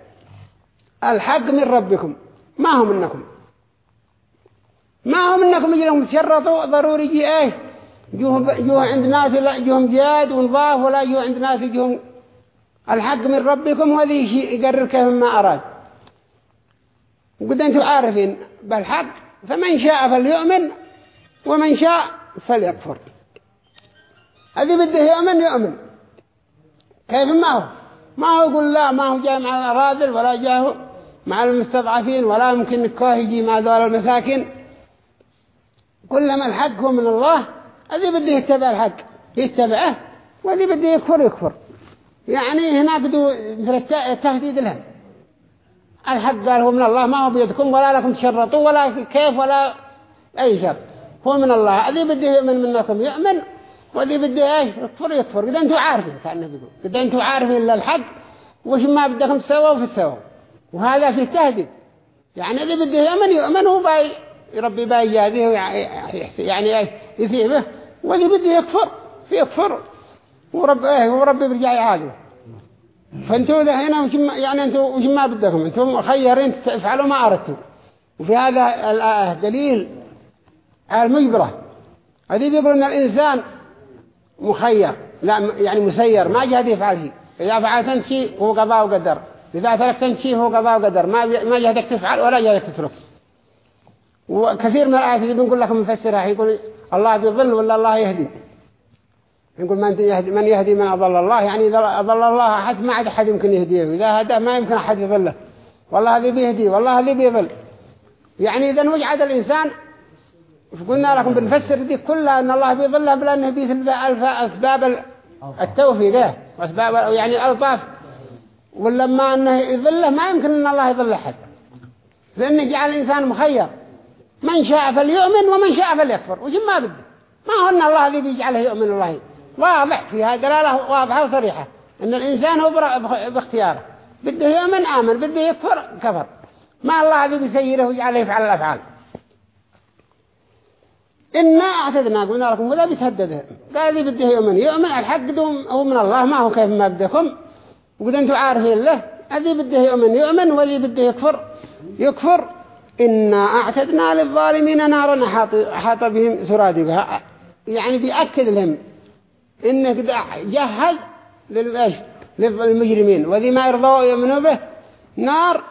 الحق من ربكم. ما هو منكم ما هو منكم يجيهم تشرطوا ضروري يجي إيه؟ جوه, جوه عند ناس لا جوهم جاد ونضاف ولا جوه عند ناس جوهم الحق من ربكم وذي يقرر كيف ما أراد. وقد أنتم عارفين بالحق فمن شاء فليؤمن ومن شاء فليكفر. هذه بده يؤمن يؤمن. كيف ما هو؟ ما هو يقول لا ما هو جاي مع الأراذل ولا جاء مع المستضعفين ولا ممكن كاه يجي مع ذول المساكين كلما الحق هو من الله الذي بده يتبع الحق يتبعه والذي بده يكفر يكفر. يعني هناك دو مثل التهديد لهم. الحق قال هو من الله ما هو بيدكم ولا لكم تشرطوا ولا كيف ولا أي شر هو من الله الذي بده يؤمن منكم يؤمن والذي بده إيش؟ يكفر يكفر. إذا أنتم عارفين كأنه بيقول. إذا أنتم عارفين إلا الحق وش ما بدكم تسووا في تسووا وهذا فيه تهديد يعني الذي بده يؤمن يؤمن هو باي ربي باي جاده يعني يثيبه واللي بده يكفر في يكفر. ورب إيه وربي بيرجع يعاقبه فانتوا ذا هنا وش يعني أنتوا وش ما بدكم؟ أنتم خيرين تفعلوا ما اردتوا وفي هذا الآية دليل على المجبرة. هذه بيقول إن الإنسان مخير. لا يعني مسير. ما جهد يفعل شيء. إذا فعلت شيء هو قضاء وقدر. إذا تركت شيء هو قضاء وقدر ما ما جهدك تفعل ولا جهدك تترك. وكثير من الآيات اللي بنقول لكم مفسرها يقول الله بيضل ولا الله يهدي؟ يقول من يهدي من يهدي من أضل الله؟ يعني إذا أضل الله أحد ما عاد أحد يمكن يهديه. إذا هداه ما يمكن أحد يضله. والله هذي بيهدي والله هذي بيضل. يعني إذا وجعد الإنسان قلنا لكم بنفسر دي كلها أن الله بيضله بلأنه بيسبب أسباب التوفيق وأسباب يعني الألطاف ولما أنه يضله ما يمكن أن الله يضل أحد. لأنه جعل الإنسان مخير. من شاء فليؤمن ومن شاء فليكفر. وش ما بده؟ ما هو أن الله الذي بيجعله يؤمن الله. واضح فيها دلالة واضحة وصريحة. أن الإنسان هو باختياره. بده يؤمن آمن بده يكفر كفر. ما الله الذي بيسيره ويجعله يفعل الأفعال. إنا أعتدنا قلنا لكم. وذا بيتهدده. قال لي بده يؤمن. يؤمن الحق هو من الله. ما هو كيف ما بدكم. وقد أنتم عارفين له الذي بده يؤمن يؤمن والذي بده يكفر يكفر. إنا أعتدنا للظالمين نارا أحاط بهم سرادقها. يعني بيأكد لهم إنه جهز للمجرمين. وذي ما يرضوا يؤمنوا به نار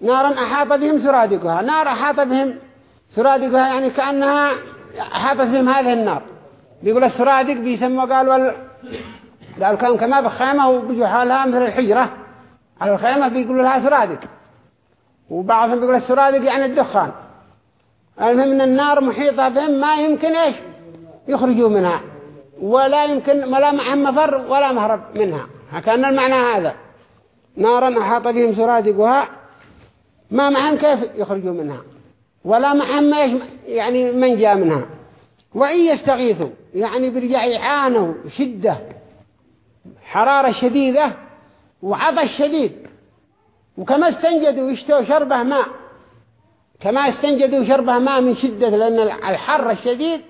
نارا أحاط بهم سرادقها. نار أحاط بهم سرادقها يعني كأنها أحاطت بهم هذه النار. بيقول السرادق بيسموا قالوا قالوا كانوا كما بخيمة وبيجوا حالها مثل الحجرة. على الخيمة بيقولوا لها سرادق. وبعضهم بيقول السرادق يعني الدخان. المهم إن النار محيطة بهم ما يمكن إيش؟ يخرجوا منها. ولا يمكن ولا معهم مفر ولا مهرب منها. كأن المعنى هذا. نارا أحاط بهم سرادقها. ما معهم كيف يخرجوا منها. ولا معهم ما يش... يعني من جاء منها. وإن يستغيثوا يعني برجع يعانوا شدة. حرارة شديدة وعطش شديد. وكما استنجدوا يشتوا شربه ماء. كما استنجدوا شربه ماء من شدة لأن الحر الشديد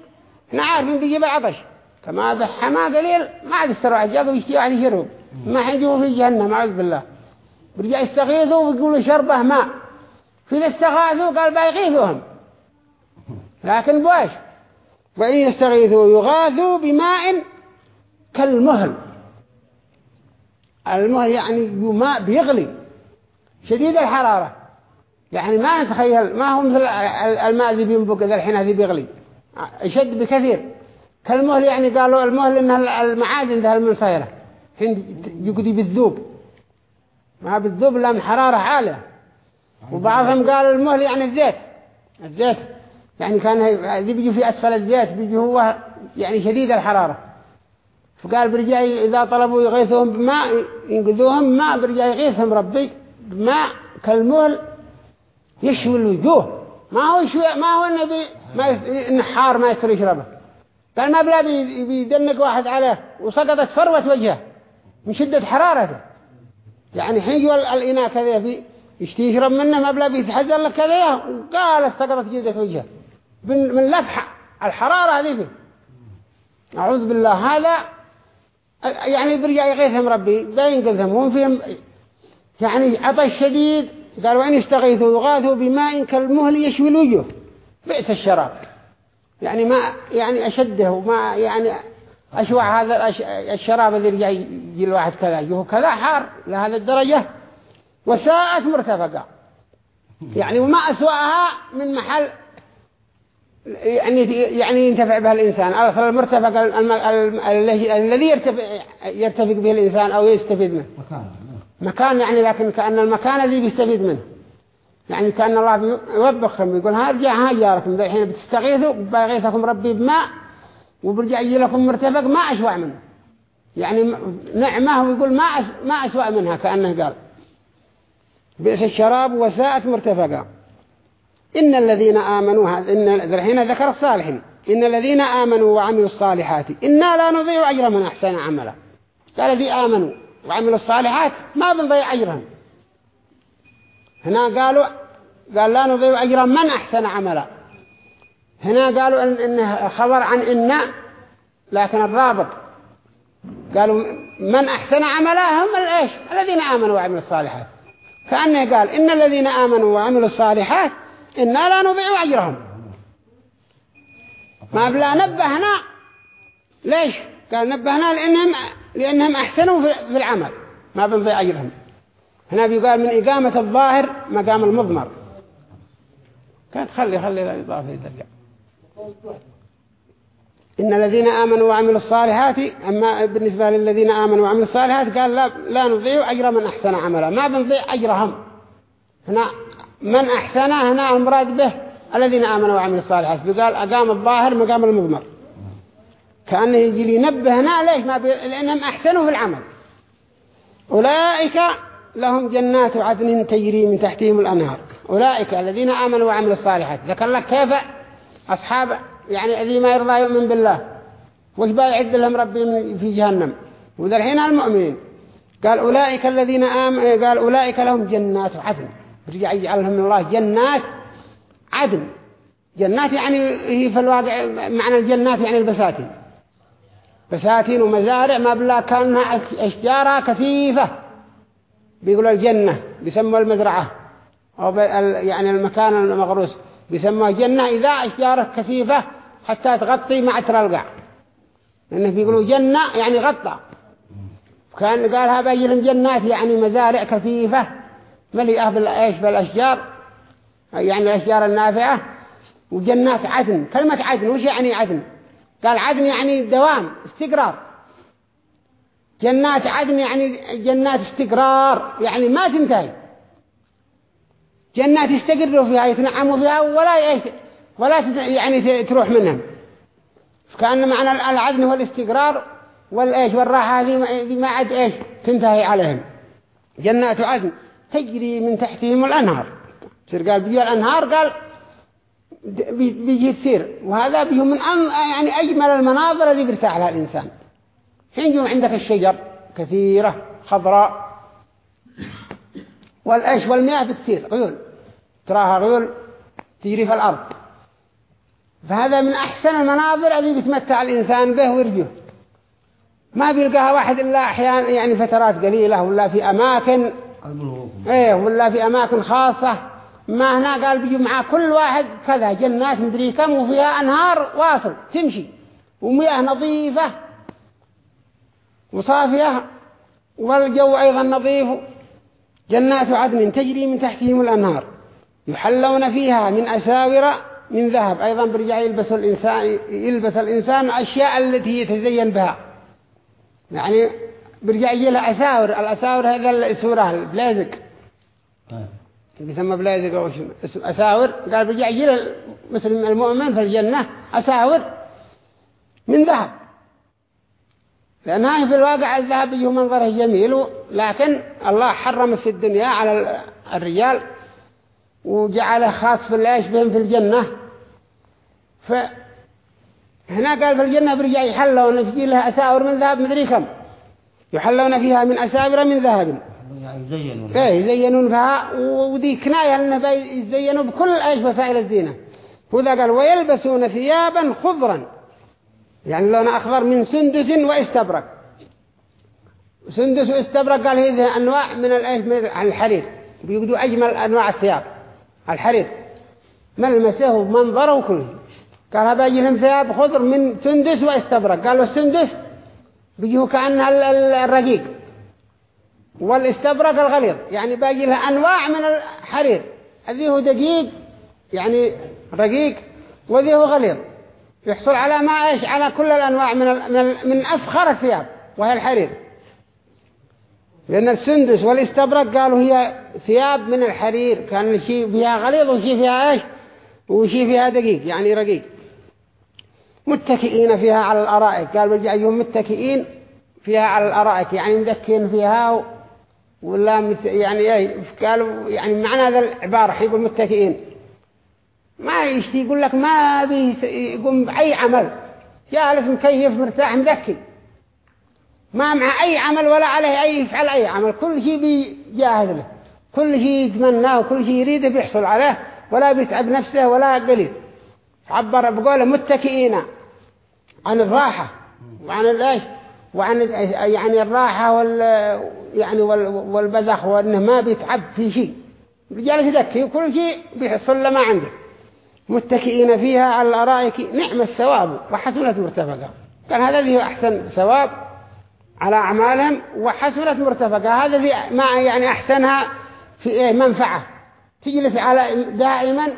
إحنا عارفين بيجيب العطش كما بحما قليل ما عاد استروا عجاقه ويشتي واحد يشرب ما حيجوا في جهنم أعوذ بالله. برجع يستغيثوا ويقولوا شربه ماء. في استغاثوا قال بيغيثوهم. لكن بواش؟ وإن يستغيثوا يغاثوا بماء كالمهل. المهل يعني ماء بيغلي. شديد الحرارة. يعني ما نتخيل ما هو مثل الماء ذي بينبق ذا الحين هذي بيغلي. يشد بكثير. كالمهل يعني قالوا المهل إن المعادن ذا المنصيرة حين يقضي بالذوب. ما بالذوب من حرارة عالية. وبعضهم قال المهل يعني الزيت. الزيت يعني كان ذي بيجي في أسفل الزيت بيجي هو يعني شديد الحرارة. فقال برجع إذا طلبوا يغيثهم بماء ينقذوهم ماء برجع يغيثهم ربي بماء كالمهل يشوي الوجوه. ما هو يشوي ما هو النبي ما النحار ما يستر يشربه قال ما بلا بيدنق واحد عليه وسقطت فروة وجهه من شدة حرارته. يعني حين يجوا الإناء كذا يشتي يشرب منه ما بلا بيتحزر لك كذا وقال سقطت جلدة وجهه. من لفح الحرارة هذه فيه أعوذ بالله هذا يعني برجع يغيثهم ربي بينقذهم هم فيهم يعني عطش شديد قال وإن استغيثوا يغاثوا بماء كالمهل يشوي الوجوه بئس الشراب. يعني ما يعني أشده وما يعني أشوع هذا الشراب الذي يرجع يجي الواحد كذا يجيه كذا حار لهذا الدرجة وساءت مرتفقة. يعني وما أسوأها من محل يعني يعني ينتفع بها الإنسان. أصل المرتفق الذي يرتفق, يرتفق به الإنسان أو يستفيد منه. مكان مكان يعني لكن كأن المكان الذي بيستفيد منه. يعني كأن الله يوبخهم يقول هرجع ها جاركم. الحين بتستغيثوا بيغيثكم ربي بماء وبرجع يجي لكم مرتفق ما أشوع منه. يعني نعمة ويقول ما ما أسوأ منها كأنه قال. بئس الشراب وساءت مرتفقا. إن الذين آمنوا إن الحين ذكر الصالحين. إن الذين آمنوا وعملوا الصالحات إنا لا نضيع أجر من أحسن عملا. قال الذي آمنوا وعملوا الصالحات ما بنضيع أجرهم. هنا قالوا قال لا نضيع أجر من أحسن عملا. هنا قالوا إن إنه خبر عن إن لكن الرابط. قالوا من أحسن عملا هم الإيش الذين آمنوا وعملوا الصالحات. كأنه قال إن الذين آمنوا وعملوا الصالحات إنا لا نضيع أجرهم. ما بلا نبهنا. ليش؟ قال نبهنا لأنهم, لأنهم أحسنوا في العمل. ما بنضيع أجرهم. هنا بيقال من إقامة الظاهر مقام المضمر. كانت خلي خلي الإضافة ترجع إن الذين آمنوا وعملوا الصالحات أما بالنسبة للذين آمنوا وعملوا الصالحات قال لا, لا نضيع أجر من أحسن عملا. ما بنضيع أجرهم. هنا من أحسن هنا المراد به الذين آمنوا وعملوا الصالحات. بقال أقام الظاهر مقام المضمر. كأنه يجي لينبه هنا ليش ما بي... لأنهم أحسنوا في العمل. أولئك لهم جنات عدن تجري من تحتهم الأنهار. أولئك الذين آمنوا وعملوا الصالحات. ذكر لك كيف أصحاب يعني الذي ما يرضى يؤمن بالله. وش يعد لهم ربي في جهنم. وذا الحين المؤمنين. قال أولئك الذين آمنوا قال أولئك لهم جنات عدن. رجع يجعلهم الله جنات عدن. جنات يعني هي في الواقع معنى الجنات يعني البساتين. بساتين ومزارع ما بلا كانها أشجارها كثيفة. بيقولوا الجنة بيسموا المزرعة. أو يعني المكان المغروس. بيسموها جنة إذا أشجارة كثيفة حتى تغطي ما ترلقع. لأنه بيقولوا جنة يعني غطى. كان قالها بيجلهم جنات يعني مزارع كثيفة. مليئة بالإيش بالأشجار يعني الأشجار النافعة وجنات عدن كلمة عدن وش يعني عدن؟ قال عدن يعني دوام استقرار. جنات عدن يعني جنات استقرار يعني ما تنتهي. جنات يستقروا فيها يتنعموا فيها ولا ولا يعني تروح منهم. كأن معنى العدن هو الاستقرار والإيش والراحة هذه ما- هذه ما عاد إيش تنتهي عليهم. جنات عدن. تجري من تحتهم الأنهار. تصير قال بيجي الأنهار قال بيجي تصير. وهذا بيجي من أم يعني أجمل المناظر التي بيرتاح لها الإنسان. حين يجوا عندك الشجر كثيرة خضراء. والأش والمياه بتصير عيون. تراها عيون تجري في الأرض. فهذا من أحسن المناظر التي بيتمتع الإنسان به ويرجوه. ما بيلقاها واحد إلا أحيانا يعني فترات قليلة ولا في أماكن إيه ولا في أماكن خاصة. ما هنا قال بيجوا مع كل واحد كذا جنات مدري كم وفيها أنهار واصل تمشي ومياه نظيفة وصافية والجو أيضا نظيف. جنات عدن تجري من تحتهم الأنهار يحلون فيها من أساور من ذهب. أيضا برجع يلبس الإنسان يلبس الإنسان أشياء التي يتزين بها. يعني برجع يجي لها أساور الأساور هذا السورة البلازق بيسمى بلازق أو اسم أساور قال برجع يجي له مثل المؤمن في الجنة أساور من ذهب. لأنها في الواقع الذهب يجي منظره جميل لكن الله حرم في الدنيا على الرجال وجعله خاص في العيش بهم في الجنة. فهنا قال في الجنة برجع يحلون يجي لها أساور من ذهب مدري كم. يحلون فيها من أساور من ذهب. يعني زينوا إيه يزينون فيها. ودي كناية لأنه يزينوا بكل إيش وسائل الزينة. وذا قال ويلبسون ثيابا خضرا. يعني لون أخضر من سندس وإستبرق. سندس وإستبرق قال هذه أنواع من الحرير. بيقولوا أجمل أنواع الثياب. الحرير. ملمسه ومنظره كله. قال هذا يجي لهم ثياب خضر من سندس وإستبرق. قالوا السندس بيجيه كأنها ال- ال- الرقيق. والاستبرق الغليظ. يعني باقي لها أنواع من الحرير. هذه هو دقيق يعني رقيق وذي هو غليظ. يحصل على ما إيش؟ على كل الأنواع من من, من أفخر الثياب وهي الحرير. لأن السندس والاستبرق قالوا هي ثياب من الحرير. كان شيء فيها غليظ وشيء فيها إيش؟ وشيء فيها دقيق يعني رقيق. متكئين فيها على الأرائك. قال يوم متكئين فيها على الأرائك. يعني مذكين فيها. ولا. يعني إيه قالوا يعني معنى هذا العبارة. يقول متكئين. ما يشتي يقول لك ما بيس... يقوم بأي عمل. جالس مكيف مرتاح مذكي. ما مع أي عمل ولا عليه أي يفعل أي عمل. كل شيء بيجاهد له. كل شيء يتمناه وكل شيء يريده بيحصل عليه. ولا بيتعب نفسه ولا قليل. عبر بقوله متكئين. عن الراحة. وعن الايش وعن يعني الراحة وال يعني وال والبذخ وإنه ما بيتعب في شيء. رجال يذكي وكل شيء بيحصل له ما عنده. متكئين فيها على الأرائك نعم الثواب. وحسنت مرتفقة. كان هذا اللي هو أحسن ثواب على أعمالهم وحسنت مرتفقة. هذا اللي ما يعني أحسنها في إيه؟ منفعة. تجلس على دائما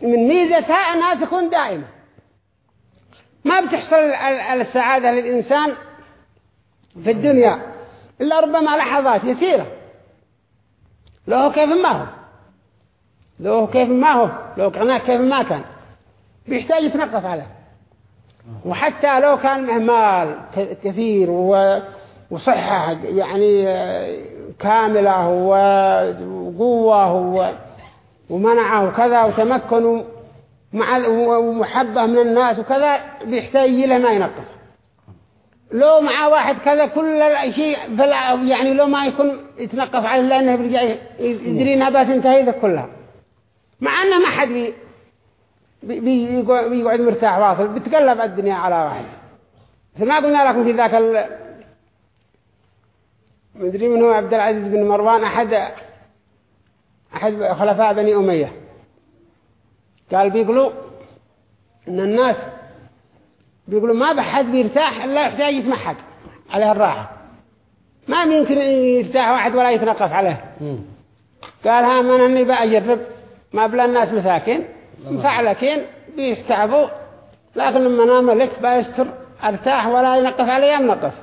من ميزتها أنها تكون دائمة. ما بتحصل ال- السعادة للإنسان في الدنيا إلا ربما لحظات يسيرة. لو كيف ما هو. لو كيف ما هو. لو كان كيف ما كان. بيحتاج يتنقص عليه. وحتى لو كان معه مال ك- كثير وصحة يعني آه، كاملة وقوة ومنعه وكذا وتمكن مع ومحبة من الناس وكذا بيحتاج له ما ينقص. لو مع واحد كذا كل شيء فلا يعني لو ما يكون يتنقص عليه لأنه بيرجع يدري إنها بتنتهي ذا كلها. مع أنه ما حد بي بي- بيقعد بيقعد مرتاح واصل بتقلب الدنيا على واحد. ما قلنا لكم في ذاك ال مدري من هو عبد العزيز بن مروان أحد أحد خلفاء بني أمية. قال بيقولوا إن الناس بيقولوا ما بحد بيرتاح إلا يحتاج يتمحك عليه الراحة. ما يمكن يرتاح واحد ولا يتنقص عليه. قال ها من أني بأجرب ما بلا الناس مساكين مسعلكين بيستعبوا. لكن لما نام لك بيستر أرتاح ولا ينقص عليه ينقص.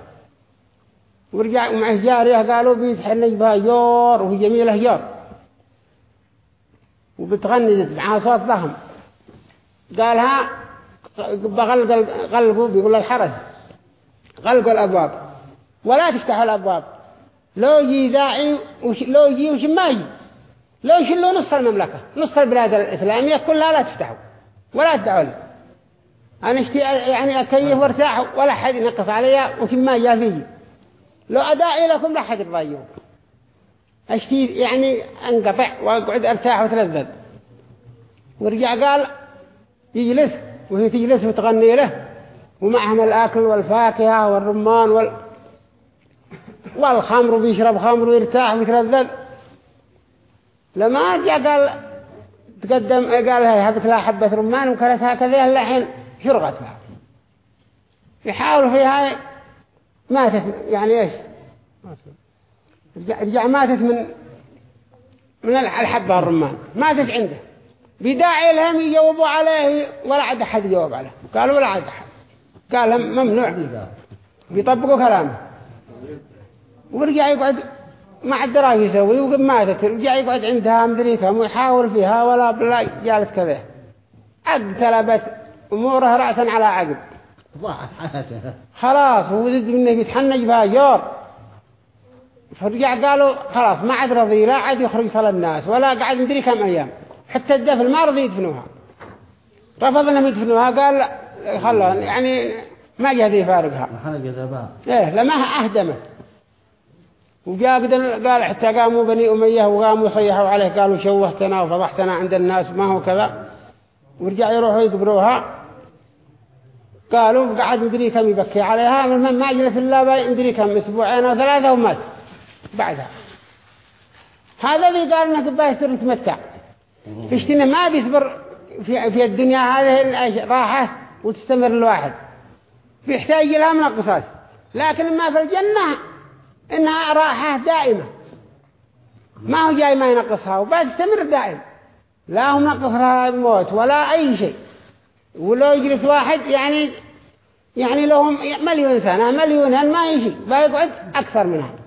ورجع معه جاريه قالوا بيتحلج بها جور وهي جميلة جور وبتغني معها صوت ضخم قالها بغلق غلقوا بيقول الحرس غلقوا الأبواب. ولا تفتحوا الأبواب. لو يجي داعي وش لو يجي وش ما يجي. لو يشلوا نص المملكة. نص البلاد الإسلامية كلها لا تفتحوا ولا تدعوا أنا اشتي يعني أكيف وارتاح ولا حد ينقص عليا وش ما جاء فيه لو أداعي لكم لا حد يضيعوا اشتي يعني أنقطع وأقعد أرتاح وتلذذ ورجع قال يجلس. وهي تجلس وتغني له. ومعهم الأكل والفاكهة والرمان وال... والخمر وبيشرب خمر ويرتاح ويتلذذ. لما جاء قال تقدم قال هاي هبت لها حبة رمان وكانت هكذا الحين شرغت لها يحاول فيها ماتت. يعني إيش؟ رجع ماتت من من الحبة الرمان. ماتت عنده. بداعي لهم يجاوبوا عليه ولا عاد أحد يجاوب عليه. قالوا ولا عاد أحد. قال لهم ممنوع. بيطبقوا كلامه. ورجع يقعد ما عاد دراه يسوي وقد ماتت. رجع يقعد عندها مدري كم ويحاول فيها ولا بلا جالت كذا. اقتلبت أموره رأسا على عقب. ضاعت خلاص هو ضد منه بيتحنج بها جور فرجع قالوا خلاص ما عاد رضي لا عاد يخرج صلى الناس ولا قعد مدري كم أيام. حتى الدفن ما رضي يدفنوها. رفض انهم يدفنوها قال لا خلوها. يعني ما يفارقها. حنق ذباب إيه لما أهدمت. وجاء قال حتى قاموا بني أمية وقاموا يصيحوا عليه قالوا شوهتنا وفضحتنا عند الناس ما هو كذا. ورجع يروحوا يقبروها قالوا قعد مدري كم يبكي عليها من ما جلس إلا مدري كم أسبوعين أو ثلاثة ومات. بعدها. هذا اللي قال إنك بايستر يتمتع فشتنا ما بيصبر في, في الدنيا هذه راحة وتستمر الواحد بيحتاج لها من القصاص. لكن ما في الجنة إنها راحة دائمة. ما هو جاي ما ينقصها وبتستمر دائم. لا هم نقصها موت ولا أي شيء. ولو يجلس واحد يعني يعني لهم مليون سنة مليون ما يجي. بيقعد أكثر منها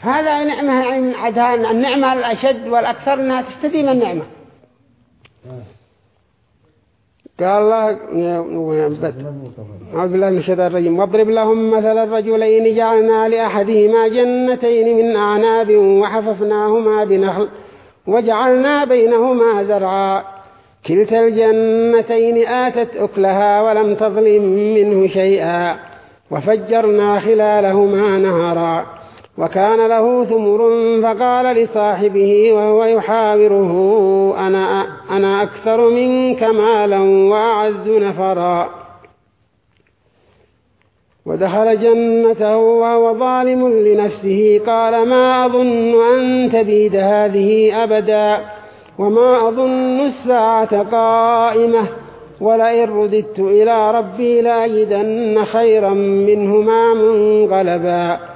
هذا نعمة يعني من عدها النعمة الأشد والأكثر أنها تستديم النعمة. قال الله أعوذ بالله من الشيطان الرجيم. واضرب لهم مثل الرجلين جعلنا لأحدهما جنتين من أعناب وحففناهما بنخل وجعلنا بينهما زرعا. كلتا الجنتين آتت أكلها ولم تظلم منه شيئا. وفجرنا خلالهما نهرا. وكان له ثمر فقال لصاحبه وهو يحاوره أنا, أنا أكثر منك مالا وأعز نفرا. ودخل جنته وهو ظالم لنفسه قال ما أظن أن تبيد هذه أبدا وما أظن الساعة قائمة ولئن رددت إلى ربي لأجدن خيرا منهما منقلبا.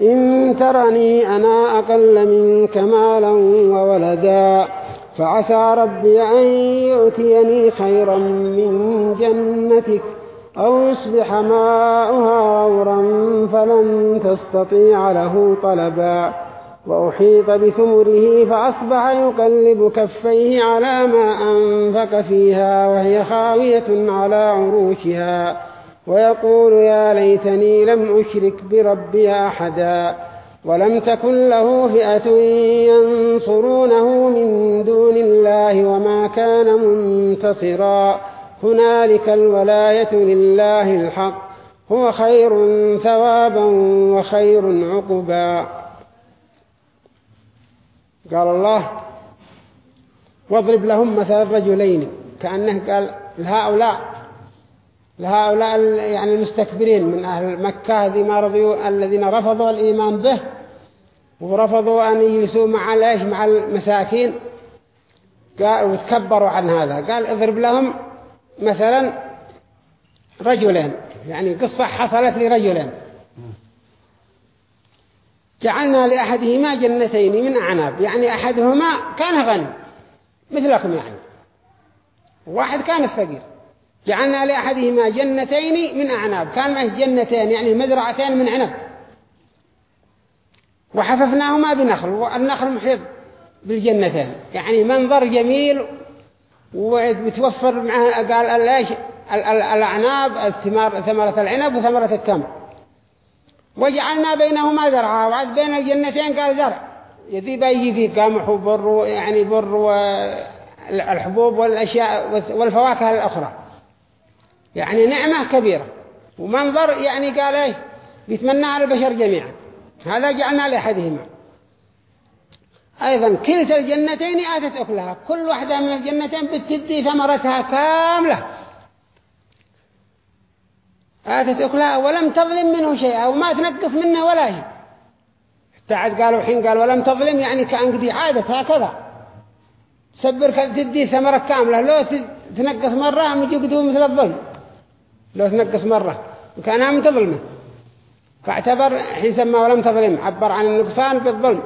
إن ترني أنا أقل منك مالا وولدا فعسى ربي أن يؤتيني خيرا من جنتك أو يصبح ماؤها غورا فلن تستطيع له طلبا وأحيط بثمره فأصبح يقلب كفيه على ما أنفق فيها وهي خاوية على عروشها ويقول يا ليتني لم أشرك بربي أحدا ولم تكن له فئة ينصرونه من دون الله وما كان منتصرا. هنالك الولاية لله الحق. هو خير ثوابا وخير عقبا. قال الله واضرب لهم مثل الرجلين. كأنه قال لهؤلاء لهؤلاء يعني المستكبرين من أهل مكة هذه ما رضيوا الذين رفضوا الإيمان به ورفضوا أن يجلسوا مع ليش مع المساكين. قال وتكبروا عن هذا. قال اضرب لهم مثلا رجلين. يعني قصة حصلت لرجلين. جعلنا لأحدهما جنتين من أعناب. يعني أحدهما كان غني. مثلكم يعني. واحد كان فقير. جعلنا لأحدهما جنتين من أعناب. كان معه جنتين يعني مزرعتين من عنب. وحففناهما بنخل والنخل محيط بالجنتين. يعني منظر جميل وبتوفر معه قال الايش الأعناب الثمار ثمرة العنب وثمرة التمر. وجعلنا بينهما زرعا. وعد بين الجنتين قال زرع. يذي بيجي فيه قمح وبر يعني بر والحبوب والأشياء والفواكه الأخرى. يعني نعمة كبيرة. ومنظر يعني قال إيه بيتمناها البشر جميعا. هذا جعلنا لأحدهما. أيضا كلتا الجنتين آتت أكلها. كل واحدة من الجنتين بتدي ثمرتها كاملة. آتت أكلها ولم تظلم منه شيئا وما تنقص منه ولا شيء. تعد قالوا حين قال ولم تظلم يعني كأن قدي عادة هكذا. سبر تدي ثمرة كاملة. لو تنقص مرة هم يجوا مثل الظلم لو تنقص مرة. وكانها متظلمة فاعتبر حين سمى ولم تظلم. عبر عن النقصان بالظلم.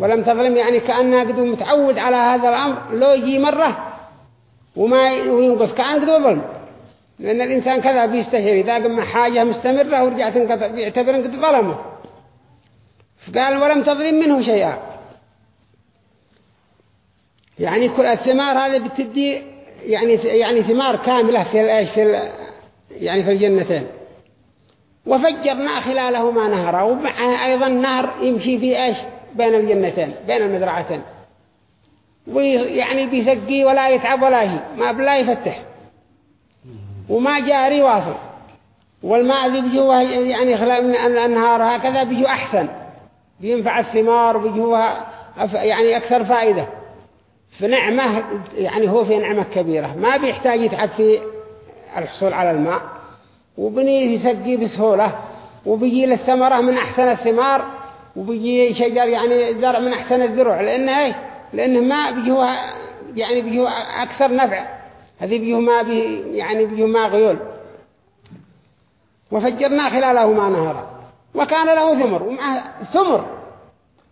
ولم تظلم يعني كأنها قد متعود على هذا الأمر. لو يجي مرة وما ينقص كأن قد ظلم. لأن الإنسان كذا بيستشعر إذا قم حاجة مستمرة ورجعت انقطع بيعتبر قد ظلمه. فقال ولم تظلم منه شيئا. يعني كل الثمار هذه بتدي يعني يعني ثمار كاملة في في يعني في الجنتين. وفجرنا خلالهما نهرا ومعه أيضا نهر يمشي في إيش؟ بين الجنتين بين المزرعتين. ويعني بيسقي ولا يتعب ولا شيء ما بلا يفتح. وما جاري واصل. والماء ذي بيجوه يعني خلال من الأنهار هكذا بيجو أحسن. بينفع الثمار بيجوها يعني أكثر فائدة. فنعمة يعني هو في نعمة كبيرة. ما بيحتاج يتعب في الحصول على الماء وبني يسقي بسهولة وبيجي للثمرة من أحسن الثمار وبيجي شجر يعني زرع من أحسن الزرع لأنه إيه؟ لأنه ما بيجوها يعني بيجوه أكثر نفع. هذه بيجوه ما بي يعني بيجوه ما غيول. وفجرنا خلالهما نهرا وكان له ثمر ومعه ثمر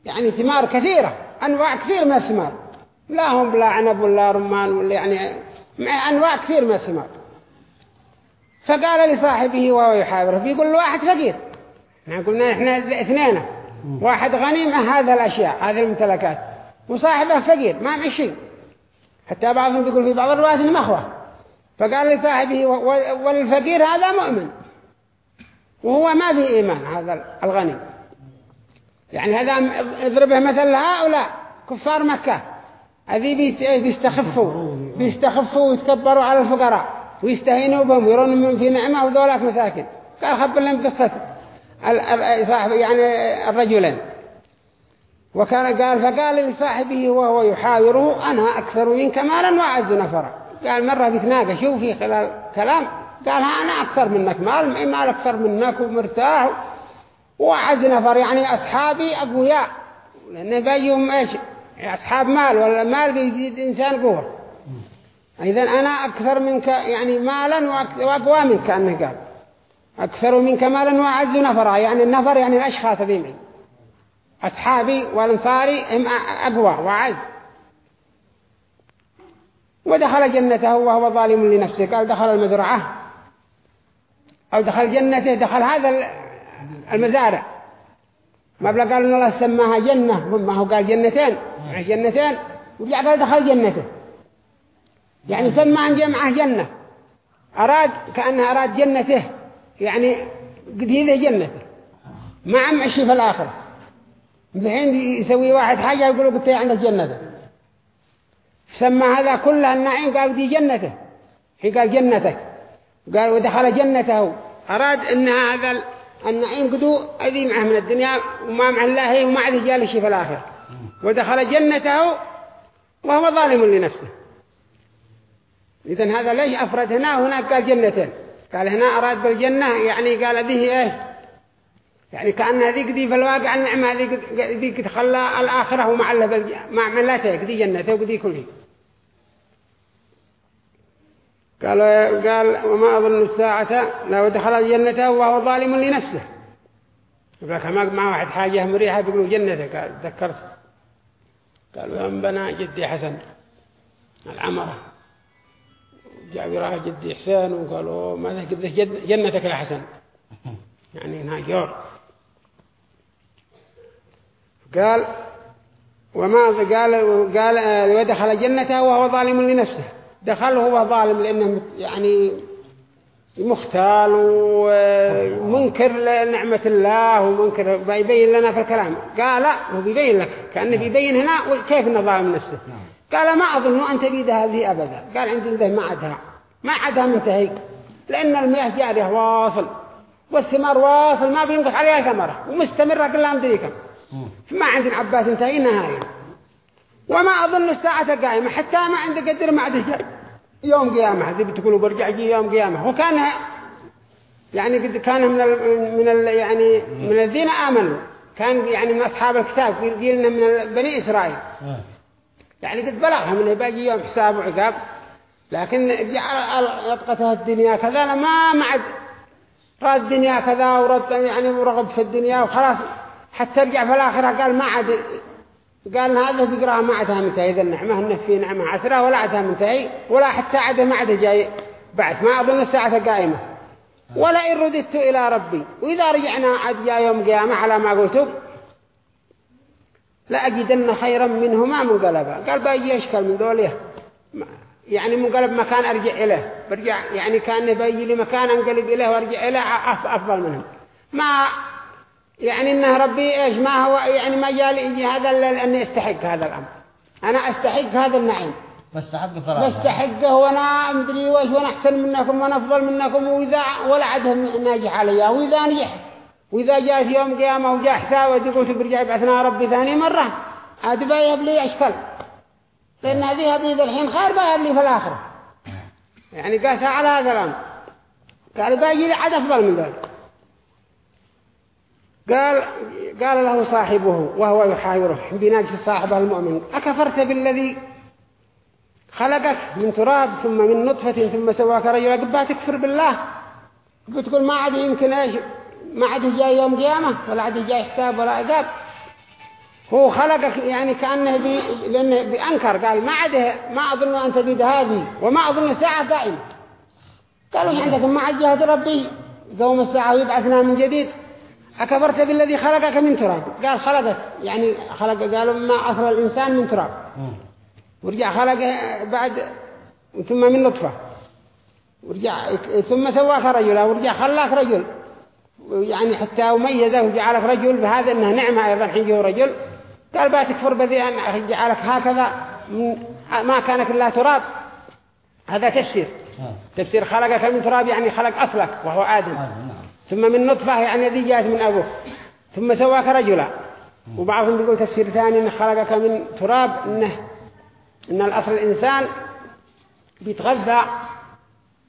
يعني ثمار كثيرة أنواع كثير من الثمار. لا هم بلا عنب ولا رمان ولا يعني مع أنواع كثير من الثمار. فقال لصاحبه وهو يحاوره بيقول له واحد فقير. إحنا قلنا إحنا اثنين. واحد غني مع هذه الأشياء هذه الممتلكات. وصاحبه فقير ما معه شيء. حتى بعضهم بيقول في بعض الروايات مخوة فقال لصاحبه والفقير هذا مؤمن. وهو ما في إيمان هذا الغني يعني هذا يضربه مثل هؤلاء كفار مكة. هذه بيستخفوا بيستخفوا ويتكبروا على الفقراء. ويستهينوا بهم ويرون من في نعمة وذولاك مساكن. قال خبر لهم قصة صاحب يعني الرجلين. وكان قال فقال لصاحبه وهو يحاوره أنا أكثر منك مالا وأعز نفرا. قال مرة بيتناقشوا في خلال كلام. قال ها أنا أكثر منك مال مال أكثر منك ومرتاح وأعز نفر. يعني أصحابي أقوياء. لأن بيهم إيش؟ أصحاب مال ولا مال بيزيد إنسان قوة. إذا أنا أكثر منك يعني مالا وأقوى منك أنه قال. أكثر منك مالا وأعز نفرا يعني النفر يعني الأشخاص ذي معي. أصحابي والأنصاري هم أقوى وأعز. ودخل جنته وهو ظالم لنفسه قال دخل المزرعة. أو دخل جنته دخل هذا المزارع. ما بلا قال إن الله سماها جنة ما هو قال جنتين. جنتين. ورجع قال دخل جنته. يعني سمى عن جمعة جنة. أراد كأنه أراد جنته يعني قديده جنته. ما عم عشي في الآخرة. الحين يسوي واحد حاجة يقولوا قلت عندك جنته سمى هذا كله النعيم قال دي جنته. حين قال جنتك. قال ودخل جنته. أراد أن هذا النعيم قدو أذي معه من الدنيا وما مع الله وما عذي جال شيء في الآخرة. ودخل جنته وهو ظالم لنفسه. إذن هذا ليش أفرد هنا؟ وهناك قال جنتين. قال هنا أراد بالجنة يعني قال به إيه؟ يعني كأن هذيك دي في الواقع النعمة هذيك ذيك تخلى الآخرة ومع مع ملاته دي جنته ودي كله قال قال وما أظن الساعة لو دخل الجنة وهو ظالم لنفسه. يقول ما مع واحد حاجة مريحة بيقولوا جنته قال ذكرت. يوم بنى جدي حسن العمرة. جاء وراها جدي حسين وقالوا ما قد جنتك يا حسن. يعني انها جور. قال وما قال قال ودخل جنته وهو ظالم لنفسه. دخل هو ظالم لأنه يعني مختال ومنكر لنعمة الله ومنكر بيبين لنا في الكلام. قال لا هو بيبين لك. كأنه بيبين هنا كيف إنه ظالم نفسه. قال ما أظن أن تبيد هذه أبدا. قال عندي ذا ما عدها ما عدها منتهي لأن المياه جارية واصل. والثمار واصل ما بينقص عليها ثمرة. ومستمرة قلها مدري كم فما عندنا عباس انتهي نهاية وما أظن الساعة قائمة. حتى ما عندك قدر ما عده جاي يوم قيامة. هذه بتقولوا برجع يجي يوم قيامة. وكان يعني قد كان من ال من ال يعني من الذين آمنوا. كان يعني من أصحاب الكتاب قيلنا من بني إسرائيل. يعني قد بلغها من باقي يوم حساب وعقاب. لكن جعل يبقتها الدنيا كذا ما معد. راد الدنيا كذا ورد يعني ورغب في الدنيا وخلاص. حتى رجع في الآخرة قال ما عاد. قال هذا بيقراها ما عادها منتهي إذا النعمة إنه في نعمة عسرة ولا عادها منتهي ولا حتى عاده ما عاده جاي. بعد ما أظن الساعة قائمة. ولا إن رددت إلى ربي. وإذا رجعنا عاد جاء يوم قيامة على ما قلتم. لأجدن خيرا منهما منقلبا. قال باجي يشكل من دوليه يعني منقلب مكان أرجع إليه. برجع يعني كأن باجي لي مكان أنقلب إليه وأرجع إليه أفضل منهم. ما يعني إنه ربي إيش ما هو يعني ما جال يجي هذا لأنه يستحق هذا الأمر. أنا أستحق هذا النعيم. فراغ بستحقه وأنا مدري وإيش وأنا أحسن منكم وأنا أفضل منكم وإذا ولا عده ناجح عليا وإذا نجح وإذا جاءت يوم قيامة وجاء حساب وقلت برجع بعثنا ربي ثاني مرة؟ هذا بيهب لي أشكال. لأن هذه هب لي الحين خير بيهب لي في الآخرة. يعني قاسها على هذا الأمر. قال باجي لي عد أفضل من ذلك. قال قال له صاحبه وهو يحاوره بناجس صاحبه المؤمن أكفرت بالذي خلقك من تراب ثم من نطفة ثم سواك رجلا؟ قبها تكفر بالله. بتقول ما عاد يمكن إيش ما عاد جاي يوم قيامة ولا عاد جاي حساب ولا عذاب هو خلقك يعني كأنه بي لأنه بأنكر قال ما عاد ما أظن أن تبيد هذه وما أظن الساعة قائمة. قالوا عندكم؟ ما عاد جهد ربي. قوم الساعة ويبعثنا من جديد. أكبرت بالذي خلقك من تراب. قال خلقك يعني خلق قالوا ما أصل الإنسان من تراب. ورجع خلق بعد ثم من نطفة ورجع ثم سواك رجلا ورجع خلاك رجل. يعني حتى وميزه وجعلك رجل بهذا انه نعمة أيضا. حين رجل قال بقى تكفر بذي أن جعلك هكذا ما كانك إلا تراب. هذا تفسير. تفسير خلقك من تراب يعني خلق أصلك وهو آدم. ثم من نطفة يعني ذي جاءت من أبوه ثم سواك رجلا. وبعضهم بيقول تفسير ثاني إنه خلقك من تراب. إنه إن الأصل الإنسان بيتغذى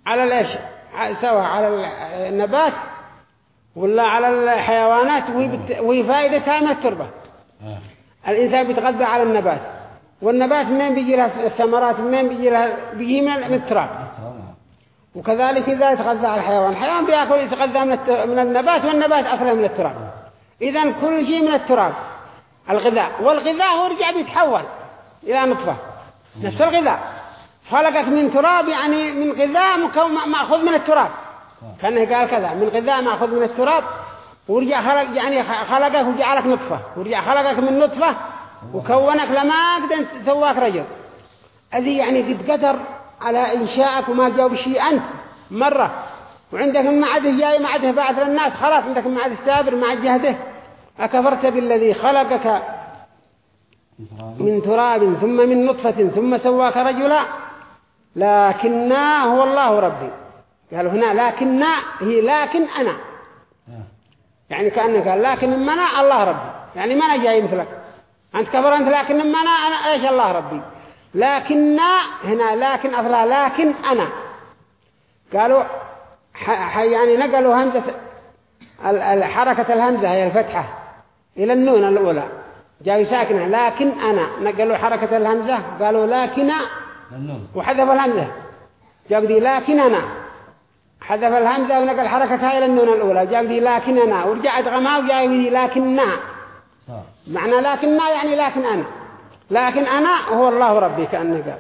على الإيش؟ سواء على النبات ولا على الحيوانات وهي فائدتها من التربة الإنسان بيتغذى على النبات. والنبات منين بيجي لها الثمرات؟ منين بيجي لها؟ بيجي من التراب. وكذلك إذا يتغذى على الحيوان الحيوان بيأكل يتغذى من, من النبات والنبات أصلا من التراب. إذا كل شيء من التراب. الغذاء. والغذاء هو رجع بيتحول إلى نطفة. نفس الغذاء. خلقك من تراب يعني من غذاء مأخذ من التراب. كأنه قال كذا من غذاء مأخذ من التراب ورجع خلق يعني خلقك وجعلك نطفة ورجع خلقك من نطفة وكونك لما قد سواك رجل. هذه يعني قد قدر على إنشاءك وما جاوب شيء أنت مرة. وعندك ما عاد جاي ما عاد بعد للناس خلاص عندك ما عاد السابر ما عاد جهده. أكفرت بالذي خلقك من تراب ثم من نطفة ثم سواك رجلا. لكننا هو الله ربي. قالوا هنا لكننا هي لكن أنا. يعني كأنك قال لكن أنا الله ربي. يعني ما أنا جاي مثلك. أنت كفر أنت لكن أنا, أنا إيش الله ربي؟ لكن هنا لكن أصلا لكن أنا. قالوا يعني نقلوا همزة حركة الهمزة هي الفتحة إلى النون الأولى. جاي ساكنة. لكن أنا. نقلوا حركة الهمزة. قالوا لكن وحذفوا الهمزة. جاء دي لكن أنا. حذف الهمزة ونقل حركتها إلى النون الأولى. جاء لي لكننا ورجع أدغمها وجاء لي لكننا. معنى لكننا يعني لكن أنا. لكن أنا هو الله ربي كأنه قال.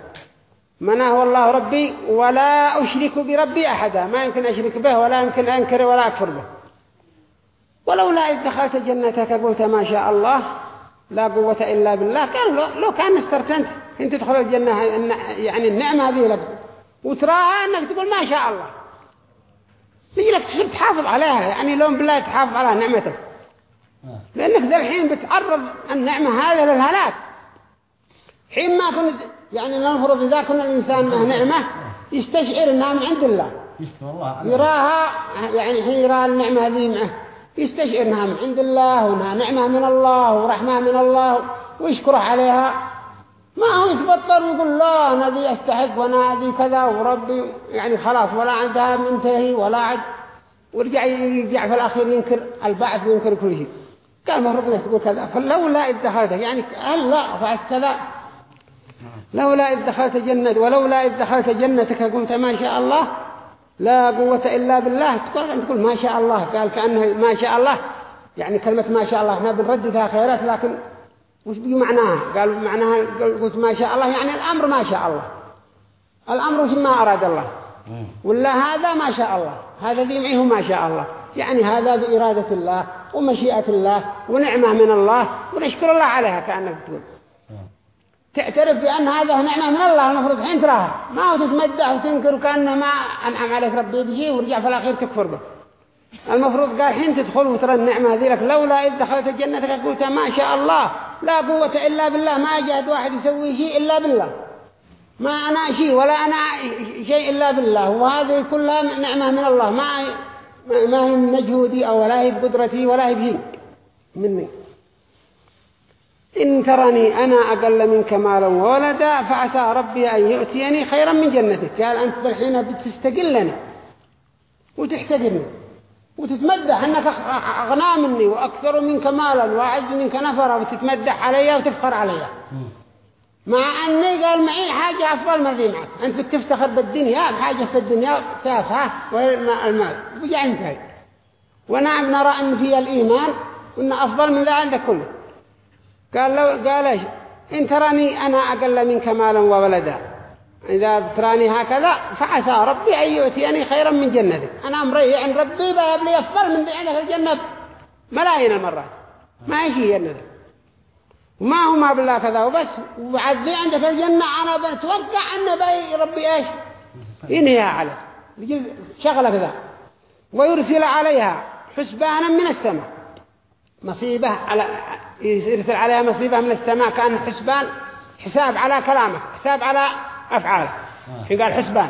من هو الله ربي؟ ولا أشرك بربي أحدا. ما يمكن أشرك به ولا يمكن أنكر ولا أكفر به. ولولا إذ دخلت جنتك قلت ما شاء الله لا قوة إلا بالله. قال لو, لو كان استرتنت أنت تدخل الجنة يعني النعمة هذه لك. وتراها أنك تقول ما شاء الله. يجي لك تصير تحافظ عليها؟ يعني لو بالله تحافظ على نعمتك آه. لأنك ذا الحين بتعرض النعمة هذه للهلاك. حين ما كنت يعني المفروض إذا كان الإنسان معه نعمة يستشعر أنها من عند الله. يراها يعني حين يرى النعمة هذه معه يستشعر أنها من عند الله وأنها نعمة من الله ورحمة من الله ويشكره عليها. ما هو يتبطر ويقول لا أنا ذي أستحق وأنا ذي كذا وربي يعني خلاص ولا عندها منتهي ولا عد. ورجع يرجع في الأخير ينكر البعث وينكر كل شيء. قال المفروض انك تقول كذا. فلولا إذ دخلت يعني هل لا فعلت كذا. لولا إذ دخلت جنة ولولا إذ دخلت جنتك قلت ما شاء الله لا قوة إلا بالله. تقول أن تقول ما شاء الله قال كأنه ما شاء الله. يعني كلمة ما شاء الله إحنا بنرددها خيرات لكن وش بيجي معناها؟ قال معناها قلت ما شاء الله يعني الأمر ما شاء الله. الأمر وش ما أراد الله. ولا هذا ما شاء الله. هذا ذي معه ما شاء الله. يعني هذا بإرادة الله ومشيئة الله ونعمة من الله ونشكر الله عليها كأنك تقول. تعترف بأن هذا نعمة من الله المفروض حين تراها. ما هو تتمدح وتنكر وكأنه ما أنعم عليك ربي بشيء ورجع في الأخير تكفر به. المفروض قال حين تدخل وترى النعمة هذه لك لولا إذ دخلت جنتك قلت ما شاء الله. لا قوة إلا بالله ما جاءت واحد يسوي شيء إلا بالله. ما أنا شيء ولا أنا شيء إلا بالله وهذه كلها نعمة من الله. ما ما هي مجهودي أو ولا هي بقدرتي ولا هي بشيء مني. إن ترني أنا أقل منك مالا وولدا فعسى ربي أن يؤتيني خيرا من جنتك. قال أنت الحين بتستقلني وتحتقرني وتتمدح. أنك أغنى مني وأكثر منك مالا وأعز منك نفرا وتتمدح علي وتفخر علي. مع أني قال معي حاجة أفضل من ذي معك أنت بتفتخر بالدنيا بحاجة في الدنيا تافهة والمال. وجع انتهي ونعم نرى أن في الإيمان وأن أفضل من ذا عندك كله. قال لو قال إن تراني أنا أقل منك مالا وولدا. إذا تراني هكذا فعسى ربي أن يؤتيني خيرا من جنتك. أنا أمري عن ربي بيب لي أفضل من عندك الجنة. ملايين المرات. ما يجي جنتك. وما هو ما بالله كذا وبس. وبعد ذي عندك الجنة. أنا بتوقع أنه بي ربي إيش؟ ينهيها عليك شغلة كذا. ويرسل عليها حسبانا من السماء. مصيبة على يرسل عليها مصيبة من السماء كأن حسبان حساب على كلامك حساب على أفعالك حين قال حسبان.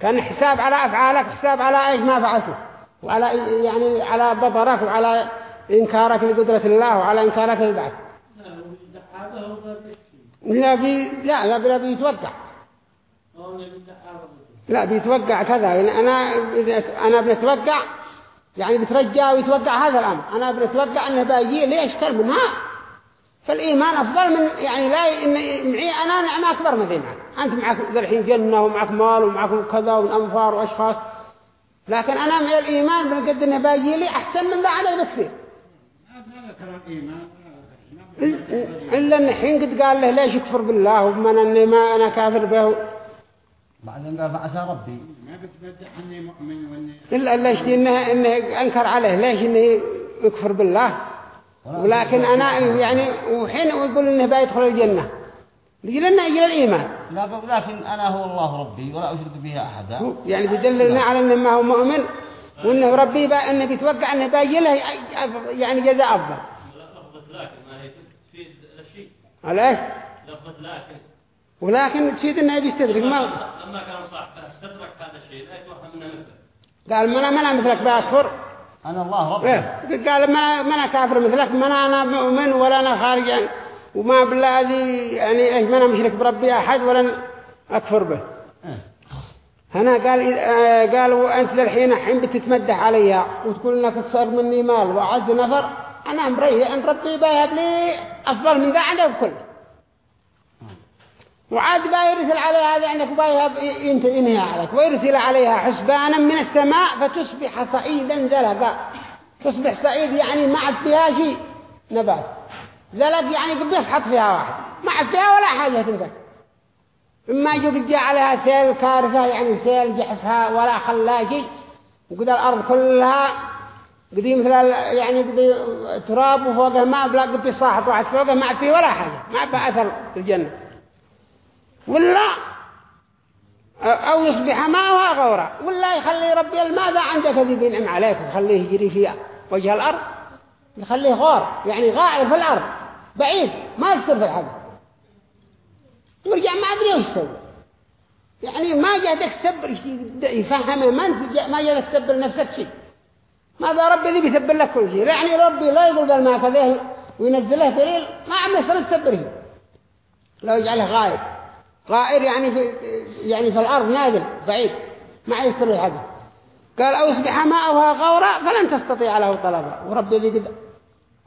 كان حساب على أفعالك حساب على إيش ما فعلته وعلى يعني على بطرك وعلى إنكارك لقدرة الله وعلى إنكارك للبعث لا بي لا لا لا بيتوقع لا بيتوقع كذا يعني أنا أنا بنتوقع يعني بترجى ويتوقع هذا الأمر أنا بنتوقع أنه باجي ليش كل منها فالإيمان أفضل من يعني لا إن معي أنا نعمة أكبر من ذي معك أنت معك ذا الحين جنة ومعك مال ومعك كذا وأنفار وأشخاص. لكن أنا معي الإيمان بنقد إنه باجي لي أحسن من ذا علي بكثير إلا إن حين قد قال له ليش يكفر بالله وبمن أني ما أنا كافر به. بعدين قال فعسى ربي. ما بتبدع أني مؤمن وأني إلا ليش إنه إنه أنكر عليه ليش إنه يكفر بالله. ولكن أنا يعني وحين يقول إنه بيدخل الجنة. يجي لنا يجي الإيمان. لكن أنا هو الله ربي ولا أشرك به أحدا. يعني بيدللنا على إنه ما هو مؤمن وإنه ربي بقى إنه بيتوقع إنه باجي له يعني جزاء أفضل. لفظة لكن ما هي تفيد الشيء على إيش لفظة لكن ولكن تفيد إنه بيستدرك. ما لما كان صاحب استدرك هذا الشيء لا يتوهم منه مثله قال ما أنا مثلك بأكفر. أنا الله ربي. إيه. قال ما أنا كافر مثلك ما أنا مؤمن ولا أنا خارج وما بالله هذه يعني إيش ما أنا مشرك بربي أحد ولا أكفر به. إيه. هنا قال آه، قالوا أنت للحين حين بتتمدح عليها وتقول إنك تصير مني مال وأعز نفر أنا مريء أن ربي بيهب لي أفضل من ذا عنده بكل وعاد بقى يرسل عليها هذا عندك بقى ينهي عليك ويرسل عليها حسبانا من السماء فتصبح صعيدا زلقا تصبح صعيد يعني ما عاد فيها شيء نبات. زلق يعني قبل حط فيها واحد. ما عاد فيها ولا حاجة تمسك. إما يجب جاء عليها سيل كارثة يعني سيل جحفها ولا خلا شيء وقد الأرض كلها قدي مثل يعني قدي تراب وفوقه ما بلا قبل صاحب واحد فوقه ما فيه ولا حاجة ما عاد أثر الجنة. ولا أو يصبح ماءها غورا ولا يخلي ربي الماء عندك ذي بينعم عليك وخليه يجري في وجه الأرض. يخليه غور يعني غائر في الأرض بعيد ما يصير في الحق ورجع ما أدري وش سوى يعني ما جاء تكسبر يفهمه ما أنت ما جاء تكسبر نفسك شيء ماذا ربي ذي بيسبر لك كل شيء يعني ربي لا يقول بالماء كذا وينزله دليل ما عمل سنة تسبره لو يجعله غائب. غائر يعني في يعني في الأرض نازل بعيد ما يستر الحاجة قال أو أصبح ماءها غورا فلن تستطيع له طلبا. وربي ذي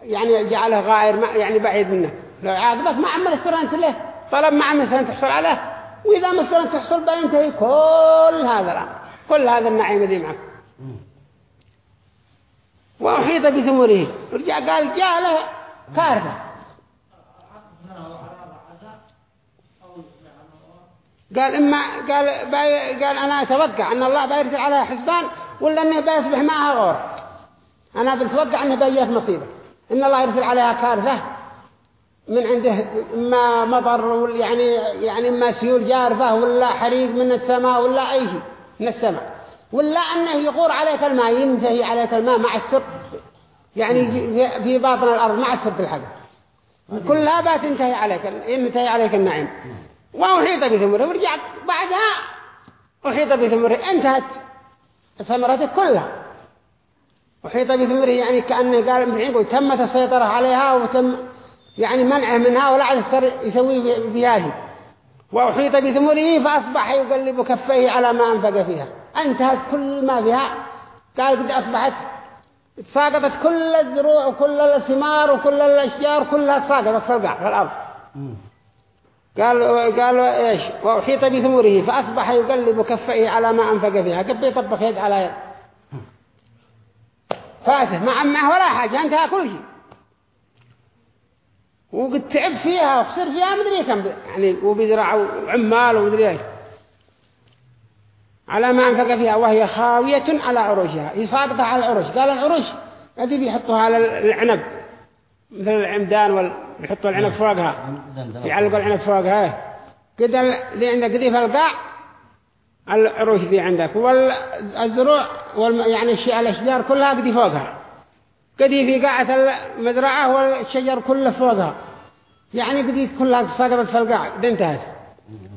يعني جعله غائر ما يعني بعيد منك لو عاقبك ما عمل استرانت له طلب ما عمل استرانت تحصل عليه. وإذا ما استرانت تحصل بينتهي كل هذا الأمر. كل هذا النعيم ذي معك وأحيط بثمره. ورجع قال جاء له كارثة. قال إما قال باي قال أنا أتوقع أن الله بيرسل عليها حسبان ولا أنه بيصبح معها غور. أنا بتوقع أنه بيجيك مصيبة. إن الله يرسل عليها كارثة من عنده ما مطر يعني يعني ما سيول جارفة ولا حريق من السماء ولا أي شيء من السماء. ولا أنه يغور عليك الماء ينتهي عليك الماء مع السر يعني في باطن الأرض مع السر الحاجة كلها بتنتهي عليك ينتهي عليك النعيم. وأحيط بثمره. ورجعت بعدها أحيط بثمره. انتهت ثمرته كلها. أحيط بثمره يعني كأنه قال يقول تمت السيطرة عليها وتم يعني منعه منها ولا عاد يسوي فيها شيء وأحيط بثمره فأصبح يقلب كفيه على ما أنفق فيها. انتهت كل ما فيها. قال قد أصبحت ساقطت كل الزروع وكل الثمار وكل الأشجار كلها ساقطت في القاع في الأرض. قال قالوا إيش؟ وأحيط بثمره فأصبح يقلب كفيه على ما أنفق فيها. كيف يطبق يد على يد فاته ما عمه ولا حاجة انتهى كل شيء. وقد تعب فيها وخسر فيها مدري كم يعني وبيزرع وعمال ومدري إيش. على ما أنفق فيها وهي خاوية على عروشها. يساقطها على العروش. قال العروش هذه بيحطوها على العنب. مثل العمدان وال بيحطوا العنب فوقها. يعلقوا العنب فوقها. كده اللي عندك في القاع العروش دي عندك والزروع وال يعني الأشجار كلها قدي فوقها. قدي في قاعة المزرعة والشجر كله فوقها. يعني قدي كلها سقطت في القاع انتهت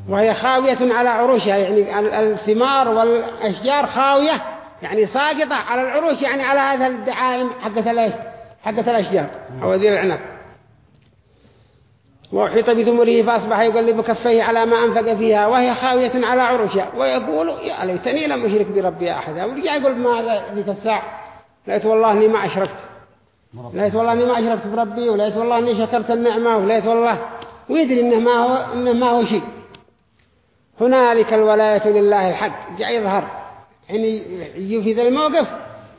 وهي خاوية على عروشها يعني الثمار والأشجار خاوية يعني ساقطة على العروش يعني على هذا الدعائم حقة حقة الأشجار. أو ذي العنب وحيط بثمره فأصبح يقلب كفيه على ما أنفق فيها وهي خاوية على عروشها. ويقول يا ليتني لم أشرك بربي أحدا. ورجع يقول ما ذيك الساعة؟ ليت والله إني ما أشركت. ليت والله إني ما أشركت بربي وليت والله إني شكرت النعمة وليت والله ويدري إنه ما هو, إنه ما هو شيء. هنالك الولاية لله الحق. جاء يظهر. يعني يجي في ذا الموقف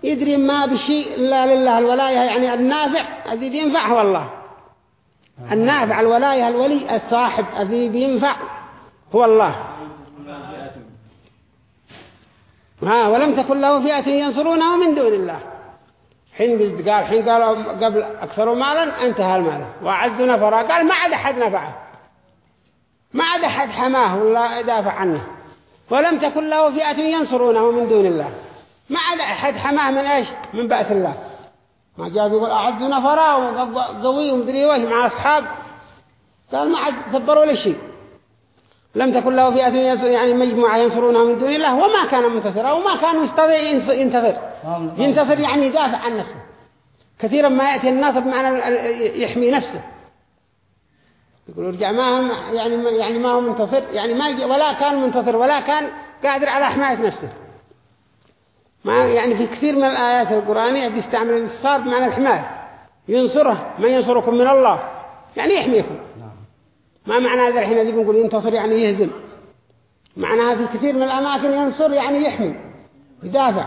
يدري ما بشيء إلا لله. الولاية يعني النافع الذي بينفعه والله. النافع الولاية الولي الصاحب الذي بينفع. هو الله ها ولم تكن له فئة ينصرونه من دون الله. حين قال حين قالوا قبل أكثر مالا انتهى المال. وعد نفرا قال ما عاد أحد نفعه. ما عاد أحد حماه ولا دافع عنه. ولم تكن له فئة ينصرونه من دون الله. ما عاد أحد حماه من إيش؟ من بأس الله. ما جاء يقول أعد نفرا وقوي ومدري وش مع أصحاب. قال ما عاد ثبروا له شيء. لم تكن له فئة يعني مجموعة ينصرونه من دون الله وما كان منتصرا وما كان مستطيع ينتصر. ينتصر يعني يدافع عن نفسه. كثيرا ما يأتي الناصر بمعنى يحمي نفسه. يقول ارجع ما هم يعني يعني ما هو منتصر. يعني ما ولا كان منتصر ولا كان قادر على حماية نفسه. ما يعني في كثير من الآيات القرآنية بيستعمل الانتصار بمعنى الحماية. ينصره من ينصركم من الله؟ يعني يحميكم. ما معنى هذا الحين؟ الذي بنقول ينتصر يعني يهزم. معناها في كثير من الأماكن ينصر يعني يحمي يدافع.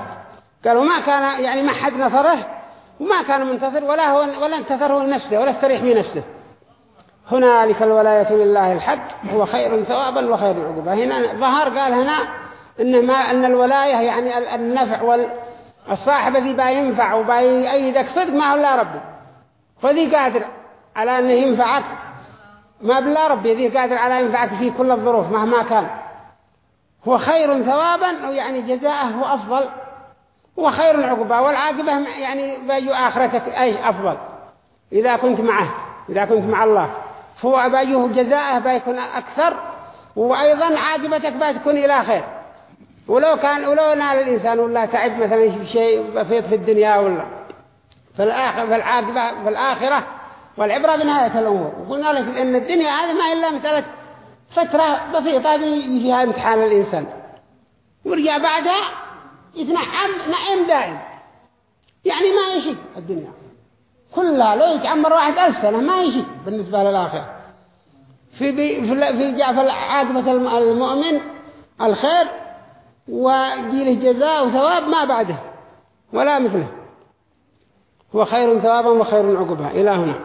قالوا ما كان يعني ما حد نصره وما كان منتصر ولا هو ولا انتصر هو لنفسه ولا استريح بنفسه هنالك الولاية لله الحق هو خير ثوابا وخير عقبا هنا ظهر قال هنا إن ما أن الولاية يعني النفع والصاحب ذي با ينفع وبا يأيدك صدق ما هو لا ربي. فذي قادر على أنه ينفعك. ما بالله ربي ذي قادر على ينفعك في كل الظروف مهما كان. هو خير ثوابا يعني جزاءه هو أفضل. وخير عقبا والعاقبة يعني بيجو آخرتك أي أفضل. إذا كنت معه إذا كنت مع الله. فهو بيجوه جزاءه بيكون أكثر. وأيضا عاقبتك بتكون إلى خير. ولو كان ولو نال الإنسان ولا تعب مثلا في شيء بسيط في الدنيا ولا. في الآخرة في العاقبة في الآخرة والعبرة بنهاية الأمور. وقلنا لك إن الدنيا هذه ما إلا مسألة فترة بسيطة فيها امتحان الإنسان. ورجع بعدها يتنعم نعيم دائم. يعني ما يشك الدنيا. كلها لو يتعمر واحد ألف سنة ما يشك بالنسبة للآخرة. في بي في جاء في عاقبة المؤمن الخير وجيله جزاء وثواب ما بعده ولا مثله. هو خير ثوابا وخير عقبا. إلى هنا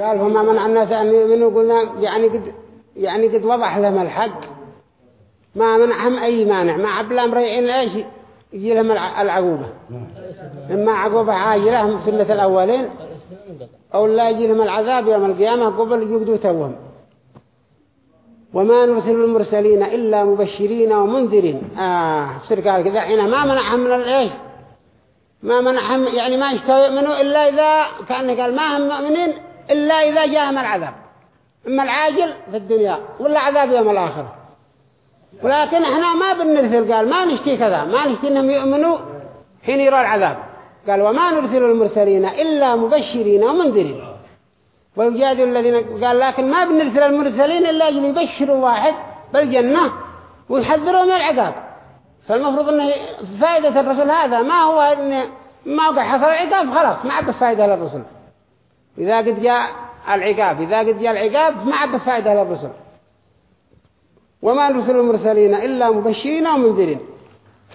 قال فما منع الناس أن يؤمنوا قلنا يعني قد يعني قد وضح لهم الحق. ما منعهم أي مانع. ما عبلا مريعين إيش يجي لهم العقوبة؟ إما عقوبة عاجلة سنة الأولين. أو لا يجي لهم العذاب يوم القيامة قبل يقدوا توهم. وما نرسل المرسلين إلا مبشرين ومنذرين. آه بصير قال كذا حين ما منعهم من الإيش ما منعهم يعني ما يشتوا يؤمنوا إلا إذا كأنه قال ما هم مؤمنين إلا إذا جاءهم العذاب. إما العاجل في الدنيا ولا عذاب يوم الآخرة. ولكن إحنا ما بنرسل قال ما نشتي كذا ما نشتي إنهم يؤمنوا حين يرى العذاب. قال وما نرسل المرسلين إلا مبشرين ومنذرين. ويجادل الذين قال لكن ما بنرسل المرسلين إلا أجل يبشروا واحد بالجنة ويحذروا من العذاب فالمفروض أنه فائدة الرسل هذا. ما هو إن ما حصل العقاب خلاص ما عبد فائدة للرسل إذا قد جاء العقاب إذا قد جاء العقاب ما عبد فائدة للرسل وما نرسل المرسلين إلا مبشرين ومنذرين.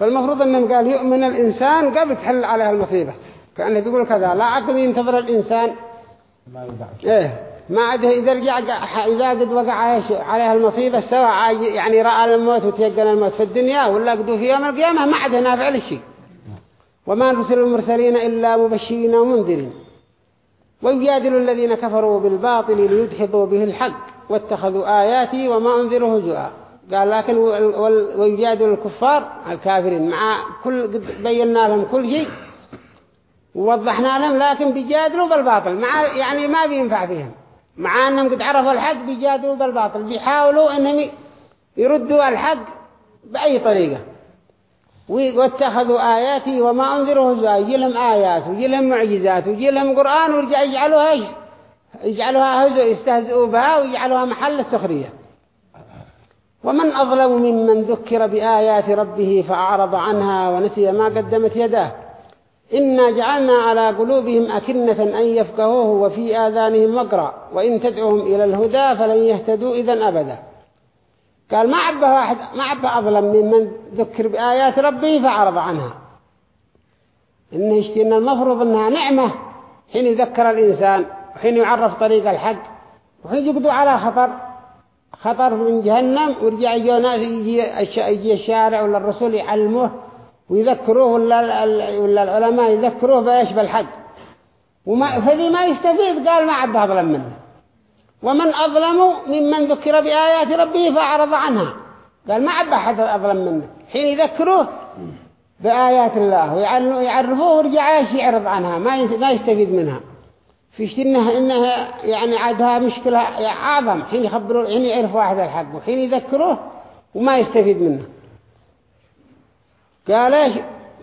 فالمفروض أنهم قال يؤمن الإنسان قبل تحل عليها المصيبة. كأنه بيقول كذا لا عقل ينتظر الإنسان. إيه ما عاد إذا رجع إذا قد وقع عليها المصيبة سواء يعني رأى الموت وتيقن الموت في الدنيا ولا قدوا في يوم القيامة ما عاد نافع للشيء وما نرسل المرسلين إلا مبشرين ومنذرين. ويجادل الذين كفروا بالباطل ليدحضوا به الحق واتخذوا آياتي وما أنذروا هزؤا. قال لكن ويجادل الكفار الكافرين مع كل بينا لهم كل شيء ووضحنا لهم لكن بيجادلوا بالباطل مع يعني ما بينفع فيهم مع أنهم قد عرفوا الحق بيجادلوا بالباطل بيحاولوا أنهم يردوا الحق بأي طريقة. واتخذوا آياتي وما أنذروا هزؤا. يجي لهم آيات ويجي لهم معجزات ويجي لهم قرآن ويرجع يجعلوها يجعلوها يستهزئوا بها ويجعلوها محل السخرية. ومن أظلم ممن ذكر بآيات ربه فأعرض عنها ونسي ما قدمت يداه. إنا جعلنا على قلوبهم أكنة أن يفقهوه وفي آذانهم وقرا وإن تدعوهم إلى الهدى فلن يهتدوا إذا أبدا. قال ما عبه واحد ما عبه أظلم ممن ذكر بآيات ربه فأعرض عنها. إنه يشتين المفروض أنها نعمة حين يذكر الإنسان وحين يعرف طريق الحق وحين يقضوا على خطر. خطر من جهنم ويرجع يجي ناس يجي, الشارع ولا الرسول يعلموه ويذكروه ولا, ولا العلماء يذكروه بإيش؟ بالحق. وما فذي ما يستفيد قال ما عبه أظلم منه. ومن أظلم ممن ذكر بآيات ربه فأعرض عنها. قال ما عبه حد أظلم منه. حين يذكروه بآيات الله ويعرفوه ورجع يعرض عنها. ما يستفيد منها. في إنها, إنها يعني عادها مشكلة أعظم. حين يخبروا حين يعرف واحد الحق وحين يذكروه وما يستفيد منه. قال إيش؟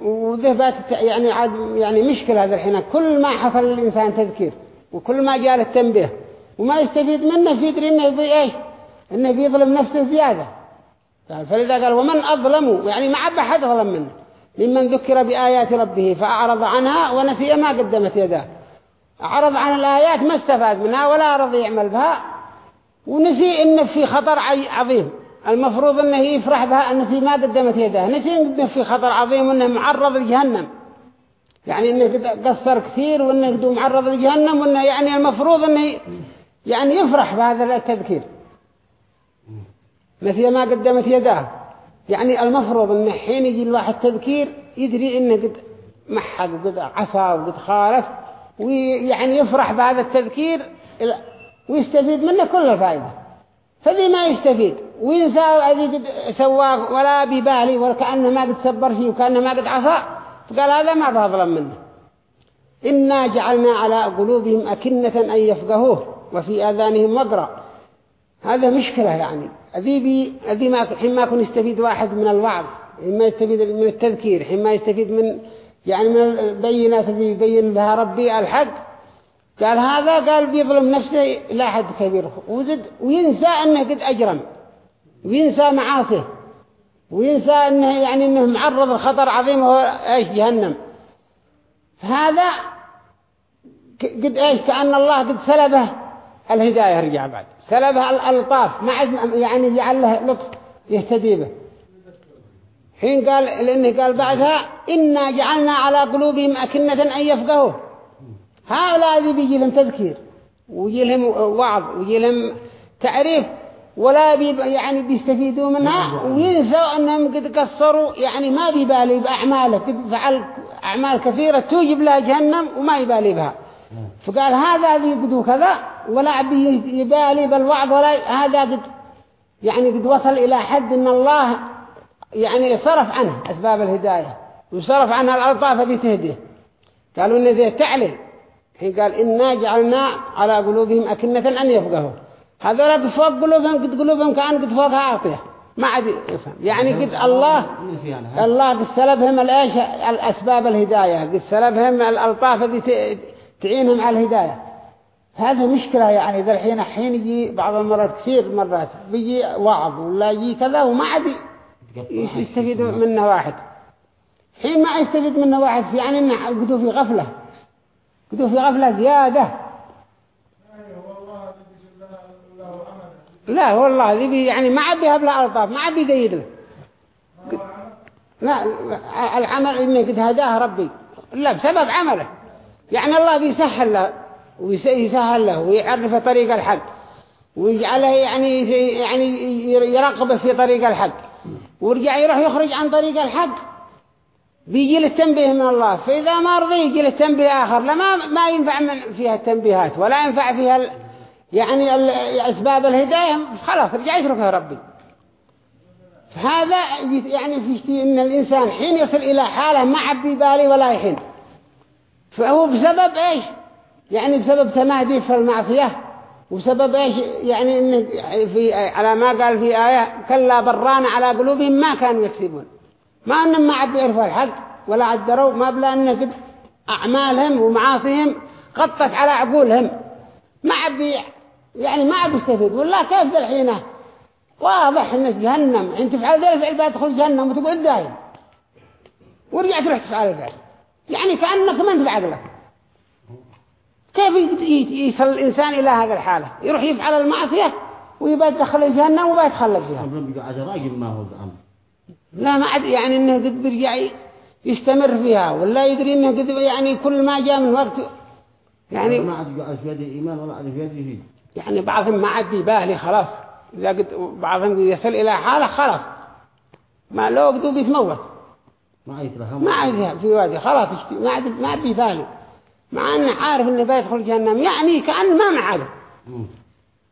وذهبت يعني عاد يعني مشكلة هذا الحين. كل ما حصل للإنسان تذكير وكل ما جاء التنبيه وما يستفيد منه في يدري إنه بي إيش؟ إنه بيظلم نفسه زيادة. قال فلذا قال ومن أظلموا يعني ما عبى حد ظلم منه. ممن ذكر بآيات ربه فأعرض عنها ونسي ما قدمت يداه. أعرض عن الآيات ما استفاد منها ولا رضي يعمل بها ونسي إن في خطر عظيم. المفروض أنه يفرح بها أن في ما قدمت يداه. نسي إنه في خطر عظيم وأنه معرض لجهنم. يعني إنه قصر كثير وأنه معرض لجهنم وأنه يعني المفروض أنه يعني يفرح بهذا التذكير. مثل ما قدمت يداه. يعني المفروض أن حين يجي الواحد تذكير يدري إنه قد محق وقد عصى وقد خالف. ويعني يفرح بهذا التذكير ويستفيد منه كل الفائدة فذي ما يستفيد. وينسى الذي قد سواه ولا ببالي وكأنه ما قد سبر فيه وكأنه ما قد عصى. فقال هذا ما بظلم منه. إنا جعلنا على قلوبهم أكنة أن يفقهوه وفي آذانهم وقرأ. هذا مشكلة يعني. أذي بي أذي ما حين ما يكون يستفيد واحد من الوعظ حين ما يستفيد من التذكير حين ما يستفيد من يعني من البينات الذي يبين بها ربي الحق. قال هذا قال بيظلم نفسه لا حد كبير. وزد وينسى أنه قد أجرم. وينسى معاصيه. وينسى أنه يعني أنه معرض لخطر عظيم هو إيش جهنم. فهذا قد إيش كأن الله قد سلبه الهداية. رجع بعد. سلبها الألطاف. ما يعني جعل لطف يهتدي به. حين قال لأنه قال بعدها إنا جعلنا على قلوبهم أكنة أن يفقهوا هؤلاء ذي بيجي لهم تذكير ويجي لهم وعظ ويجي لهم تعريف ولا بي يعني بيستفيدوا منها وينسوا أنهم قد قصروا يعني ما بيبالي بأعماله. قد فعل أعمال كثيرة توجب لها جهنم وما يبالي بها. فقال هذا ذي قدوا كذا ولا يبالي بالوعظ ولا هذا قد يعني قد وصل إلى حد أن الله يعني صرف عنه أسباب الهداية وصرف عنها الألطاف التي تهديه. قالوا إن ذي تعلم حين قال إنا جعلنا على قلوبهم أكنة أن يفقهوا هذول قد فوق قلوبهم قد قلوبهم كأن قد فوقها عاطية. ما عاد يفهم. يعني قد الله الله قد سلبهم الأسباب الهداية قد سلبهم الألطاف التي تعينهم على الهداية. هذا مشكلة يعني ذا الحين حين يجي بعض المرات كثير مرات بيجي وعظ ولا يجي كذا وما عاد يستفيد منه. واحد. حين ما يستفيد منه واحد يعني إنه قدوا في غفلة. قدوا في غفلة زيادة. لا والله ذي يعني ما عاد بيهب له ألطاف ما عاد بيقيد له. لا العمل إنه قد هداه ربي. لا بسبب عمله. يعني الله بيسهل له ويسهل له ويعرف طريق الحق ويجعله يعني يعني يرقبه في طريق الحق. ورجع يروح يخرج عن طريق الحق. بيجي له تنبيه من الله. فإذا ما رضي يجي له تنبيه آخر. لما ما ينفع من فيها التنبيهات ولا ينفع فيها ال يعني أسباب الهداية. خلاص رجع يتركها ربي. فهذا يعني في إن الإنسان حين يصل إلى حالة ما عبي بالي ولا يحين فهو بسبب إيش؟ يعني بسبب تمادي في المعصية. وسبب إيش؟ يعني إن في على ما قال في آية كلا بران على قلوبهم ما كانوا يكسبون. ما أنهم ما عاد يعرفوا الحق ولا عدروا ما بلا أن قد أعمالهم ومعاصيهم غطت على عقولهم. ما عاد يعني ما عاد يستفيد. ولا كيف ذا الحين؟ واضح أن جهنم. أنت تفعل ذلك الفعل بتدخل جهنم وتقعد دايم. ورجعت تروح تفعل الفعل يعني كأنك ما أنت بعقلك. كيف يصل الإنسان إلى هذا الحالة؟ يروح يفعل المعصية ويبقى يدخل جهنم ويبقى يتخلق فيها. لا ما عاد يعني إنه قد بيرجع يستمر فيها ولا يدري إنه قد يعني كل ما جاء من وقت يعني ما عاد يقع في يده إيمان ولا عاد في يده شيء. يعني بعضهم ما عاد يبالي خلاص. إذا قد بعضهم يصل إلى حالة خلاص. ما لو قدوا بيتموت. ما يترهم ما عاد في وادي خلاص ما عاد ما عاد يبالي مع انه عارف إنه بيدخل جهنم. يعني كأنه ما معه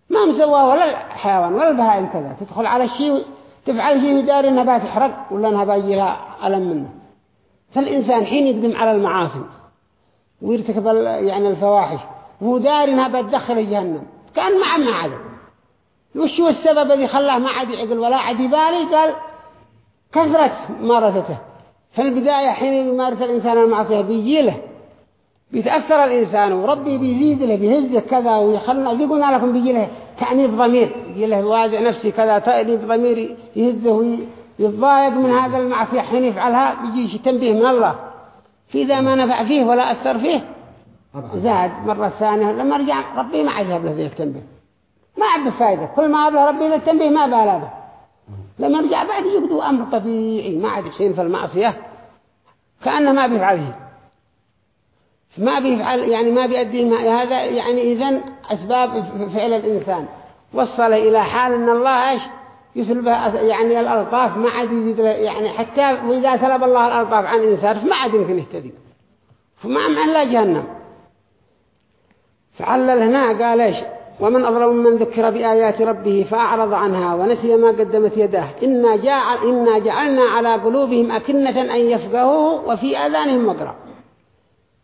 ما مسوى ولا الحيوان ولا البهائم كذا تدخل على الشيء تفعل شيء داري انها بتحرق ولا إنها بيجي لها ألم منه. فالإنسان حين يقدم على المعاصي ويرتكب يعني الفواحش وهو داري إنها بتدخل جهنم. كأن ما عاد وش هو السبب الذي خلاه ما عاد يعقل ولا عاد يبالي؟ قال كثرة مارسته. في البداية حين يمارس الإنسان المعصية بيجي له. بيتأثر الإنسان. وربي بيزيد له بيهزه كذا ويخلنا ذي قلنا لكم؟ بيجي له تأنيب ضمير. يجي له وازع نفسي كذا تأنيب ضمير يهزه يتضايق من هذا المعصية حين يفعلها بيجي تنبيه من الله. في ذا ما نفع فيه ولا أثر فيه زاد. مرة ثانية لما رجع ربي ما عذب له ذي التنبيه. ما عبه فايدة. كل ما أبله ربي ذي التنبيه ما بالا به. لما رجع بعد يقدوا أمر طبيعي. ما عاد شيء في المعصية. كأنه ما بيفعله ما بيفعل يعني ما بيؤدي ما هذا يعني إذن أسباب فعل الإنسان. وصل إلى حال أن الله إيش؟ يسلب يعني الألطاف ما عاد يزيد يعني حتى وإذا سلب الله الألطاف عن إنسان فما عاد يمكن يهتدي. فما معنى لا جهنم. فعلل هنا قال إيش؟ ومن أظلم من ذكر بآيات ربه فأعرض عنها ونسي ما قدمت يداه. إنا, جعل إنا جعلنا على قلوبهم أكنة أن يفقهوه وفي آذانهم مقرأ.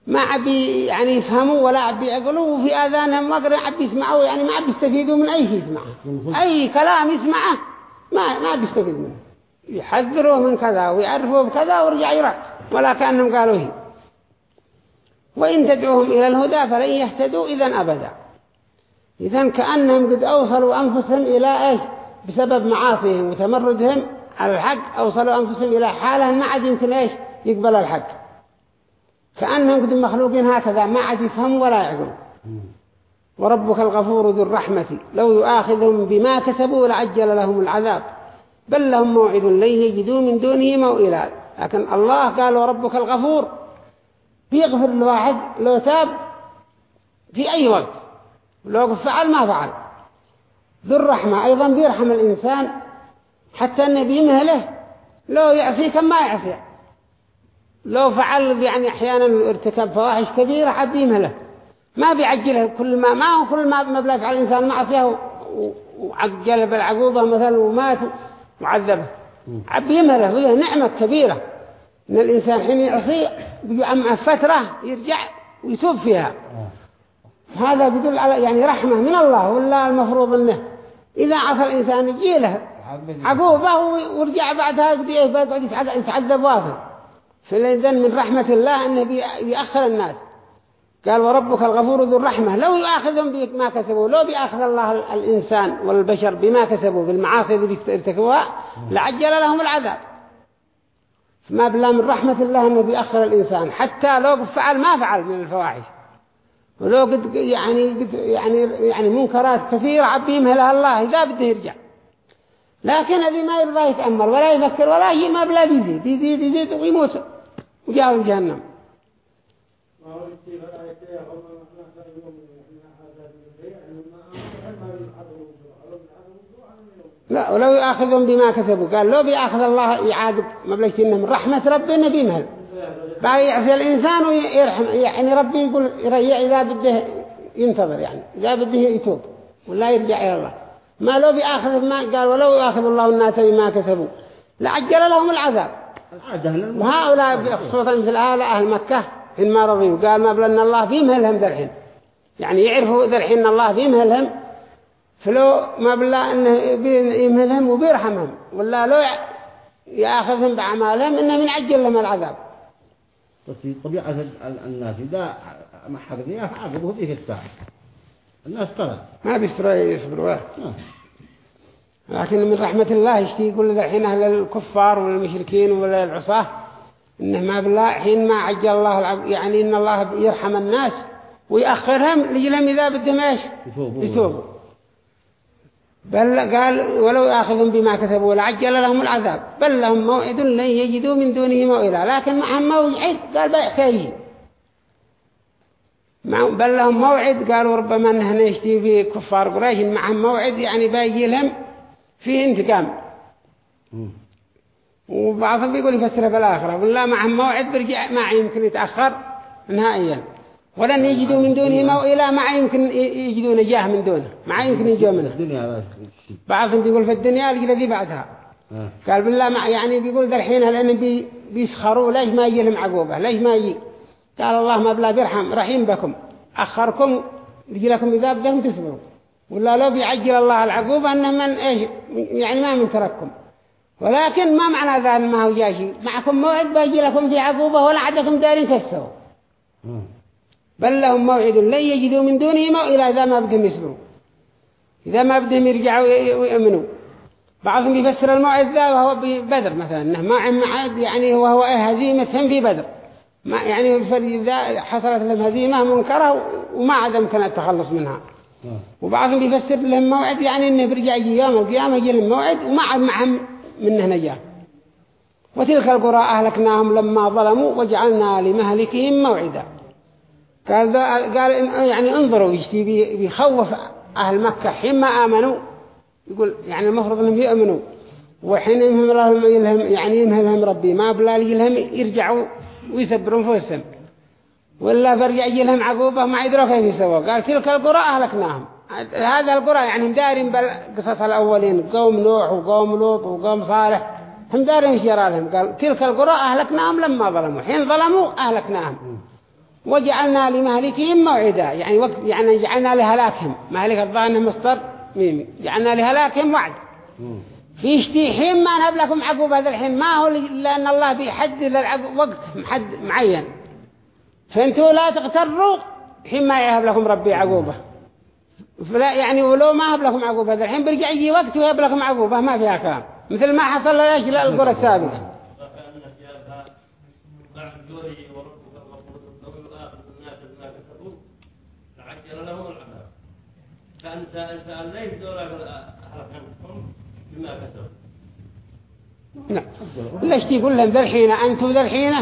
ما عبي يعني يفهموا ولا عبي يعقلوا وفي آذانهم مقرأ عبي يسمعوا يعني ما عبي يستفيدوا من أي شيء يسمعه. أي كلام يسمعه ما ما بيستفيد منه. يحذروه من كذا ويعرفوه بكذا ورجع يرى ولا كأنهم قالوا هي. وإن تدعوهم إلى الهدى فلن يهتدوا إذا أبدا. إذا كأنهم قد أوصلوا أنفسهم إلى إيش؟ بسبب معاصيهم وتمردهم على الحق أوصلوا أنفسهم إلى حالة ما عاد يمكن إيش؟ يقبل الحق. كأنهم قد مخلوقين هكذا ما عاد يفهموا ولا يعقلوا وربك الغفور ذو الرحمة لو يؤاخذهم بما كسبوا لعجل لهم العذاب. بل لهم موعد لن يجدوا من دونه موئلا. لكن الله قال وربك الغفور بيغفر الواحد لو تاب في أي وقت. لو فعل ما فعل. ذو الرحمة أيضا بيرحم الإنسان حتى النبي مهله لو يعصي كم ما يعصي لو فعل يعني أحيانا ارتكب فواحش كبيرة حد يمهله ما بيعجله كل ما ما هو كل ما مبلغ على الإنسان معصيه وعجل بالعقوبة مثلا ومات وعذبه. عب يمهله وهي نعمة كبيرة. إن الإنسان حين يعصي بيجي فترة يرجع ويتوب فيها. هذا بيدل على يعني رحمة من الله ولا المفروض إنه. إذا عصى الإنسان يجي له عقوبة ورجع بعدها بيقعد يتعذب واصل. فلذن من رحمة الله أنه بيأخر الناس. قال وربك الغفور ذو الرحمة. لو يأخذهم بما كسبوا لو بيأخذ الله الإنسان والبشر بما كسبوا بالمعاصي التي ارتكبوها لعجل لهم العذاب. ما بلا من رحمة الله أنه بيأخر الإنسان. حتى لو فعل ما فعل من الفواحش. ولو قد يعني قد يعني يعني منكرات كثيرة عبيمها لها الله إذا بده يرجع. لكن هذه ما يرضى يتأمر ولا يفكر ولا شيء ما بلا بيزيد. يزيد يزيد ويموت. وجاء جهنم. لا ولو يأخذهم بما كسبوا. قال لو بيأخذ الله يعاقب مبلغ من رحمة ربنا بيمهل. بعد يعفي الإنسان ويرحم. يعني ربي يقول إذا بده ينتظر يعني إذا بده يتوب ولا يرجع إلى الله. ما لو بيأخذ ما قال ولو يأخذ الله الناس بما كسبوا لعجل لهم العذاب. وهؤلاء خصوصا في الآلة أهل مكة إن ما رضيوا قال ما بلن الله بيمهلهم ذا الحين يعني يعرفوا ذا الحين الله بيمهلهم فلو ما بلا إنه يمهلهم وبيرحمهم. ولا لو يأخذهم بأعمالهم إنه من عجل لهم العذاب. في طبيعة الناس إذا ما حقني فعاقبه ذيك الساعة. الناس طلب ما بيستروا يصبروا لكن من رحمة الله يشتي يقول الحين أهل الكفار والمشركين والعصاة؟ إنه ما بالله حين ما عجل الله. يعني إن الله يرحم الناس ويأخرهم لجلهم إذا بدهم إيش؟ يتوبوا بل قال ولو يأخذهم بما كسبوا لعجل لهم العذاب. بل لهم موعد لن يجدوا من دونه موئلا. لكن معهم موعد قال بيحتاجي بل لهم موعد قالوا ربما أنه نشتي في كفار قريش. معهم موعد يعني بيجي لهم فيه انتقام. وبعضهم بيقول يفسرها بالآخرة ولا معهم موعد برجع ما يمكن يتأخر نهائيا. ولن يجدوا من دونه موئلا ما يمكن يجدوا نجاه من دونه ما يمكن يجوا منه. بعضهم بيقول في الدنيا الذي بعدها. آه. قال بالله ما يعني بيقول ذا الحين لأن بي بيسخروا ليش ما يجي لهم عقوبة؟ ليش ما يجي؟ قال الله ما بلا بيرحم رحيم بكم. أخركم يجي لكم إذا بدهم تسمعوا ولا لو بيعجل الله العقوبة أنه من إيش يعني ما من ترككم. ولكن ما معنى ذا ما هو جاشي معكم موعد بيجي لكم في عقوبة ولا عدكم دارين كسروا. آه. بل لهم موعد لن يجدوا من دونه موئلا إذا ما بدهم يصبروا. إذا ما بدهم يرجعوا ويؤمنوا. بعضهم يفسر الموعد ذا وهو ببدر مثلا. إنه ما معاد يعني وهو إيه هزيمتهم في بدر. ما يعني فإذا حصلت لهم هزيمة منكرة وما عاد يمكن التخلص منها. وبعضهم بيفسر لهم موعد يعني إنه برجع يجي يوم القيامة يجي لهم موعد وما عاد معهم منه نجاة وتلك القرى أهلكناهم لما ظلموا وجعلنا لمهلكهم موعدا. قال قال يعني انظروا يشتي بيخوف أهل مكة. حين ما آمنوا يقول يعني المفروض إنهم يؤمنوا. وحين يمهم لهم يعني يمهم لهم ربي. ما بلا لهم يرجعوا ويسبروا انفسهم ولا برجع يجي لهم عقوبة ما يدروا كيف يسووا. قال تلك القرى أهلكناهم. هذا القرى يعني مدارين بالقصص الأولين. قوم نوح وقوم لوط وقوم صالح. هم دارين شيرا لهم. قال تلك القرى أهلكناهم لما ظلموا. حين ظلموا أهلكناهم. وجعلنا لمهلكهم موعدا. يعني وقت يعني جعلنا لهلاكهم. مهلك الظان مصدر ميمي جعلنا لهلاكهم وعد. في شتي حين ما نهب لكم عقوبة هذا الحين. ما هو لأن الله بيحدد وقت محد معين. فانتوا لا تغتروا حين ما يهب لكم ربي عقوبة. فلا يعني ولو ما هب لكم عقوبة الحين برجع يجي وقت ويهب لكم عقوبة ما فيها كلام. مثل ما حصل ليش للقرى السابقة؟ فأنت أنت ليس أهلكنهم بما كسبوا لا ليش تقول لهم ذا الحين؟ أنتم ذا الحين؟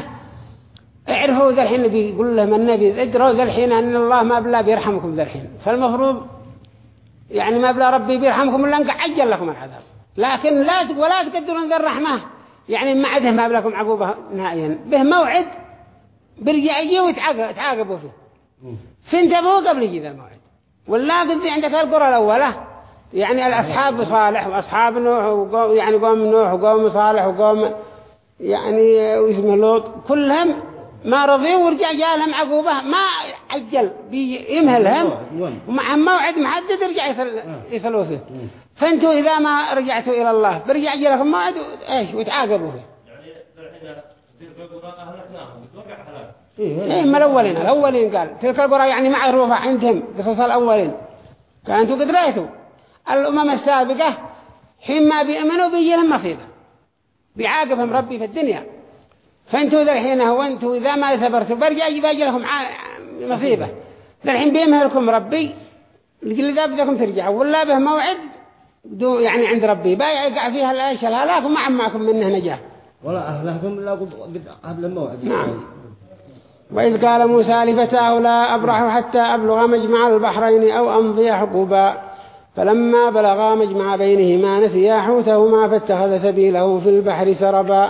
اعرفوا ذا الحين بيقول لهم النبي ادروا ذا الحين أن الله ما بلا بيرحمكم ذا الحين. فالمفروض يعني ما بلا ربي بيرحمكم إلا أنك عجل لكم العذاب. لكن لا ولا تقدرون ذا الرحمة. يعني ما عده ما بلكم عقوبة نهائيا. به موعد برجع يجي ويتعاقبوا فيه. فانتبهوا قبل يجي ذا الموعد. ولا قد عندك القرى الأولى يعني الأصحاب صالح وأصحاب نوح وقوم يعني قوم نوح وقوم صالح وقوم يعني واسمه لوط. كلهم ما رضيوا ورجع جاء لهم عقوبة ما عجل بيمهلهم ومع موعد محدد يرجع يصلوا فيه. فانتوا إذا ما رجعتوا إلى الله برجع لكم موعد إيش وتعاقبوا فيه. إيه ما الأولين الأولين قال تلك القرى يعني معروفة عندهم قصص الأولين. كانتوا قد رأيتوا. الأمم السابقة حين ما بيأمنوا بيجي لهم مصيبة. بيعاقبهم ربي في الدنيا. فانتوا ذا الحين هو أنتوا إذا ما ثبرتوا برجع يجي لكم مصيبة ذا الحين بيمهلكم ربي لكل ذا بدكم ترجعوا ولا به موعد يعني عند ربي. بيقع فيها الأيش الهلاك وما عماكم منه نجاة. ولا أهلكم إلا قبل الموعد. نعم. وإذ قال موسى لفتاه لا أبرح حتى أبلغ مجمع البحرين أو أمضي حقبا فلما بلغا مجمع بينهما نسيا حوتهما فاتخذ سبيله في البحر سربا.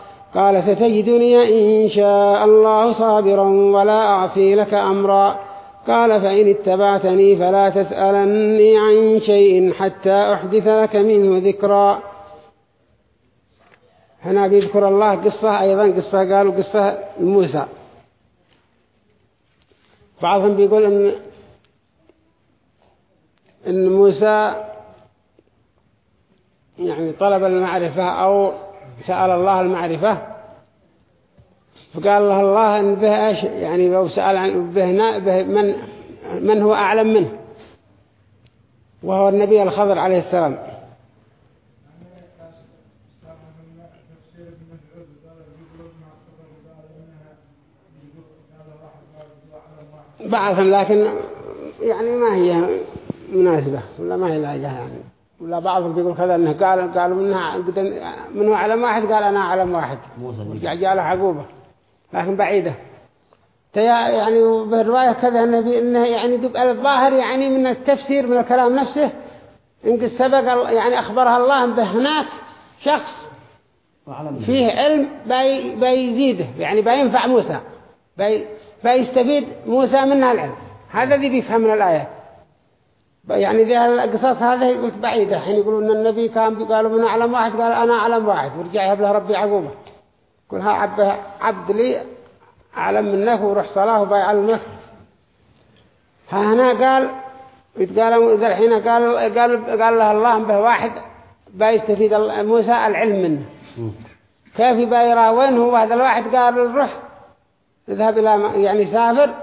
قال ستجدني إن شاء الله صابرا ولا أعصي لك أمرا. قال فإن اتبعتني فلا تسألني عن شيء حتى أحدث لك منه ذكرا. هنا بيذكر الله قصة أيضا قصة قالوا قصة موسى بعضهم بيقول إن إن موسى يعني طلب المعرفة أو سأل الله المعرفة. فقال له الله إن به إيش؟ يعني لو سأل عن به, من من هو أعلم منه؟ وهو النبي الخضر عليه السلام. بعضهم لكن يعني ما هي مناسبة ولا ما هي لاجهة يعني. ولا بعضهم بيقول كذا إنه قال قالوا منها منه علم واحد؟ قال أنا علم واحد. رجع جاله عقوبة. لكن بعيدة. تيا يعني بالرواية كذا النبي إنه يعني دب الظاهر يعني من التفسير من الكلام نفسه إن قد سبق يعني أخبرها الله به هناك شخص. فيه علم بي بيزيده يعني بينفع موسى. بي بيستفيد موسى منها العلم. هذا ذي بيفهم من الآيات. يعني ذي القصص هذه قلت بعيدة. حين يقولون أن النبي كان بيقالوا من أعلم واحد؟ قال أنا أعلم واحد. ورجع له ربي عقوبة يقول ها عبد, عبد لي أعلم منك وروح صلاة وبيعلمك هنا قال يتقال ذا الحين قال قال قال له الله به واحد بيستفيد موسى العلم منه. كيف يرى وين هو؟ هذا الواحد قال الروح اذهب إلى يعني سافر.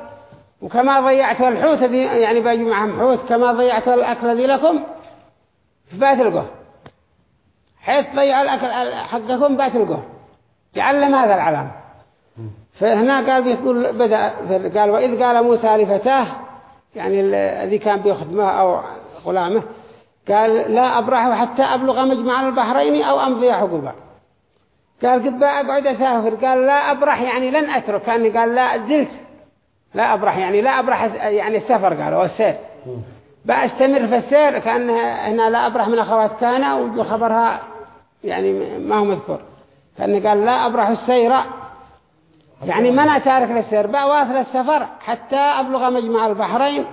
وكما ضيعت الحوت ذي يعني بيجي معهم حوت كما ضيعت الأكل ذي لكم فبات القه. حيث ضيعوا الأكل حقكم بات القه. تعلم هذا العلام فهنا قال بيقول بدأ قال وإذ قال موسى لفتاه يعني الذي كان بيخدمه أو غلامه قال لا أبرح حتى أبلغ مجمع البحرين أو أمضي حقوبا قال قد بقى أقعد أسافر قال لا أبرح يعني لن أترك كأني قال لا زلت. لا أبرح يعني لا أبرح يعني السفر قال والسير. بأستمر في السير كأن هنا لا أبرح من أخوات كان وجو خبرها يعني ما هو مذكور. كأن قال لا أبرح السير. يعني ما أنا تارك للسير بقى واصل السفر حتى أبلغ مجمع البحرين.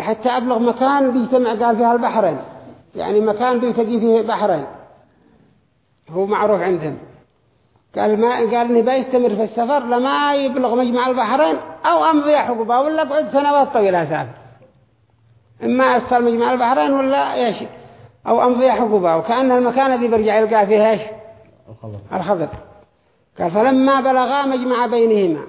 حتى أبلغ مكان بيجتمع قال فيها البحرين. يعني مكان بيلتقي فيه بحرين. هو معروف عندهم. قال ما قال اني بيستمر في السفر لما يبلغ مجمع البحرين أو امضي حقوبه ولا اقعد سنوات طويلة اسافر إما اوصل مجمع البحرين ولا إيش؟ أو امضي حقوبه وكأن المكان الذي برجع يلقى فيه إيش؟ الخبر الخضر. قال فلما بلغا مجمع بينهما.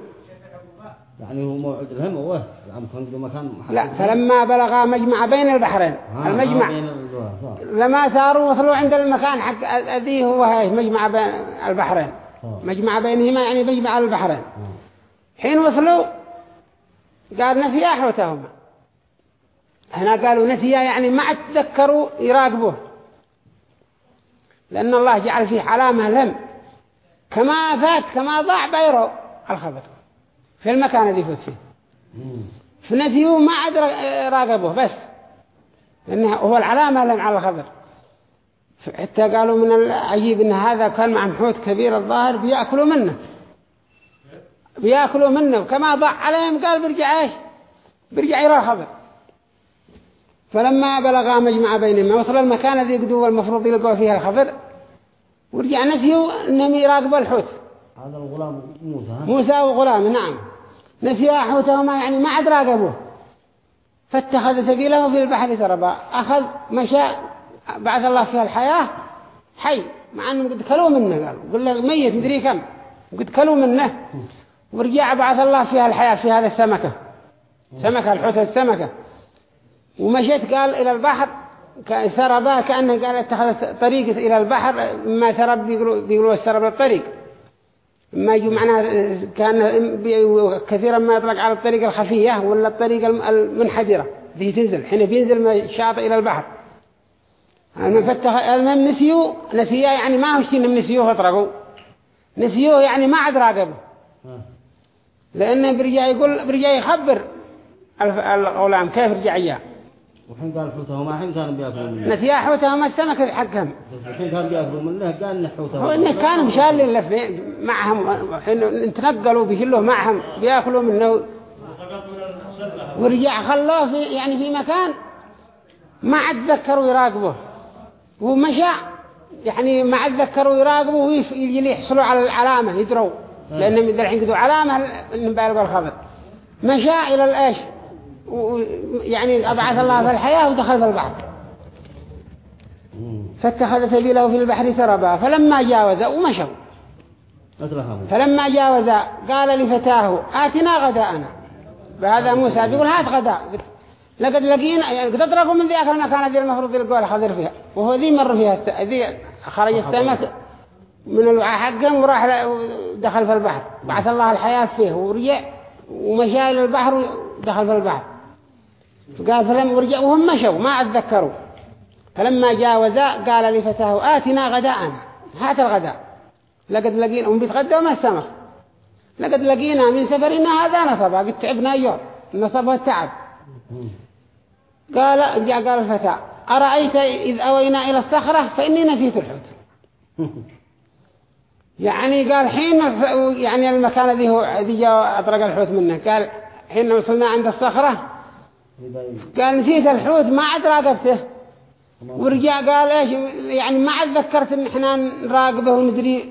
يعني هو موعد الهم هو؟ يعني مكان لا فلما بلغا مجمع بين البحرين. آه، المجمع. آه، صح. لما ساروا وصلوا عند المكان حق الذي هو هاي مجمع بين البحرين. آه. مجمع بينهما يعني مجمع البحرين. آه. حين وصلوا قال نسيا حوتهما هنا قالوا نسيا يعني ما تذكروا يراقبوه. لأن الله جعل فيه علامة لهم كما فات كما ضاع بيرو الخبر في المكان الذي فوت فيه. فنسيوا ما عاد راقبوه بس. لأنه هو العلامة لهم على الخبر حتى قالوا من العجيب إن هذا كان مع حوت كبير الظاهر بيأكلوا منه. بيأكلوا منه. كما ضع عليهم قال برجع إيش؟ برجع الخبر فلما بلغا مجمع بينهما وصل المكان الذي قدوا المفروض يلقوا فيها الخبر ورجع نسيوا إنهم يراقبوا الحوت. هذا الغلام موسى؟ موسى وغلامه نعم. نسيا حوتهما يعني ما عاد راقبوه. فاتخذ سبيله في البحر سربا. أخذ مشى بعث الله فيها الحياة حي. مع أنهم قد كلوا منه قالوا. قل له ميت مدري كم. وقد كلوا منه. ورجع بعث الله فيها الحياة في هذا السمكة. سمكة الحوت السمكة. ومشيت قال إلى البحر. سربا كأنه قال اتخذ طريق إلى البحر. ما سرب بيقولوا, بيقولوا السرب الطريق ما يجوا معناها كأن كثيرا ما يطلق على الطريق الخفية ولا الطريق الم- المنحدرة. ذي تنزل. حين بينزل من الشاطئ إلى البحر. فتخ المهم نسيوا نسيا يعني ما هو شيء إنهم نسيوه وطرقوا نسيوه يعني ما عاد راقبوا. ها. لأنه برجع يقول برجع يخبر الغلام كيف رجع إياه. وحين قال حوته ما حين كانوا بياكلوا منه؟ نسيا حوتهم السمكة حقهم. الحين كانوا بياكلوا منه قال إن حوته هو إنه كانوا مشالين لفين معهم. حين تنقلوا بيشلوه معهم بيأكلوا منه. ورجع خلوه في يعني في مكان ما عاد ذكروا يراقبوه. ومشى. يعني ما عاد ذكروا يراقبوه ويجي يحصلوا على العلامة يدروا. لأنهم الحين قدوا علامة إنهم بيلقوا الخبر. مشى إلى الإيش؟ يعني أبعث الله في الحياة ودخل في البحر. فاتخذ سبيله في البحر سربا. فلما جاوز ومشوا فلما جاوز قال لفتاه آتنا غداءنا. بهذا موسى بيقول هات غداء. لقد لقينا يعني قد اطرقوا من ذاك المكان ذي المفروض يلقوا الخضر فيها. وهو ذي مر فيها. ذي خرج السمك من الوعاء حقهم وراح دخل في البحر. بعث الله الحياة فيه ورجع ومشى إلى البحر ودخل في البحر. قال فلم ورجعوا وهم مشوا ما أتذكروا. فلما جاوزا قال لفتاه آتنا غداءنا. هات الغداء. لقد لقينا هم بيتغدوا ما السمك لقد لقينا من سفرنا هذا نصبا. قد تعبنا يوم. النصب والتعب قال جاء قال الفتى أرأيت إذ أوينا إلى الصخرة؟ فإني نسيت الحوت. يعني قال حين يعني المكان الذي هو ذي جاء أطرق الحوت منه. قال حين وصلنا عند الصخرة قال نسيت الحوت ما عاد راقبته. ورجع قال إيش يعني ما عاد ذكرت إن إحنا نراقبه وندري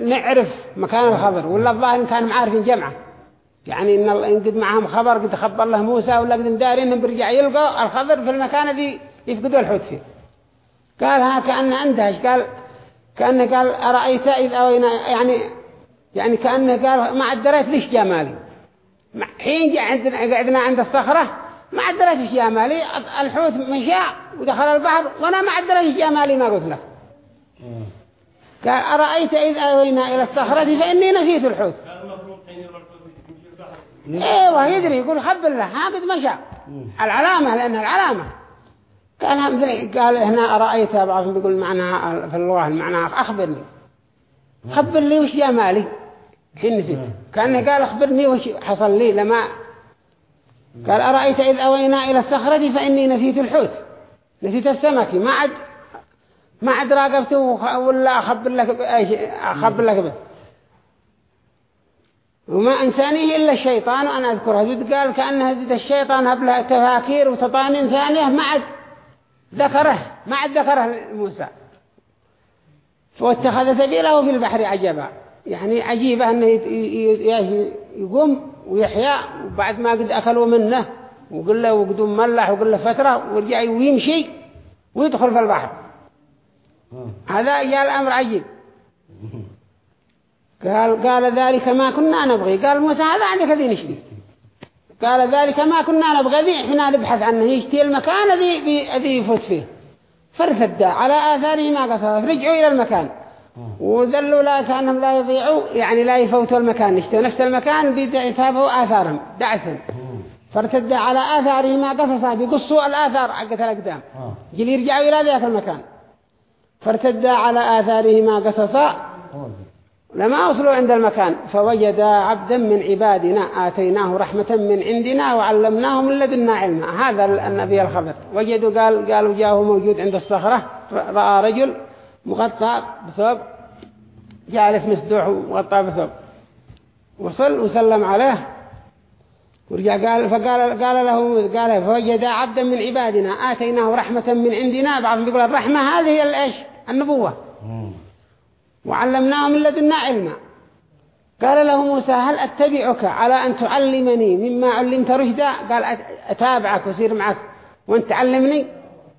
نعرف مكان الخبر ولا الظاهر كانوا عارفين جمعة. يعني إن الله قد معهم خبر قد خبر له موسى ولا قد مداري إنهم بيرجع يلقوا الخبر في المكان الذي يفقدوا الحوت فيه. قال ها كأن أندهش. قال كأنه قال أرأيت إذ أوينا يعني يعني كأنه قال ما عدريت ليش جمالي حين جاء عندنا قعدنا عند الصخرة ما عدريت ليش جمالي الحوت مشى ودخل البحر وأنا ما عدريت ليش جمالي ما قلت لك قال أرأيت إذ أوينا إلى الصخرة فإني نسيت الحوت. إيوه يدري يقول خبر له ها قد مشى. العلامة لأنها العلامة. قال مثل قال هنا أرأيت بعضهم بيقول معناها في اللغة معناها أخبرني. خبر لي وش يا مالي؟ حين نسيت. كأنه قال أخبرني وش حصل لي لما قال أرأيت إذ أوينا إلى الصخرة فإني نسيت الحوت. نسيت السمك. ما عد ما عد راقبته ولا أخبر لك أخبر لك به وما أنسانيه إلا الشيطان وأنا أذكرها زد قال كأنها زد الشيطان هبلها تفاكير وتطانين ثانية ما عد ذكره ما عد ذكره موسى فاتخذ سبيله في البحر عجبا. يعني عجيبة أنه يقوم ويحيا وبعد ما قد أكلوا منه وقل له وقدم ملح وقل له فترة ورجع ويمشي ويدخل في البحر. هذا جاء الأمر عجيب. قال قال ذلك ما كنا نبغي. قال موسى هذا عندك ذي نشتي قال ذلك ما كنا نبغي. ذي إحنا نبحث عنه. يشتي المكان ذي ذي يفوت فيه. فرثدا على آثاره ما قصر رجعوا إلى المكان. وذلوا لا كأنهم لا يضيعوا يعني لا يفوتوا المكان. يشتوا نفس المكان بيتابعوا آثارهم دعسهم فارتد على آثاره ما قصصا بيقصوا الآثار حقت الأقدام. جل يرجعوا إلى ذاك المكان. فارتد على آثاره ما قصصا لما وصلوا عند المكان فوجدا عبدا من عبادنا آتيناه رحمة من عندنا وعلمناه من لدنا علما. هذا النبي الخبر. وجدوا قال قالوا جاءه موجود عند الصخرة رأى رجل مغطى بثوب جالس مسدوح وغطى بثوب. وصل وسلم عليه. ورجع قال فقال قال له قال فوجد عبدا من عبادنا آتيناه رحمة من عندنا. بعضهم يقول الرحمة هذه هي الإيش؟ النبوة. وعلمناه من لدنا علما. قال له موسى هل أتبعك على أن تعلمني مما علمت رشدا؟ قال أتابعك وسير معك وأنت تعلمني؟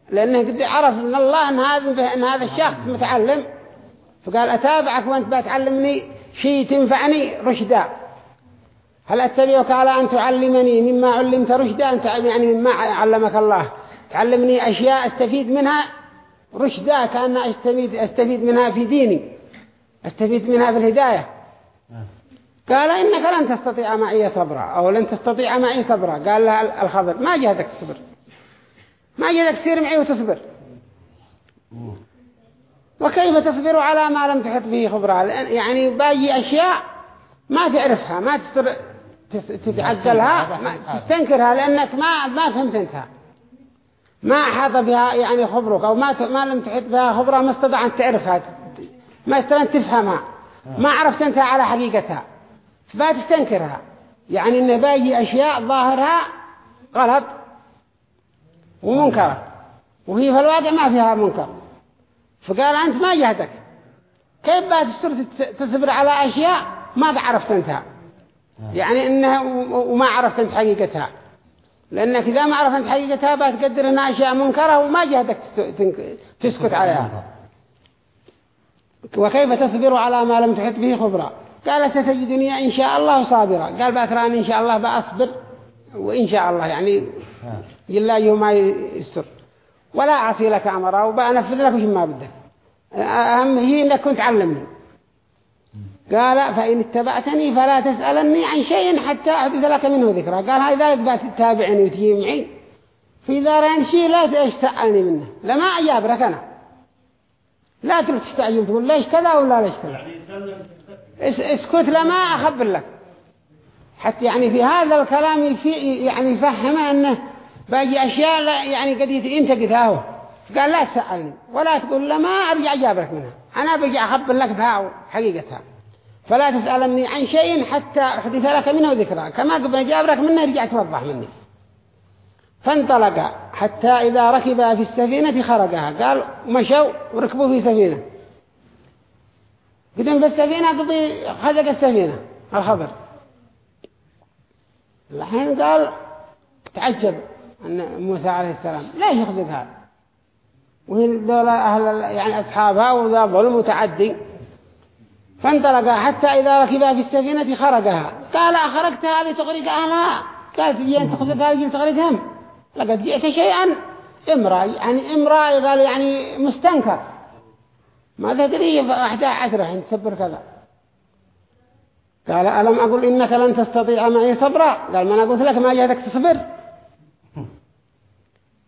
لأنه قد عرف من الله أن هذا, إن هذا الشخص متعلم. فقال أتابعك وأنت بتعلمني؟ شيء تنفعني رشدا. هل أتبعك على أن تعلمني مما علمت رشدا؟ يعني مما علمك الله. تعلمني أشياء أستفيد منها رشدا كأن أستفيد, أستفيد منها في ديني. أستفيد منها في الهداية؟ قال إنك لن تستطيع معي صبرا أو لن تستطيع معي صبرا. قال له الخضر. ما جهدك تصبر. ما جهدك تسير معي وتصبر. وكيف تصبر على ما لم تحط به خبرا يعني باقي أشياء ما تعرفها ما تستر تتعقلها ما تستنكرها. لأنك ما ما فهمت انتها ما حاط بها يعني خبرك أو ما ما لم تحط بها خبرة ما استطاع أن تعرفها. استطعت تفهمها. ما عرفت أنت على حقيقتها. فتستنكرها يعني إنه باقي أشياء ظاهرها غلط ومنكرة. وهي في الواقع ما فيها منكر. فقال أنت ما جهدك كيف بتستر تصبر على أشياء ما عرفت أنتها يعني إنها وما عرفت أنت حقيقتها. لأنك إذا ما عرفت أنت حقيقتها بتقدر أنها أشياء منكرة وما جهدك تسكت عليها. وكيف تصبر على ما لم تحط به خبرا قال ستجدني إن شاء الله صابرا. قال بأتراني إن شاء الله بأصبر وإن شاء الله يعني يلا ما يستر. ولا أعصي لك أمرا وبأنفذ لك وش ما بدك. أهم هي إنك كنت علمني. قال فإن اتبعتني فلا تسألني عن شيء حتى أحدث لك منه ذكرى. قال هذا إذا تتابعني وتجي معي. في دارين شيء لا إيش سألني منه. لما أجابرك أنا. لا تروح تستعجل تقول ليش كذا ولا ليش كذا؟ اس اسكت لما أخبر لك. حتى يعني في هذا الكلام يعني يفهمه أنه باقي أشياء لا يعني قد أنت قلتها قال لا تسألني ولا تقول لما أرجع أجابرك منها. أنا برجع أخبر لك بها حقيقتها. فلا تسألني عن شيء حتى أحدث لك منه ذكرى. كما قبل جابرك منه رجع توضح مني. فانطلق. حتى إذا ركب في السفينة خرجها. قال مشوا وركبوا في سفينة. قدم في السفينة قضي خزق السفينة الخبر. الحين قال تعجب أن موسى عليه السلام ليش يخزق هذا؟ وهي دولة أهل يعني أصحابها وذا ظلم متعدي فانطلق حتى إذا ركبها في السفينة خرجها. قال أخرجتها لتغرق أهلها قال جي تغرقهم لقد جئت شيئا امرأة يعني امرأة قال يعني مستنكر. ماذا تدري؟ أحدى عشرة حين تسبر كذا. قال ألم أقول إنك لن تستطيع معي صبرا؟ قال ما أنا قلت لك ما جهدك تصبر.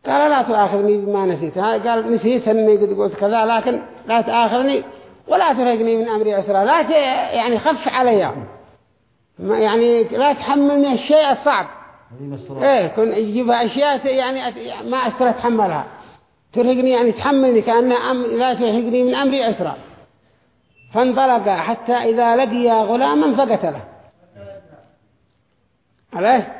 قال لا تؤاخذني بما نسيت. قال نسيت أني قد قلت كذا لكن لا تؤاخذني ولا ترهقني من أمري أسرى لا. يعني خف علي. يعني لا تحملني الشيء الصعب. إيه كن يجيبها أشياء يعني ما أسرى تحملها. ترهقني يعني تحملني كأن أم... لا ترهقني من أمري أسرى فانطلق حتى إذا لقي غلاما فقتله عليه؟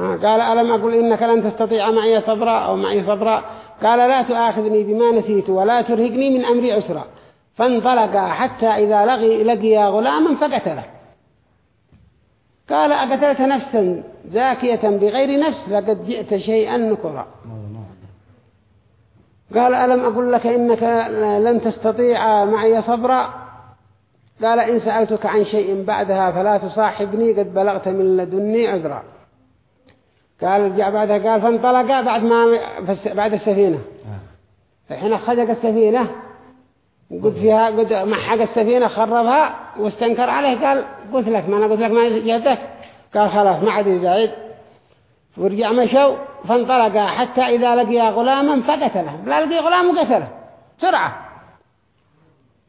قال ألم أقول إنك لن تستطيع معي صبرا أو معي صبرا؟ قال لا تؤاخذني بما نسيت ولا ترهقني من أمري عسرا فانطلق حتى إذا لقي, لقي غلاما فقتله. قال أقتلت نفسا زاكية بغير نفس؟ لقد جئت شيئا نكرا. قال ألم أقول لك إنك لن تستطيع معي صبرا؟ قال إن سألتك عن شيء بعدها فلا تصاحبني قد بلغت من لدني عذرا. قال رجع بعدها. قال فانطلق بعد ما بعد السفينة. الحين خدق السفينة قلت فيها قد محق السفينة خربها واستنكر عليه قال قلت لك ما أنا قلت لك ما يهدك قال خلاص ما عاد يزايد ورجع مشوا فانطلق. حتى إذا لقي غلاما فقتله. لا لقي غلام وقتله. بسرعة.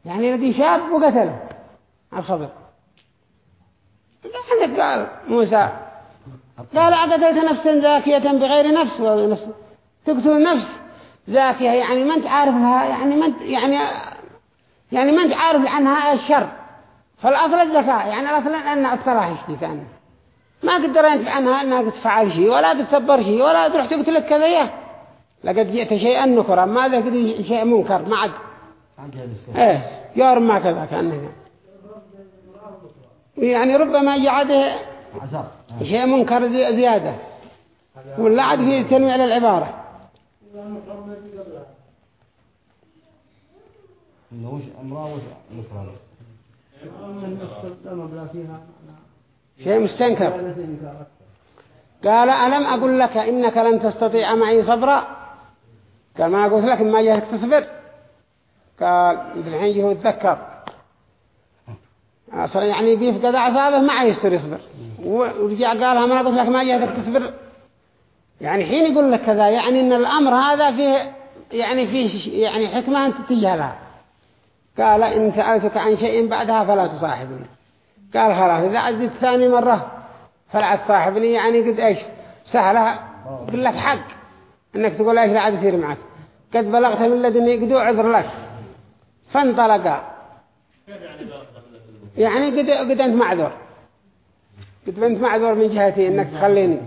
يعني لقي شاب وقتله. الخبر. قال موسى قال أقتلت نفسا زاكية بغير نفس تقتل نفس. زاكية يعني ما أنت عارف لها يعني ما أنت يعني يعني ما انت عارف عنها الشر فالأصل الزكاة يعني الأصل أنها الصلاح دي كان؟ ما قدر ينتفع عنها أنها تفعل شيء ولا تتصبر شيء ولا تروح تقتلك كذا لقد جئت شيئا نكرا. ماذا قد شيء منكر ما عاد. إيه يارم ما كذا كأنه يعني ربما يعده شيء منكر زيادة. ولا عاد فيه تنويع للعبارة. شيء مستنكر. قال ألم أقول لك إنك لن تستطيع معي صبرا؟ قال ما قلت لك ما جهك تصبر. قال الحين جهه يتذكر. أصلا يعني بيفقد عذابه ما يستر يصبر. ورجع قالها ما قلت لك ما جهدك تصبر. يعني حين يقول لك كذا يعني إن الأمر هذا فيه يعني فيه يعني حكمة أنت تجهلها. قال إن سألتك عن شيء بعدها فلا تصاحبني. قال خلاص إذا عزت ثاني مرة فلا تصاحبني يعني قد إيش؟ سهلها يقول لك حق. إنك تقول إيش لا عاد يصير معك. قد بلغت من لدني قدو عذر لك. فانطلق. يعني قد قد أنت معذور. قد أنت معذور من جهتي إنك تخليني.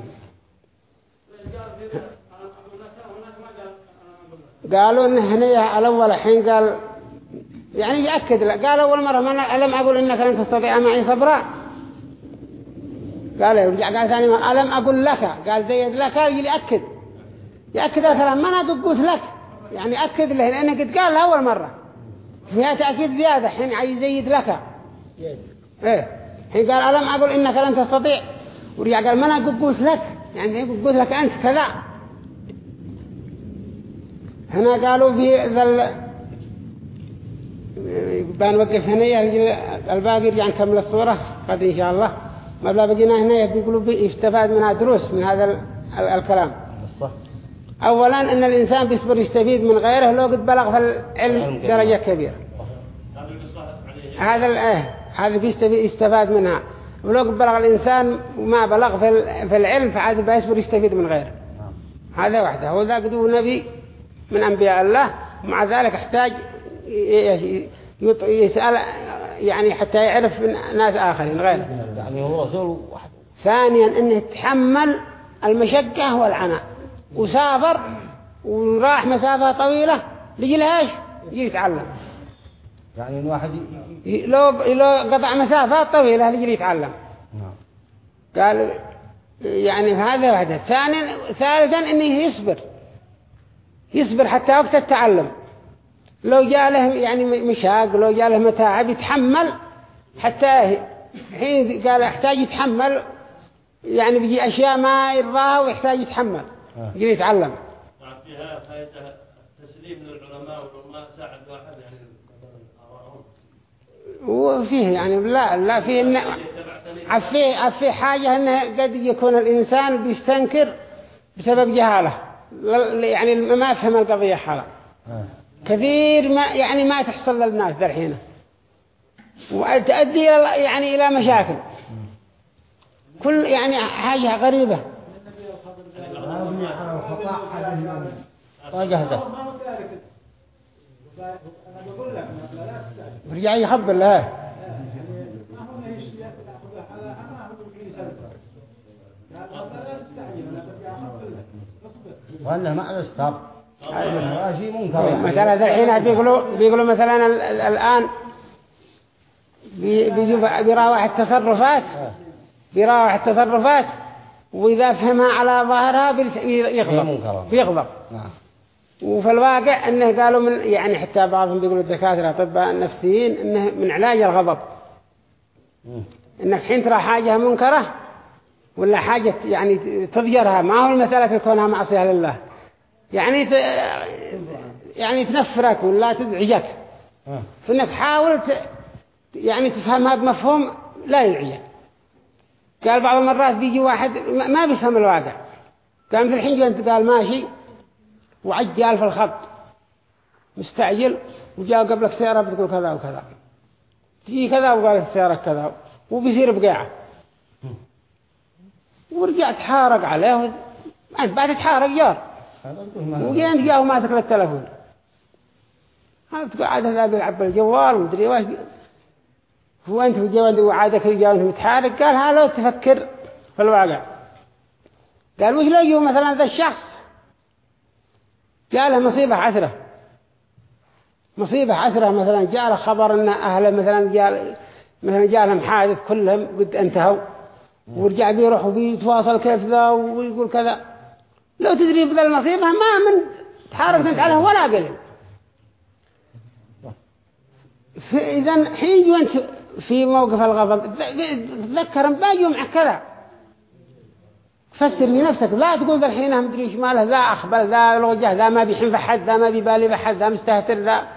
قالوا إن هنا الأول الحين قال يعني يأكد له قال أول مرة ما ألم أقول إنك لن تستطيع معي صبرا. قال يرجع قال ثاني مرة ألم أقول لك؟ قال زيد لك قال يأكد. يأكد الكلام ما أنا لك. يعني أكد له لأنه قد قال أول مرة. فيها تأكيد زيادة حين عايز يزيد لك. إيه. حين قال ألم أقول إنك لن تستطيع. ورجع قال ما أنا لك. يعني قلت لك أنت كذا. هنا قالوا في ذل بنوقف هنا الباقي يرجع نكمل الصورة. قد إن شاء الله. ما بلا بقينا هنا بيقولوا بي- يستفاد منها دروس من هذا ال- ال- الكلام. صح. أولا أن الإنسان بيصبر يستفيد من غيره لو قد بلغ في العلم درجة كبيرة. هذا الآه هذا بيستفيد يستفاد منها. ولو قد بلغ الإنسان وما بلغ في في العلم فعاد بيصبر يستفيد من غيره. هذا وحده. هو ذا قدو نبي من أنبياء الله. ومع ذلك احتاج يسأل يعني حتى يعرف من ناس آخرين غيره. يعني هو رسول وحده ثانيا إنه يتحمل المشقة والعناء وسافر وراح مسافة طويلة لجي إيش يتعلم. يعني الواحد ي- لو لو قطع مسافات طويلة لجي يتعلم. نعم. قال يعني هذا واحدة ثانيا ثالثا إنه يصبر. يصبر حتى وقت التعلم. لو جاء له يعني مشاق لو جاء له متاعب يتحمل. حتى حين قال يحتاج يتحمل يعني بيجي أشياء ما يرضاها ويحتاج يتحمل. آه. يجي يتعلم. فيها فائدة تسليم للعلماء والعلماء ساعد واحد يعني. وفيه يعني لا لا فيه إن عفيه عفيه حاجة إنه قد يكون الإنسان بيستنكر بسبب جهاله. يعني ما فهم القضية حاله آه. كثير ما يعني ما تحصل للناس درحين. وتؤدي إلى يعني إلى مشاكل. كل يعني حاجة غريبة. رجع يخبر له. وأنه معنى استر يعني. مثلا الحين بيقولوا بيقولوا مثلا ال- ال- الآن بي- بيجوا بيراوح التصرفات بيراوح التصرفات وإذا فهمها على ظاهرها بيلت- هي يغضب منكرة. بيغضب نعم وفي الواقع إنه قالوا من يعني حتى بعضهم بيقولوا الدكاترة اطباء النفسيين إنه من علاج الغضب. إنك حين ترى حاجة منكرة ولا حاجة يعني تضجرها ما هو المسألة كونها معصية لله يعني ت... يعني تنفرك ولا تزعجك. آه. فإنك حاول ت... يعني تفهمها بمفهوم لا يزعجك قال بعض المرات بيجي واحد ما بيفهم الواقع. قال مثل الحين انت قال ماشي وعجال في الخط. مستعجل وجاء قبلك سيارة بتقول كذا وكذا. تجي كذا وقال السيارة كذا وبيصير بقاعة. ورجع تحارق عليه. أنت بعد تحارق جار. وجين جاء وماسك التلفون؟ هذا تقول عاد هذا بيلعب بالجوال ومدري واش هو أنت في الجوال وعادك الجوال متحارق قال ها لو تفكر في الواقع. قال وش لو يجوا مثلا ذا الشخص؟ جاء له مصيبة عسرة. مصيبة عسرة مثلا جاء له خبر إن أهله مثلا جاء مثلا جاء لهم حادث كلهم قد انتهوا. ورجع بيروح وبيتواصل كيف ذا ويقول كذا. لو تدري بذا المصيبة ما من تحارب انت عليه ولا قليل إذا حين أنت في موقف الغضب تذكر باجوا معك كذا. فسر لنفسك لا تقول ذا الحين مدري إيش ماله ذا أخبل ذا الوجه ذا ما بيحن في حد ذا ما بيبالي بحد ذا مستهتر ذا.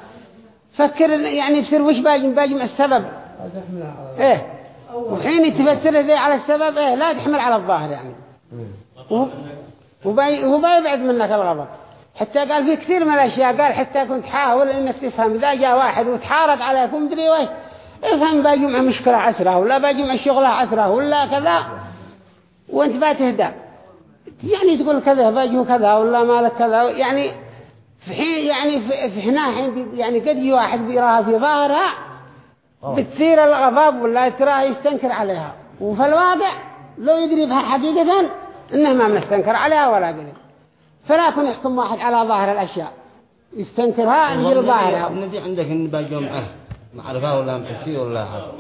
فكر يعني بصير وش باجي باجي مع السبب. إيه. وحين تفسر ذي على السبب إيه لا تحمل على الظاهر يعني. وهو بيبعد منك الغضب حتى قال في كثير من الأشياء قال حتى كنت حاول إنك تفهم. إذا جاء واحد وتحارق عليك ومدري وين افهم باجي مع مشكلة عسرة ولا باجي مع شغلة عسرة ولا كذا وانت بتهدى يعني تقول كذا باجي كذا ولا مالك كذا. يعني في حين يعني في هنا حين يعني قد يجي واحد بيراها في ظاهرها بتثير الغضب ولا تراه يستنكر عليها. وفي الواقع لو يدري بها حقيقة إنه ما مستنكر عليها ولا قليل فلا يكون يحكم واحد على ظاهر الأشياء. يستنكرها يجي ظاهرها النبي عندك إن باجوا معه معرفة ولا محسي ولا حد